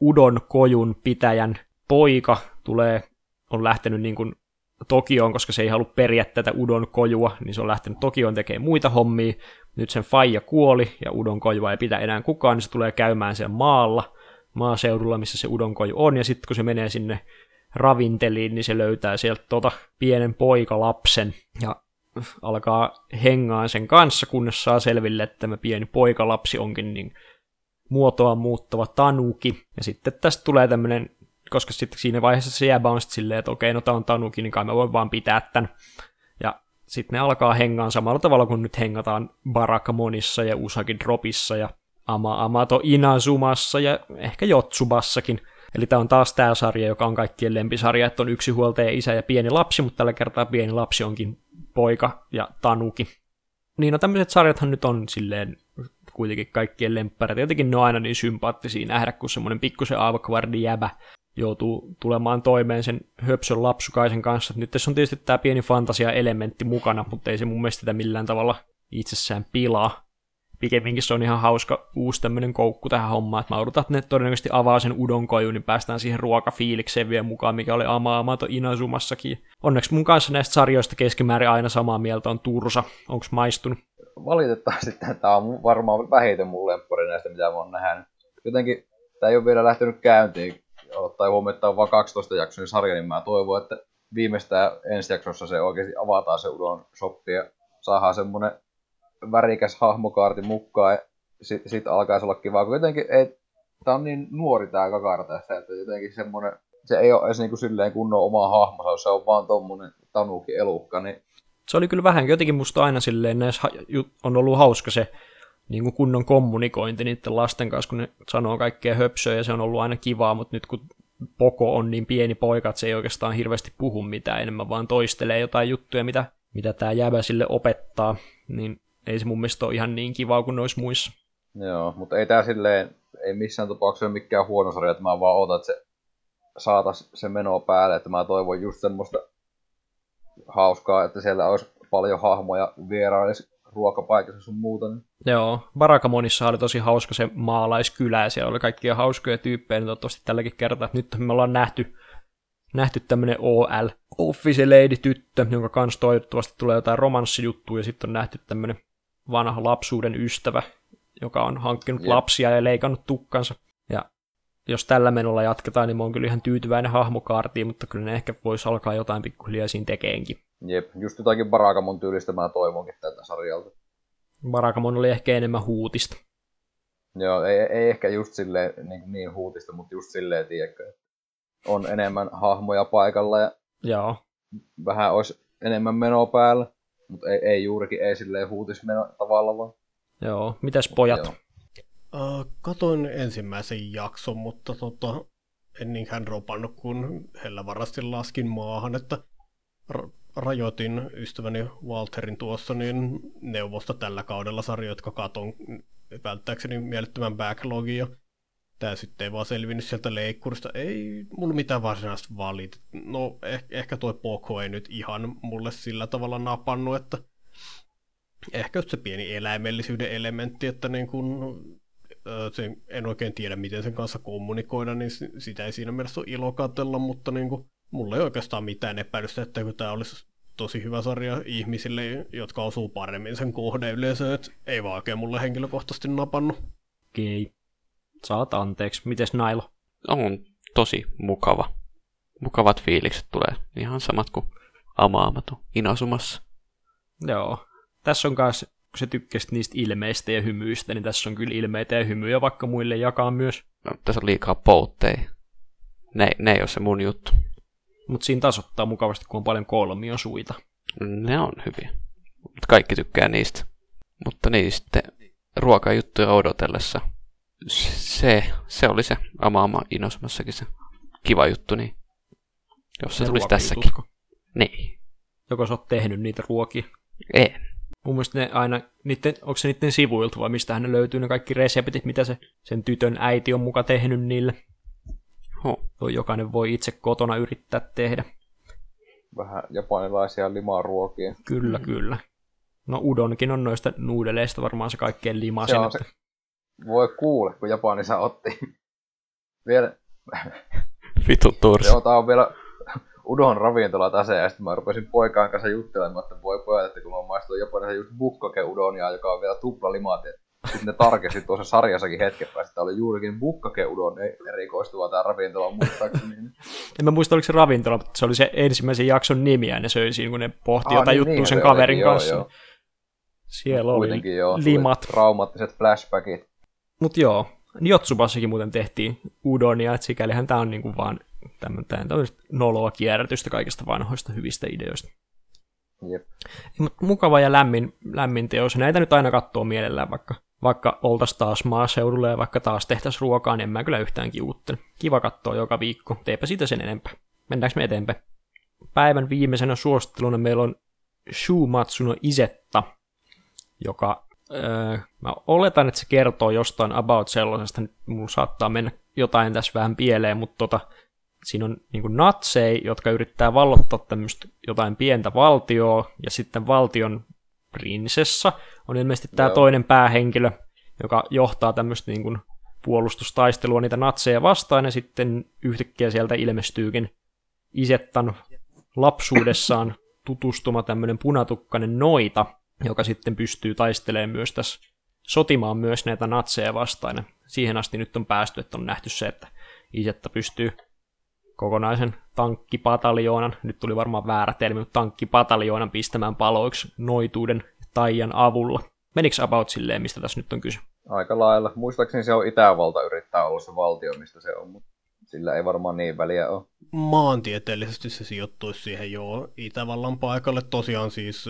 A: Udon kojun pitäjän poika tulee, on lähtenyt niin kuin Tokioon, koska se ei halua periä tätä Udon kojua, niin se on lähtenyt Tokioon tekemään muita hommia. Nyt sen faija kuoli ja Udon kojua ei pidä enää kukaan, niin se tulee käymään siellä maalla, maaseudulla, missä se Udon koju on, ja sitten kun se menee sinne ravinteliin, niin se löytää sieltä tota pienen poikalapsen ja alkaa hengaa sen kanssa, kunnes saa selville, että tämä pieni poikalapsi onkin niin muotoa muuttava tanuki. Ja sitten tästä tulee tämmöinen koska sitten siinä vaiheessa se jäbä on sitten silleen, että okei, no tää on Tanuki, niin kai mä voin vaan pitää tän. Ja sitten ne alkaa hengaan samalla tavalla kuin nyt hengataan Barakamonissa ja Usagi Dropissa ja Ama Amato Inazumassa ja ehkä Jotsubassakin. Eli tämä on taas tämä sarja, joka on kaikkien lempisarja, että on yksi huoltaja isä ja pieni lapsi, mutta tällä kertaa pieni lapsi onkin poika ja tanuki. Niin no tämmöiset sarjathan nyt on silleen kuitenkin kaikkien lemppareita. Jotenkin ne on aina niin sympaattisia nähdä, kun semmoinen pikkusen aavakvardi jäbä joutuu tulemaan toimeen sen höpsön lapsukaisen kanssa. Nyt tässä on tietysti tämä pieni fantasia-elementti mukana, mutta ei se mun mielestä sitä millään tavalla itsessään pilaa. Pikemminkin se on ihan hauska uusi tämmöinen koukku tähän hommaan, että mä odotan, että ne todennäköisesti avaa sen udonkoju, niin päästään siihen ruokafiilikseen vielä mukaan, mikä oli Amaamato Inazumassakin. Onneksi mun kanssa näistä sarjoista keskimäärin aina samaa mieltä on Tursa. Onko maistunut?
B: Valitettavasti tämä on varmaan vähiten mun lemppari näistä, mitä mä oon nähnyt. Jotenkin tämä ei ole vielä lähtenyt käyntiin ottaa huomioon, että on vain 12 jaksoinen sarja, niin mä toivon, että viimeistään ensi jaksossa se oikeasti avataan se Udon shoppi ja saadaan semmonen värikäs hahmokaarti mukaan ja sitten sit alkaisi olla kiva, kun jotenkin ei, tää on niin nuori tää kakara tässä, että jotenkin semmonen, se ei ole edes niinku silleen kunnon oma hahmo, se on vaan tommonen tanuki elukka, niin
A: se oli kyllä vähän jotenkin musta aina silleen, näissä on ollut hauska se niin kuin kunnon kommunikointi niiden lasten kanssa, kun ne sanoo kaikkea höpsöä ja se on ollut aina kivaa, mutta nyt kun Poko on niin pieni poika, että se ei oikeastaan hirveästi puhu mitään, enemmän vaan toistelee jotain juttuja, mitä, mitä tämä jäbä sille opettaa, niin ei se mun mielestä ole ihan niin kivaa kuin noissa muissa.
B: Joo, mutta ei tää silleen, ei missään tapauksessa ole mikään huono sarja, että mä vaan odotan, että se saatas se meno päälle, että mä toivon just semmoista hauskaa, että siellä olisi paljon hahmoja vierailisi ruokapaikassa sun muuta. Niin.
A: Joo, Barakamonissa oli tosi hauska se maalaiskylä, ja siellä oli kaikkia hauskoja tyyppejä, niin toivottavasti tälläkin kertaa, että nyt me ollaan nähty, nähty tämmönen OL, Office Lady-tyttö, jonka kanssa toivottavasti tulee jotain romanssijuttuja, ja sitten on nähty tämmönen vanha lapsuuden ystävä, joka on hankkinut Jep. lapsia ja leikannut tukkansa. Ja jos tällä menolla jatketaan, niin mä oon kyllä ihan tyytyväinen hahmokaartiin, mutta kyllä ne ehkä voisi alkaa jotain pikkuhiljaa siinä tekeenkin.
B: Jep, just jotakin Barakamon tyylistä mä toivonkin tältä sarjalta.
A: Barakamon oli ehkä enemmän huutista.
B: Joo, ei, ei ehkä just silleen niin, niin huutista, mutta just silleen, tiedätkö, että on enemmän hahmoja paikalla ja
A: Joo.
B: vähän olisi enemmän menoa päällä, mutta ei, ei juurikin ei silleen huutismeno tavalla vaan.
A: Joo, mitäs pojat? Joo.
D: Uh, katoin ensimmäisen jakson, mutta tota, en niinkään dropannut, kun hellä varasti laskin maahan, että ra- rajoitin ystäväni Walterin tuossa niin neuvosta tällä kaudella sarjoja, jotka katon välttääkseni mielettömän backlogia. Tää sitten ei vaan selvinnyt sieltä leikkurista. Ei mulla mitään varsinaista valit. No eh- ehkä toi Poco ei nyt ihan mulle sillä tavalla napannut, että ehkä se pieni eläimellisyyden elementti, että niin kun se, en oikein tiedä, miten sen kanssa kommunikoida, niin sitä ei siinä mielessä ole ilo katsella, mutta niin kuin, mulla ei oikeastaan mitään epäilystä, että kun tämä olisi tosi hyvä sarja ihmisille, jotka osuu paremmin sen kohdeyleisöön, ei vaan oikein mulle henkilökohtaisesti napannut.
A: Okei. Saat anteeksi. Mites Nailo?
C: On tosi mukava. Mukavat fiilikset tulee. Ihan samat kuin Amaamato Inasumassa.
A: Joo. Tässä on myös kun sä tykkäsit niistä ilmeistä ja hymyistä, niin tässä on kyllä ilmeitä ja hymyjä vaikka muille jakaa myös.
C: No, tässä on liikaa poutteja. Ne, ne ei ole se mun juttu.
A: Mutta siinä tasoittaa mukavasti, kun on paljon kolmio suita.
C: Ne on hyviä. Kaikki tykkää niistä. Mutta niin sitten ruokajuttuja odotellessa. Se, se oli se Amaama Inosmassakin se kiva juttu, niin jos se tulisi tässäkin. Niin.
A: Joko sä oot tehnyt niitä ruokia?
C: En.
A: Mun mielestä ne aina, niiden, onko se niiden sivuilta vai mistä ne löytyy ne kaikki reseptit, mitä se sen tytön äiti on muka tehnyt niille.
C: Ho.
A: Jokainen voi itse kotona yrittää tehdä.
B: Vähän japanilaisia limaruokia.
A: Kyllä, mm. kyllä. No udonkin on noista nuudeleista varmaan se kaikkein limasin. Se, se
B: voi kuule, kun Japanissa otti vielä...
C: Vitu tursi.
B: Joo, tää on vielä udon ravintola tässä, ja sitten mä rupesin poikaan kanssa juttelemaan, että voi pojat, että kun mä maistuin jopa just bukkake udonia, joka on vielä tupla limaat, sitten ne tarkesti tuossa sarjassakin hetken päästä, että oli juurikin bukkake udon erikoistuva tämä ravintola muistaakseni.
A: en mä muista, oliko se ravintola, mutta se oli se ensimmäisen jakson nimi, ja ne söi siinä, kun ne pohti jotain niin, juttua niin, sen kaverin olikin, kanssa. Joo, joo. Siellä oli
B: joo,
A: limat.
B: Traumaattiset flashbackit.
A: Mut joo, Jotsubassakin muuten tehtiin udonia, että sikälihän tää on niinku vaan tämmöistä noloa kierrätystä kaikista vanhoista hyvistä ideoista.
B: Jep.
A: Mukava ja lämmin, lämmin teos. Näitä nyt aina katsoo mielellään, vaikka, vaikka oltaisiin taas maaseudulla ja vaikka taas tehtäisiin ruokaa, niin en mä kyllä yhtään kiuuttele. Kiva katsoa joka viikko. Teepä siitä sen enempää. Mennäänkö me eteenpäin? Päivän viimeisenä suositteluna meillä on Shumatsuno Isetta, joka öö, mä oletan, että se kertoo jostain about sellaisesta, nyt mulla saattaa mennä jotain tässä vähän pieleen, mutta tota, siinä on niin natsei, jotka yrittää vallottaa tämmöistä jotain pientä valtioa, ja sitten valtion prinsessa on ilmeisesti tämä toinen päähenkilö, joka johtaa tämmöistä niin kuin puolustustaistelua niitä natseja vastaan, ja sitten yhtäkkiä sieltä ilmestyykin Isettan lapsuudessaan tutustuma tämmöinen punatukkainen noita, joka sitten pystyy taistelemaan myös tässä sotimaan myös näitä natseja vastaan. Ja siihen asti nyt on päästy, että on nähty se, että Isetta pystyy kokonaisen tankkipataljoonan, nyt tuli varmaan väärä termi, mutta tankkipataljoonan pistämään paloiksi noituuden taian avulla. Menikö about silleen, mistä tässä nyt on kyse?
B: Aika lailla. Muistaakseni se on Itävalta yrittää olla se valtio, mistä se on, mutta sillä ei varmaan niin väliä ole.
D: Maantieteellisesti se sijoittuisi siihen jo Itävallan paikalle. Tosiaan siis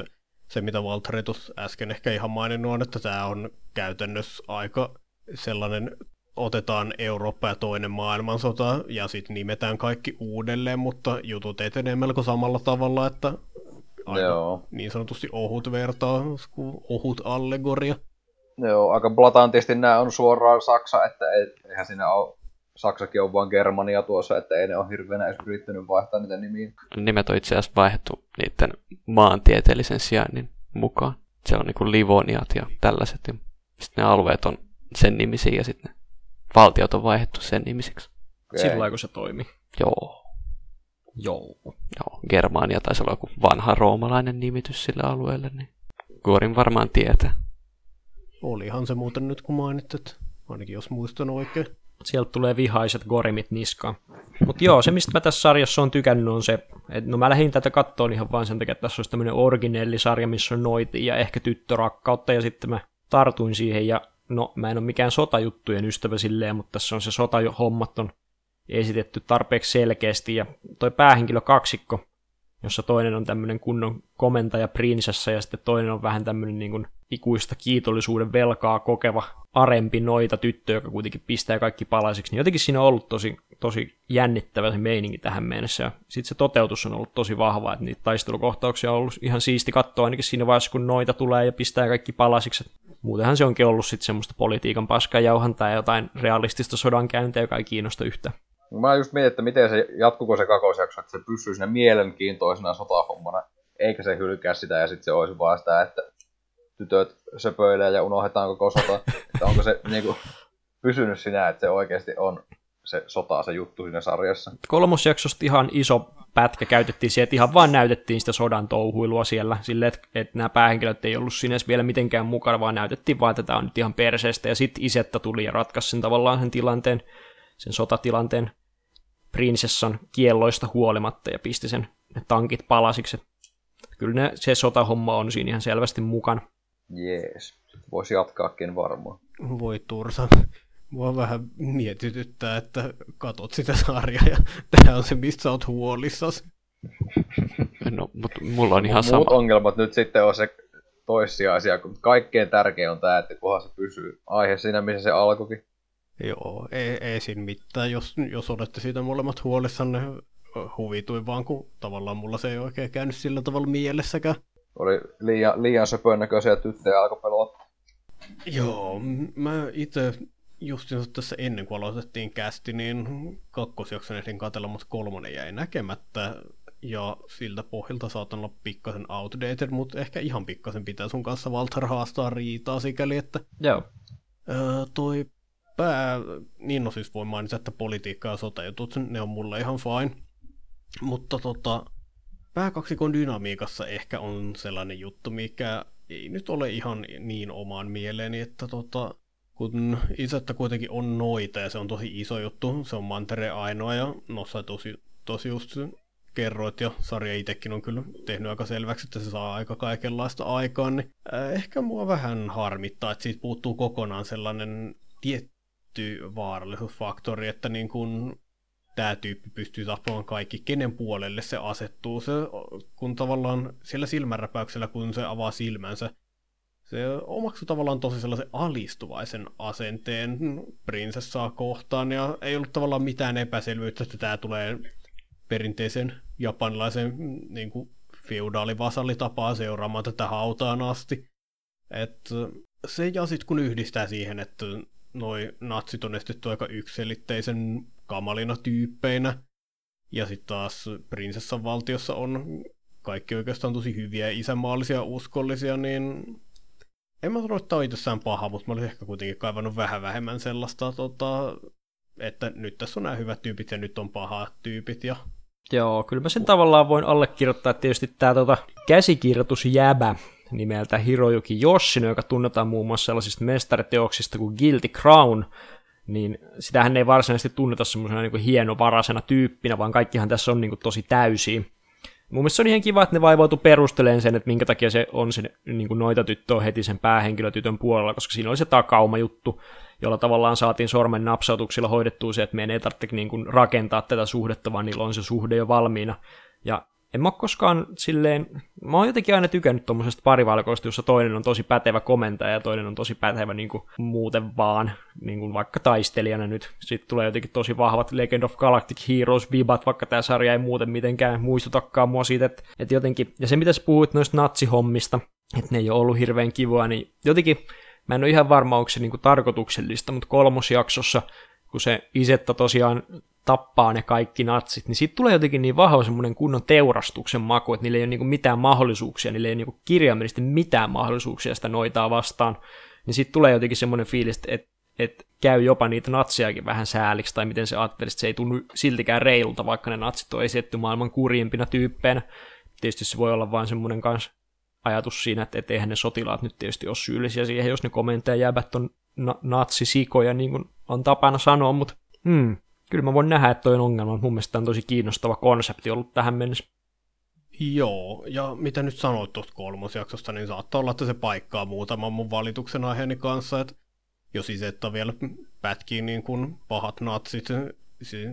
D: se, mitä Valtteri äsken ehkä ihan maininnut on, että tämä on käytännössä aika sellainen otetaan Eurooppa ja toinen maailmansota ja sitten nimetään kaikki uudelleen, mutta jutut etenee melko samalla tavalla, että aika
B: Joo.
D: niin sanotusti ohut vertaus kuin ohut allegoria.
B: Joo, aika blatantisti nämä on suoraan Saksa, että ei, eihän siinä ole, Saksakin on vaan Germania tuossa, että ei ne ole hirveänä edes yrittänyt vaihtaa niitä nimiä.
C: Nimet on itse asiassa vaihdettu niiden maantieteellisen sijainnin mukaan. Siellä on niinku Livoniat ja tällaiset. ja Sitten ne alueet on sen nimisiä ja sitten ne valtiot on vaihdettu sen nimisiksi.
B: Okei.
A: Sillä kun se toimi.
C: Joo.
A: Joo.
C: Joo, Germania taisi olla joku vanha roomalainen nimitys sille alueelle, niin Gorin varmaan tietää.
D: Olihan se muuten nyt kun mainitsit, ainakin jos muistan oikein.
A: Sieltä tulee vihaiset gorimit niskaan. Mutta joo, se mistä mä tässä sarjassa on tykännyt on se, että no mä lähdin tätä kattoon ihan vaan sen takia, että tässä olisi tämmöinen originellisarja, missä on noiti ja ehkä tyttörakkautta ja sitten mä tartuin siihen ja no mä en ole mikään sotajuttujen ystävä silleen, mutta tässä on se sotahommat on esitetty tarpeeksi selkeästi ja toi päähenkilö kaksikko, jossa toinen on tämmöinen kunnon komentaja prinsessa ja sitten toinen on vähän tämmöinen niin kuin ikuista kiitollisuuden velkaa kokeva arempi noita tyttö, joka kuitenkin pistää kaikki palasiksi, niin jotenkin siinä on ollut tosi, tosi jännittävä se meininki tähän mennessä ja sitten se toteutus on ollut tosi vahva, että niitä taistelukohtauksia on ollut ihan siisti katsoa ainakin siinä vaiheessa, kun noita tulee ja pistää kaikki palasiksi. Muutenhan se onkin ollut sitten semmoista politiikan paskajauhantaa ja jotain realistista sodankäyntiä, joka ei kiinnosta yhtään.
B: Mä just mietin, että miten se jatkuko se kakosjakso, että se pysyy siinä mielenkiintoisena sotahommana, eikä se hylkää sitä ja sitten se olisi vaan sitä, että tytöt söpöilee ja unohdetaan koko sota. että onko se niinku, pysynyt siinä, että se oikeasti on se sota, se juttu siinä sarjassa.
A: kolmosjaksosta ihan iso pätkä käytettiin siihen, että ihan vaan näytettiin sitä sodan touhuilua siellä, silleen, että, että nämä päähenkilöt ei ollut edes vielä mitenkään mukana, vaan näytettiin vaan, että tämä on nyt ihan perseestä, ja sitten Isetta tuli ja ratkaisi sen tavallaan sen tilanteen, sen sotatilanteen prinsessan kielloista huolimatta, ja pisti sen ne tankit palasiksi. Kyllä ne, se sotahomma on siinä ihan selvästi mukana.
B: Jees. Voisi jatkaakin varmaan.
D: Voi Tursa. Mua vähän mietityttää, että katot sitä sarjaa ja tämä on se, mistä sä oot huolissasi.
C: No, mutta mulla on ihan
B: Muut
C: sama.
B: ongelmat nyt sitten on se toissijaisia, kun kaikkein tärkein on tämä, että kunhan se pysyy aihe siinä, missä se alkoikin.
D: Joo, ei, ei siinä mitään, jos, jos olette siitä molemmat huolissanne huvituin vaan, kun tavallaan mulla se ei oikein käynyt sillä tavalla mielessäkään.
B: Oli liian, liian söpön näköisiä tyttöjä alkoi pelottaa.
D: Joo, mä itse just tässä ennen kuin aloitettiin kästi, niin kakkosjakson ehdin katsella, mutta kolmonen jäi näkemättä. Ja siltä pohjalta saatan olla pikkasen outdated, mutta ehkä ihan pikkasen pitää sun kanssa Walter haastaa riitaa sikäli, että
A: Joo.
D: öö, toi pää, niin no siis voi mainita, että politiikka ja sotajutut, ne on mulle ihan fine. Mutta tota, pääkaksikon dynamiikassa ehkä on sellainen juttu, mikä ei nyt ole ihan niin omaan mieleeni, että tota, kun isättä kuitenkin on noita ja se on tosi iso juttu, se on mantereen ainoa ja no sä tosi, tosi just kerroit ja sarja itsekin on kyllä tehnyt aika selväksi, että se saa aika kaikenlaista aikaan, niin äh, ehkä mua vähän harmittaa, että siitä puuttuu kokonaan sellainen tietty vaarallisuusfaktori, että niin kun tämä tyyppi pystyy tappamaan kaikki, kenen puolelle se asettuu, se, kun tavallaan siellä silmänräpäyksellä, kun se avaa silmänsä, se omaksui tavallaan tosi sellaisen alistuvaisen asenteen prinsessaa kohtaan, ja ei ollut tavallaan mitään epäselvyyttä, että tämä tulee perinteisen japanilaisen niin kuin feudaalivasallitapaa seuraamaan tätä hautaan asti. Et se ja sitten kun yhdistää siihen, että noi natsit on estetty aika yksilitteisen kamalina tyyppeinä, ja sitten taas prinsessan valtiossa on kaikki oikeastaan tosi hyviä isänmaallisia uskollisia, niin en mä sano, että on itsessään paha, mutta mä olisin ehkä kuitenkin kaivannut vähän vähemmän sellaista, tota, että nyt tässä on nämä hyvät tyypit ja nyt on pahat tyypit ja
A: Joo, kyllä mä sen tavallaan voin allekirjoittaa, että tietysti tämä tota, käsikirjoitusjäbä nimeltä Hirojuki Yoshino, joka tunnetaan muun muassa sellaisista mestariteoksista kuin Guilty Crown, niin sitähän ei varsinaisesti tunneta semmoisena niin hienovaraisena tyyppinä, vaan kaikkihan tässä on niin kuin, tosi täysiä. Mun mielestä se on ihan kiva, että ne vaivautu perusteleen sen, että minkä takia se on se niin kuin noita tyttö on heti sen päähenkilötytön puolella, koska siinä oli se takauma juttu, jolla tavallaan saatiin sormen napsautuksilla hoidettua se, että meidän ei tarvitse niin kuin rakentaa tätä suhdetta, vaan niillä on se suhde jo valmiina. Ja en mä koskaan silleen, mä oon jotenkin aina tykännyt tuommoisesta parivalkoista, jossa toinen on tosi pätevä komentaja ja toinen on tosi pätevä niin kuin, muuten vaan, niin kuin vaikka taistelijana nyt. Sitten tulee jotenkin tosi vahvat Legend of Galactic Heroes vibat, vaikka tämä sarja ei muuten mitenkään muistutakaan mua siitä, että, että jotenkin, ja se mitä sä puhuit noista natsihommista, että ne ei ole ollut hirveän kivoa, niin jotenkin mä en ole ihan varma, onko se niin kuin tarkoituksellista, mutta kolmosjaksossa, kun se Isetta tosiaan tappaa ne kaikki natsit, niin siitä tulee jotenkin niin vahva semmoinen kunnon teurastuksen maku, että niillä ei ole niin mitään mahdollisuuksia, niillä ei ole niin kirjaimellisesti mitään mahdollisuuksia sitä noitaa vastaan, niin siitä tulee jotenkin semmoinen fiilis, että, että käy jopa niitä natsiakin vähän sääliksi, tai miten se ajattelisi, että se ei tunnu siltikään reilulta, vaikka ne natsit on esitetty maailman kurjimpina tyyppeinä. Tietysti se voi olla vain semmoinen kans ajatus siinä, että et eihän ne sotilaat nyt tietysti ole syyllisiä siihen, jos ne komentajajäbät on na- natsisikoja, niin kuin on tapana sanoa, mutta hmm, kyllä mä voin nähdä, että toi on ongelma. Mun mielestä on tosi kiinnostava konsepti ollut tähän mennessä.
D: Joo, ja mitä nyt sanoit tuosta kolmosjaksosta, niin saattaa olla, että se paikkaa muutaman mun valituksen aiheeni kanssa, että jos Isetta vielä pätkii niin kuin pahat natsit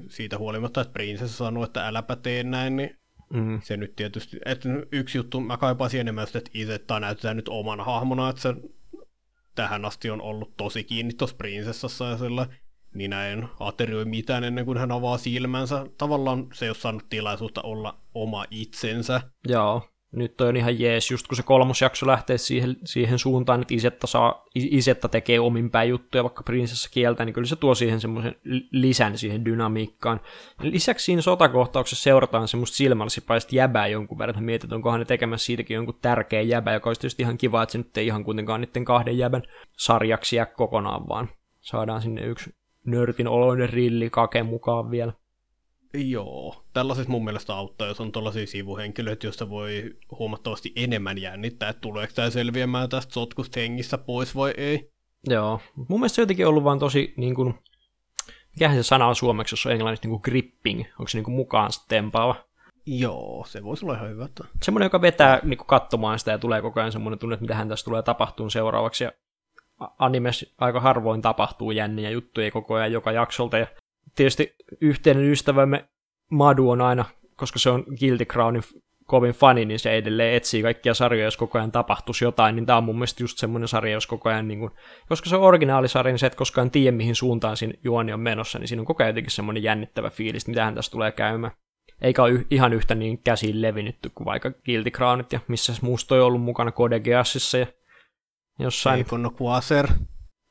D: siitä huolimatta, että prinsessa sanoo, että äläpä tee näin, niin mm. se nyt tietysti, että yksi juttu, mä kaipaisin enemmän sitä, että Isetta näytetään nyt omana hahmona, että se tähän asti on ollut tosi kiinni tuossa prinsessassa ja sillä minä en aterioi mitään ennen kuin hän avaa silmänsä. Tavallaan se ei ole saanut tilaisuutta olla oma itsensä.
A: Joo, nyt on ihan jees, just kun se kolmosjakso lähtee siihen, siihen suuntaan, että Isetta, saa, Isetta tekee omin päin juttuja, vaikka prinsessa kieltä, niin kyllä se tuo siihen semmoisen lisän siihen dynamiikkaan. Lisäksi siinä sotakohtauksessa seurataan semmoista silmälsipäistä jäbää jonkun verran, mietit, onkohan ne tekemässä siitäkin jonkun tärkeä jäbä, joka olisi tietysti ihan kiva, että se nyt ei ihan kuitenkaan niiden kahden jäbän sarjaksi jää kokonaan, vaan saadaan sinne yksi nörtin oloinen rilli kake mukaan vielä.
D: Joo, tällaiset mun mielestä auttaa, jos on tällaisia sivuhenkilöitä, joista voi huomattavasti enemmän jännittää, että tuleeko tämä selviämään tästä sotkusta hengissä pois vai ei.
A: Joo, mun mielestä se on jotenkin ollut vaan tosi, niin kuin, mikähän se sana on suomeksi, jos on englanniksi niin kuin gripping, onko se niin kuin mukaan tempaava?
D: Joo, se voisi olla ihan hyvä.
A: Semmoinen, joka vetää niin kuin katsomaan sitä ja tulee koko ajan semmoinen tunne, että mitä hän tässä tulee tapahtumaan seuraavaksi. Ja animes aika harvoin tapahtuu jänniä juttuja koko ajan joka jaksolta. Ja tietysti yhteinen ystävämme Madu on aina, koska se on Guilty Crownin kovin fani, niin se edelleen etsii kaikkia sarjoja, jos koko ajan tapahtuisi jotain, niin tämä on mun mielestä just semmoinen sarja, jos koko ayan, niin kun, koska se on originaalisarja, niin se et koskaan tiedä, mihin suuntaan siinä juoni on menossa, niin siinä on koko ajan jotenkin semmoinen jännittävä fiilis, mitähän tässä tulee käymään. Eikä ole ihan yhtä niin käsiin levinnytty kuin vaikka Guilty Crownit, ja missä musta on ollut mukana Code Geassissa ja jossain...
D: Eikono Quaser.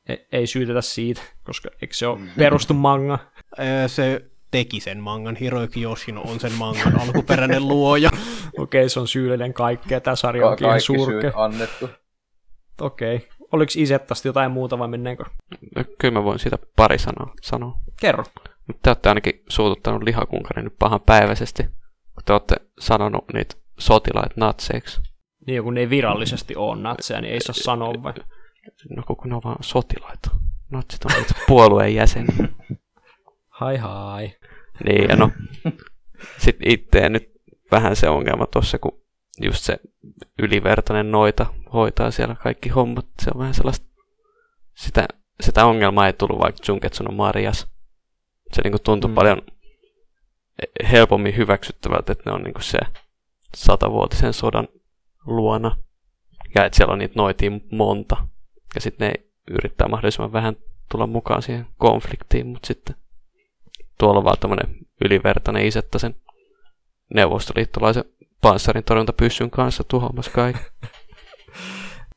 A: Ei, ei syytetä siitä, koska eikö se ole perustu manga?
D: Se teki sen mangan. Hiroiki Yoshino on sen mangan alkuperäinen luoja.
A: Okei, okay, se on syyllinen kaikkea. Tämä sarja onkin ihan surke.
B: annettu.
A: Okei. Okay. Oliko Isettasta jotain muuta vai mennäänkö?
C: No, kyllä mä voin siitä pari sanoa. sanoa.
A: Kerro.
C: Te olette ainakin suututtanut lihakunkarin nyt pahan päiväisesti, kun te olette sanonut niitä sotilaita natseiksi.
A: Niin, kun ne ei virallisesti ole natseja, niin ei saa sanoa vai?
C: No kun ne on vaan sotilaita. Natsit on niitä puolueen jäseniä.
A: Hai hai.
C: Niin, ja no, sit itse nyt vähän se ongelma tuossa, kun just se ylivertainen noita hoitaa siellä kaikki hommat. Se on vähän sellaista, sitä, sitä ongelmaa ei tullut vaikka Junketsu no Marias. Se niinku tuntui mm. paljon helpommin hyväksyttävältä, että ne on niinku se satavuotisen sodan luona. Ja että siellä on niitä noitiin monta. Ja sitten ne yrittää mahdollisimman vähän tulla mukaan siihen konfliktiin, mutta sitten tuolla on vaan tämmöinen ylivertainen isettä sen neuvostoliittolaisen panssarin torjuntapyssyn kanssa tuhoamassa kaikki.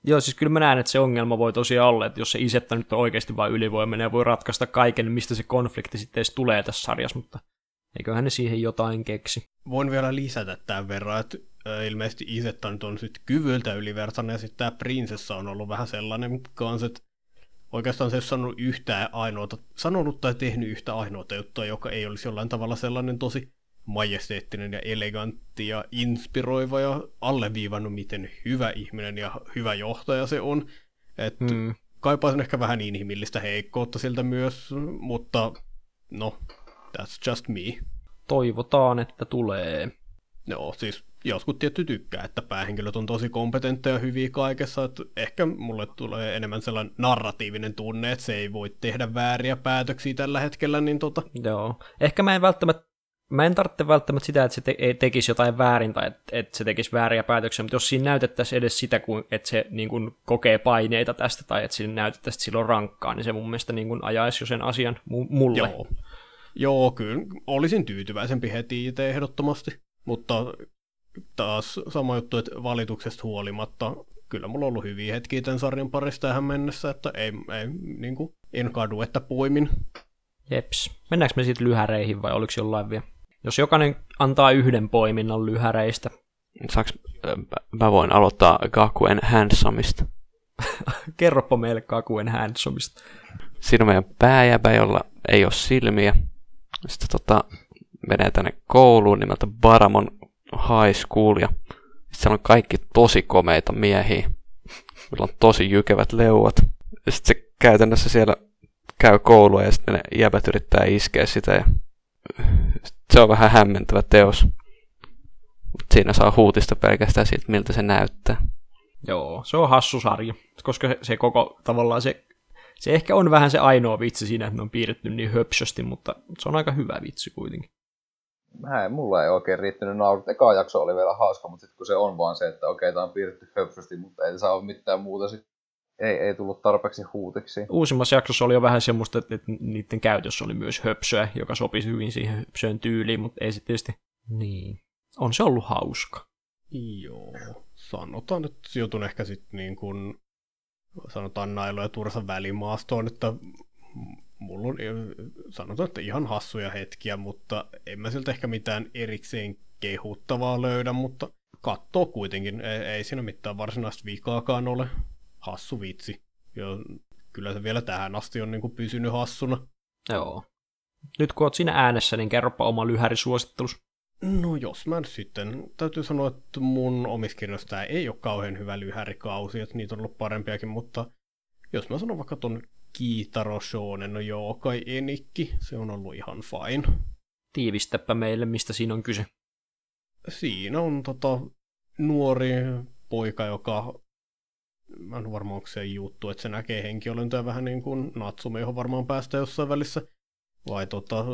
A: Joo, siis kyllä mä näen, että se ongelma voi tosiaan olla, että jos se isettä nyt on oikeasti vain ylivoimainen ja voi ratkaista kaiken, niin mistä se konflikti sitten edes tulee tässä sarjassa, mutta eiköhän ne siihen jotain keksi.
D: Voin vielä lisätä tämän verran, että ilmeisesti Isetta nyt on sitten kyvyltä ylivertainen, ja sitten tämä prinsessa on ollut vähän sellainen kanssa, että oikeastaan se ei ole sanonut yhtään ainoata, sanonut tai tehnyt yhtä ainoata juttua, joka ei olisi jollain tavalla sellainen tosi majesteettinen ja elegantti ja inspiroiva ja alleviivannut, miten hyvä ihminen ja hyvä johtaja se on. Et hmm. Kaipaisin ehkä vähän inhimillistä heikkoutta siltä myös, mutta no, that's just me.
A: Toivotaan, että tulee.
D: Joo, siis joskus tietty tykkää, että päähenkilöt on tosi kompetentteja ja hyviä kaikessa, että ehkä mulle tulee enemmän sellainen narratiivinen tunne, että se ei voi tehdä vääriä päätöksiä tällä hetkellä, niin tota...
A: Joo, ehkä mä en välttämättä mä en tarvitse välttämättä sitä, että se te- ei tekisi jotain väärin tai että, että se tekisi vääriä päätöksiä, mutta jos siinä näytettäisiin edes sitä, kun, että se niin kuin, kokee paineita tästä tai että siinä näytettäisiin, että sillä on rankkaa, niin se mun mielestä niin kuin, ajaisi jo sen asian mu- mulle.
D: Joo. Joo, kyllä. Olisin tyytyväisempi heti itse ehdottomasti. Mutta taas sama juttu, että valituksesta huolimatta, kyllä mulla on ollut hyviä hetkiä tämän sarjan parissa tähän mennessä, että ei, ei niin kuin, en kadu, että poimin.
A: Jeps. Mennäänkö me sitten lyhäreihin vai oliko jollain vielä? Jos jokainen antaa yhden poiminnan lyhäreistä.
C: Saaks, ö, mä voin aloittaa Gakuen Handsomista.
A: Kerropa meille Kakuen Handsomista.
C: Siinä on meidän pääjäbä, jolla ei ole silmiä. Sitten tota, menee tänne kouluun nimeltä Baramon High School ja siellä on kaikki tosi komeita miehiä. Meillä on tosi jykevät leuat. Ja sitten se käytännössä siellä käy koulua ja sitten ne jäbät yrittää iskeä sitä ja se on vähän hämmentävä teos. Mut siinä saa huutista pelkästään siitä, miltä se näyttää.
A: Joo, se on hassu sarja, koska se, se koko tavallaan se, se ehkä on vähän se ainoa vitsi siinä, että ne on piirretty niin höpsösti, mutta se on aika hyvä vitsi kuitenkin.
B: Mä en, mulla ei oikein riittänyt naurut. Eka jakso oli vielä hauska, mutta sitten kun se on vaan se, että okei, tää on piirretty höpsösti, mutta ei saa mitään muuta sit. Ei, ei tullut tarpeeksi huutiksi.
A: Uusimmassa jaksossa oli jo vähän semmoista, että että niiden käytössä oli myös höpsöä, joka sopi hyvin siihen höpsöön tyyliin, mutta ei se tietysti... Niin. On se ollut hauska.
D: Joo, sanotaan, että sijoitun ehkä sitten niin kuin, sanotaan Nailo ja Tursan välimaastoon, että mulla on, sanotaan, että ihan hassuja hetkiä, mutta en mä siltä ehkä mitään erikseen kehuttavaa löydä, mutta kattoo kuitenkin, ei, ei siinä mitään varsinaista vikaakaan ole. Hassu vitsi. Ja kyllä se vielä tähän asti on niin kuin pysynyt hassuna.
A: Joo. Nyt kun oot siinä äänessä, niin kerropa oma lyhärisuosittelus.
D: No jos mä nyt sitten, täytyy sanoa, että mun omiskirjoista ei ole kauhean hyvä lyhärikausi, että niitä on ollut parempiakin, mutta jos mä sanon vaikka ton Kiitaro Shonen, no joo, kai Enikki, se on ollut ihan fine.
A: Tiivistäpä meille, mistä siinä on kyse.
D: Siinä on tota nuori poika, joka, mä en ole varma onko se juttu, että se näkee henkilöntöä vähän niin kuin Natsume, johon varmaan päästä jossain välissä, vai tota,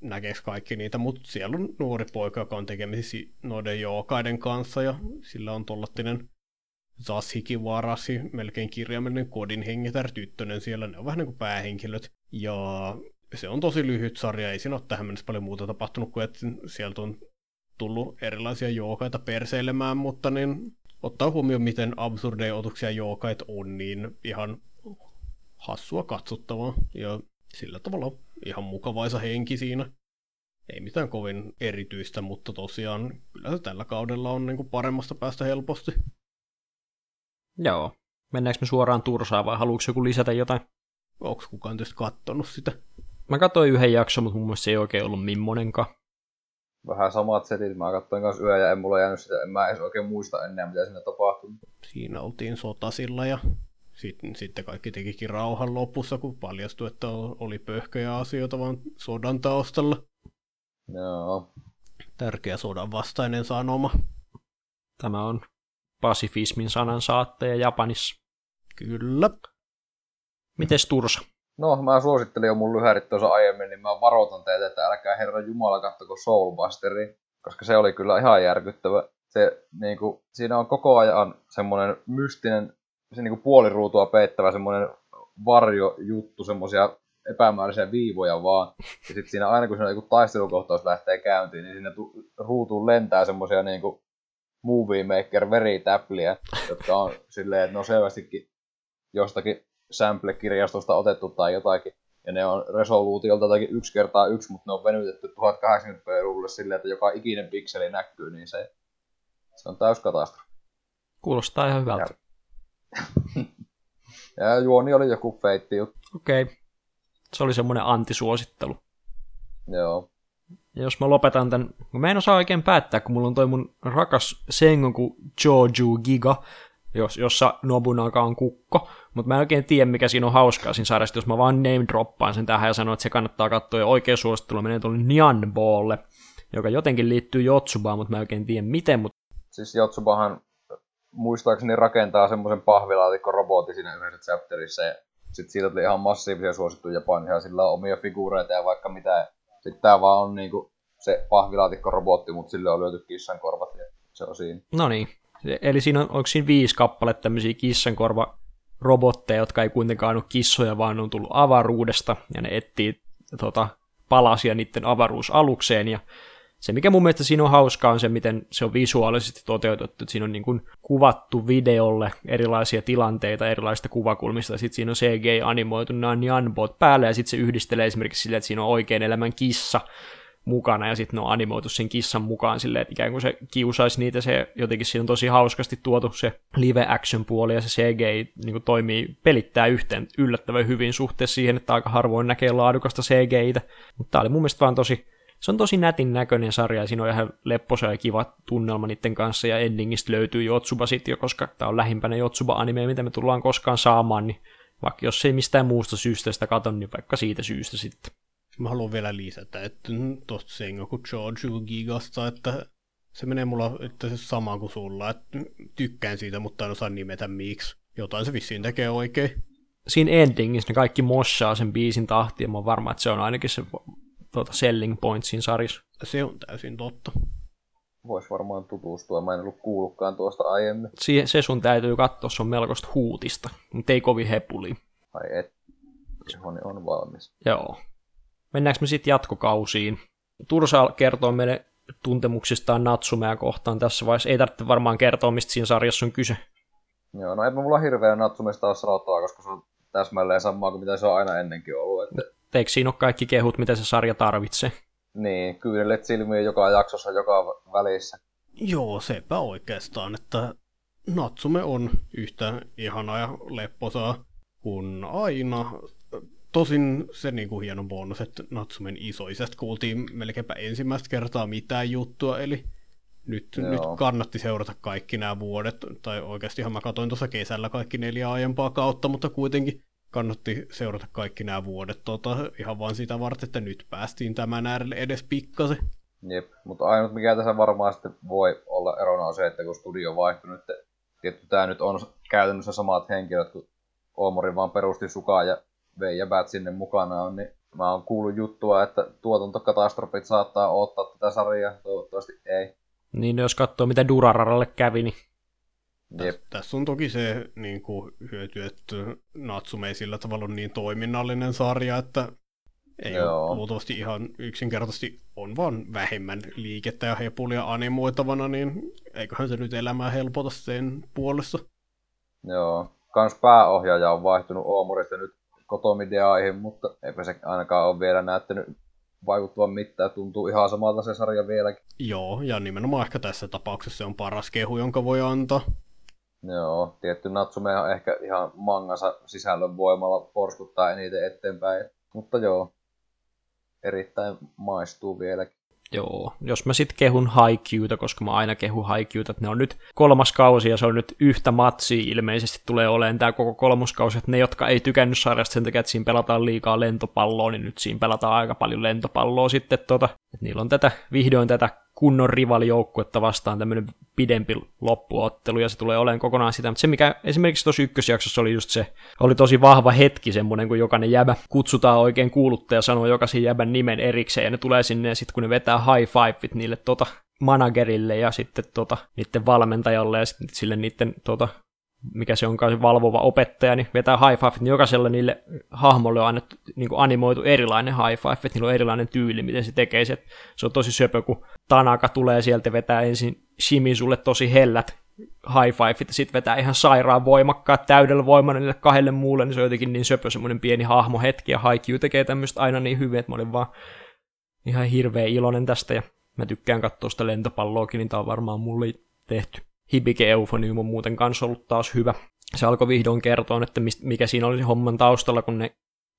D: näkeekö kaikki niitä, mutta siellä on nuori poika, joka on tekemisissä noiden jookaiden kanssa, ja sillä on tollattinen Zashiki Varasi, melkein kirjaimellinen kodin hengitär tyttönen siellä, ne on vähän niin kuin päähenkilöt, ja se on tosi lyhyt sarja, ei siinä ole tähän mennessä paljon muuta tapahtunut kuin, että sieltä on tullut erilaisia jookaita perseilemään, mutta niin ottaa huomioon, miten absurdeja otuksia jookait on, niin ihan hassua katsottavaa. Ja sillä tavalla ihan mukavaisa henki siinä. Ei mitään kovin erityistä, mutta tosiaan kyllä se tällä kaudella on niin kuin paremmasta päästä helposti.
A: Joo. Mennäänkö me suoraan Tursaan vai haluatko joku lisätä jotain?
D: Onko kukaan tietysti kattonut sitä?
A: Mä katsoin yhden jakson, mutta mun mielestä se ei oikein ollut mimmonenkaan.
B: Vähän samat setit. Mä katsoin kanssa yö ja en mulla jäänyt sitä. En mä edes oikein muista enää, mitä siinä tapahtui.
D: Siinä oltiin sotasilla ja sitten, sitten kaikki tekikin rauhan lopussa, kun paljastui, että oli pöhköjä asioita vaan sodan taustalla.
B: Joo.
D: Tärkeä sodan vastainen sanoma.
A: Tämä on pasifismin sanan saatteja Japanissa.
D: Kyllä.
A: Mites Tursa?
B: No, mä suosittelin jo mun lyhärit tuossa aiemmin, niin mä varoitan teitä, että älkää Herra Jumala kattoko Soulbusteri, koska se oli kyllä ihan järkyttävä. Se, niin kuin, siinä on koko ajan semmoinen mystinen, se niin kuin puoliruutua peittävä semmoinen varjojuttu, semmoisia epämääräisiä viivoja vaan. Ja sitten siinä aina kun siinä joku taistelukohtaus lähtee käyntiin, niin siinä tu- ruutuun lentää semmoisia niin kuin movie maker veritäpliä, jotka on silleen, että ne on selvästikin jostakin sample-kirjastosta otettu tai jotakin. Ja ne on resoluutiolta jotakin yksi kertaa yksi, mutta ne on venytetty 1080p rulle silleen, että joka ikinen pikseli näkyy, niin se, se on täys katastrofi.
A: Kuulostaa ihan hyvältä.
B: Ja juoni oli joku feitti juttu.
A: Okei. Okay. Se oli semmoinen antisuosittelu.
B: Joo.
A: Jos mä lopetan tämän, mä en osaa oikein päättää, kun mulla on toi mun rakas Sengoku Joju Giga, jos, jossa Nobunaga on kukko, mutta mä en oikein tiedä, mikä siinä on hauskaa siinä sarjassa, jos mä vaan name droppaan sen tähän ja sanon, että se kannattaa katsoa, ja oikea suosittelu menee tuolle Nyan Balllle, joka jotenkin liittyy Jotsubaan, mutta mä en oikein tiedä miten, mutta
B: Siis Jotsubahan muistaakseni rakentaa semmoisen pahvilaatikko-robotin siinä yhdessä chapterissa, ja sit siitä tuli ihan massiivisia suosittuja Japania, sillä on omia figuureita ja vaikka mitä. Sitten tää vaan on niinku se pahvilaatikko-robotti, mutta sille on lyöty kissan korvat ja se on siinä.
A: No niin. Eli siinä on, onko siinä viisi kappaletta tämmöisiä kissankorva robotteja, jotka ei kuitenkaan ole kissoja, vaan on tullut avaruudesta, ja ne etsii tota, palasia niiden avaruusalukseen, ja se, mikä mun mielestä siinä on hauskaa, on se, miten se on visuaalisesti toteutettu. Siinä on niin kuin kuvattu videolle erilaisia tilanteita erilaisista kuvakulmista, ja sitten siinä on CG-animoitu nämä unbot päälle, ja sitten se yhdistelee esimerkiksi silleen, että siinä on oikein elämän kissa, mukana ja sitten ne on animoitu sen kissan mukaan silleen, että ikään kuin se kiusaisi niitä, se jotenkin siinä on tosi hauskasti tuotu se live action puoli ja se CG niin kuin toimii, pelittää yhteen yllättävän hyvin suhteessa siihen, että aika harvoin näkee laadukasta CGitä, mutta tämä oli mun mielestä vaan tosi, se on tosi nätin näköinen sarja ja siinä on ihan lepposa ja kiva tunnelma niiden kanssa ja endingistä löytyy Jotsuba sitten jo, koska tämä on lähimpänä Jotsuba-anime, mitä me tullaan koskaan saamaan, niin vaikka jos ei mistään muusta syystä sitä katon, niin vaikka siitä syystä sitten.
D: Mä haluan vielä lisätä, että tuosta Sengoku Jojo Gigasta, että se menee mulla että se sama kuin sulla, että tykkään siitä, mutta en osaa nimetä miksi. Jotain se vissiin tekee oikein.
A: Siinä endingissä ne kaikki mossaa sen biisin tahtia, mä oon varma, että se on ainakin se tuota, selling point siinä sarjassa.
D: Se on täysin totta.
B: Voisi varmaan tutustua, mä en ollut kuullutkaan tuosta aiemmin.
A: Sie- se sun täytyy katsoa, se on melkoista huutista, mutta ei kovin hepuli.
B: Ai et, Johoni on valmis.
A: Joo. Mennäänkö me sitten jatkokausiin? Tursa kertoo meille tuntemuksistaan Natsumea kohtaan tässä vaiheessa. Ei tarvitse varmaan kertoa, mistä siinä sarjassa on kyse.
B: Joo, no ei mulla hirveän Natsumesta ole sanottavaa, koska se on täsmälleen samaa kuin mitä se on aina ennenkin ollut. Että...
A: Eikö siinä ole kaikki kehut, mitä se sarja tarvitsee?
B: Niin, kyynelet silmiä joka jaksossa, joka välissä.
D: Joo, sepä oikeastaan, että Natsume on yhtä ihanaa ja lepposaa kuin aina. Tosin se niin kuin hieno bonus, että Natsumen isoisästä kuultiin melkeinpä ensimmäistä kertaa mitään juttua, eli nyt, nyt kannatti seurata kaikki nämä vuodet, tai oikeastihan mä katsoin tuossa kesällä kaikki neljä aiempaa kautta, mutta kuitenkin kannatti seurata kaikki nämä vuodet tota, ihan vain sitä varten, että nyt päästiin tämän äärelle edes pikkasen.
B: Jep, mutta ainut mikä tässä varmaan sitten voi olla erona on se, että kun studio on vaihtunut, että tietty tämä nyt on käytännössä samat henkilöt, kun Omori vaan perusti sukaan ja vei jäbät sinne mukana on, niin mä oon kuullut juttua, että tuotantokatastrofit saattaa ottaa tätä sarjaa, toivottavasti ei.
A: Niin, jos katsoo mitä Durararalle kävi, niin...
B: Jep.
D: Tässä on toki se niin kuin, hyöty, että Natsume ei sillä tavalla ole niin toiminnallinen sarja, että ei Joo. ole luultavasti ihan yksinkertaisesti on vaan vähemmän liikettä ja hepulia animoitavana, niin eiköhän se nyt elämää helpota sen puolessa.
B: Joo. Kans pääohjaaja on vaihtunut Oomorista nyt kotomideaihin, mutta eipä se ainakaan ole vielä näyttänyt vaikuttavan mitään. Tuntuu ihan samalta se sarja vieläkin.
D: Joo, ja nimenomaan ehkä tässä tapauksessa se on paras kehu, jonka voi antaa.
B: Joo, tietty Natsume on ehkä ihan mangansa sisällön voimalla porskuttaa eniten eteenpäin. Mutta joo, erittäin maistuu vieläkin.
A: Joo, jos mä sitten kehun Haikyuta, koska mä aina kehun Haikyuta, että ne on nyt kolmas kausi ja se on nyt yhtä matsia ilmeisesti tulee olemaan tämä koko kolmoskausi, että ne, jotka ei tykännyt sarjasta sen takia, että siinä pelataan liikaa lentopalloa, niin nyt siinä pelataan aika paljon lentopalloa sitten, tota, että niillä on tätä, vihdoin tätä kunnon rivalijoukkuetta vastaan tämmöinen pidempi loppuottelu, ja se tulee olemaan kokonaan sitä. Mutta se, mikä esimerkiksi tuossa ykkösjaksossa oli just se, oli tosi vahva hetki semmoinen, kun jokainen jäbä kutsutaan oikein kuuluttaja sanoo jokaisen jäbän nimen erikseen, ja ne tulee sinne, ja sitten kun ne vetää high fiveit niille tota, managerille ja sitten tota, niiden valmentajalle ja sitten sille niiden tota, mikä se onkaan valvova opettaja, niin vetää high five, niin jokaisella niille hahmolle on annettu niin kuin animoitu erilainen high five, että niillä on erilainen tyyli, miten se tekee se. Se on tosi söpö, kun Tanaka tulee sieltä vetää ensin Shimizulle tosi hellät high five, ja sitten vetää ihan sairaan voimakkaat täydellä voimalla niille kahdelle muulle, niin se on jotenkin niin söpö semmoinen pieni hahmohetki, ja Haikyuu tekee tämmöistä aina niin hyvin, että mä olin vaan ihan hirveä iloinen tästä, ja mä tykkään katsoa sitä lentopalloakin, niin tää on varmaan mulle tehty. Hibike Euphonium on muuten kanssa ollut taas hyvä. Se alkoi vihdoin kertoa, että mikä siinä oli homman taustalla, kun ne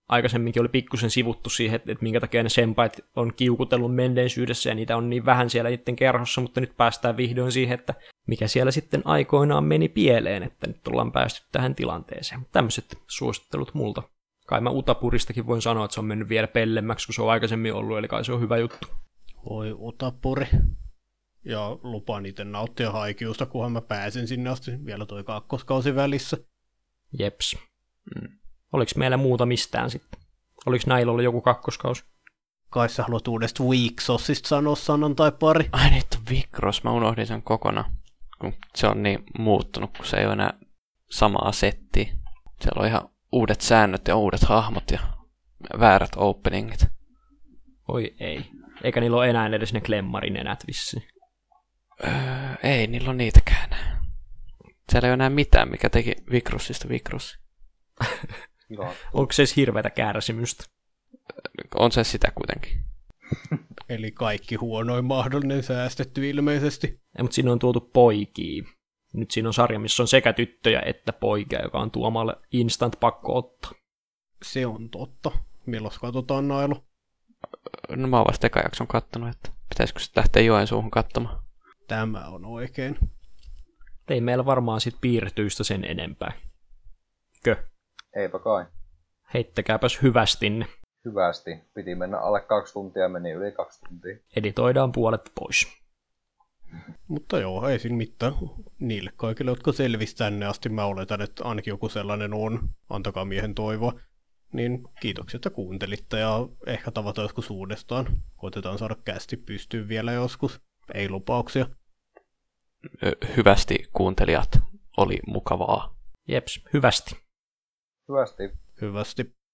A: aikaisemminkin oli pikkusen sivuttu siihen, että, että minkä takia ne sempait on kiukutellut menneisyydessä ja niitä on niin vähän siellä niiden kerhossa, mutta nyt päästään vihdoin siihen, että mikä siellä sitten aikoinaan meni pieleen, että nyt ollaan päästy tähän tilanteeseen. Tämmöiset suosittelut multa. Kai mä Utapuristakin voin sanoa, että se on mennyt vielä pellemmäksi kuin se on aikaisemmin ollut, eli kai se on hyvä juttu.
D: Oi Utapuri ja lupaan itse nauttia haikiusta, kunhan mä pääsen sinne asti. Vielä toi kakkoskausi välissä.
A: Jeps. Mm. Oliko meillä muuta mistään sitten? Oliko näillä ollut joku kakkoskausi?
D: Kai sä haluat uudesta Weeksosista sanoa sanan tai pari.
C: Ai niin, että Vikros, mä unohdin sen kokonaan. Kun se on niin muuttunut, kun se ei ole enää samaa settiä. Siellä on ihan uudet säännöt ja uudet hahmot ja väärät openingit.
A: Oi ei. Eikä niillä ole enää edes ne klemmarin enät vissiin.
C: Öö, ei, niillä on niitäkään. Siellä ei ole enää mitään, mikä teki Vikrosista Vikros.
B: Kiva.
A: Onko se edes hirveätä kärsimystä?
C: On se sitä kuitenkin.
D: Eli kaikki huonoin mahdollinen säästetty ilmeisesti.
A: Ja, mutta siinä on tuotu poikia. Nyt siinä on sarja, missä on sekä tyttöjä että poikia, joka on tuomalle instant pakko ottaa.
D: Se on totta. Milloin katsotaan Nailu?
C: No mä oon vasta eka jakson kattonut, että pitäisikö sitten lähteä Joensuuhun katsomaan.
D: Tämä on oikein.
A: Ei meillä varmaan sit piirtyistä sen enempää. Kö?
B: Eipä kai.
A: Heittäkääpäs hyvästinne.
B: Hyvästi. Piti mennä alle kaksi tuntia, meni yli kaksi tuntia.
A: Editoidaan puolet pois.
D: Mutta joo, ei siinä mitään. Niille kaikille, jotka selvisi tänne asti, mä oletan, että ainakin joku sellainen on. Antakaa miehen toivoa. Niin kiitoksia, että kuuntelitte ja ehkä tavata joskus uudestaan. Koitetaan saada kästi pystyyn vielä joskus. Ei lupauksia.
C: Hyvästi kuuntelijat, oli mukavaa.
A: Jeps, hyvästi.
B: Hyvästi.
D: Hyvästi.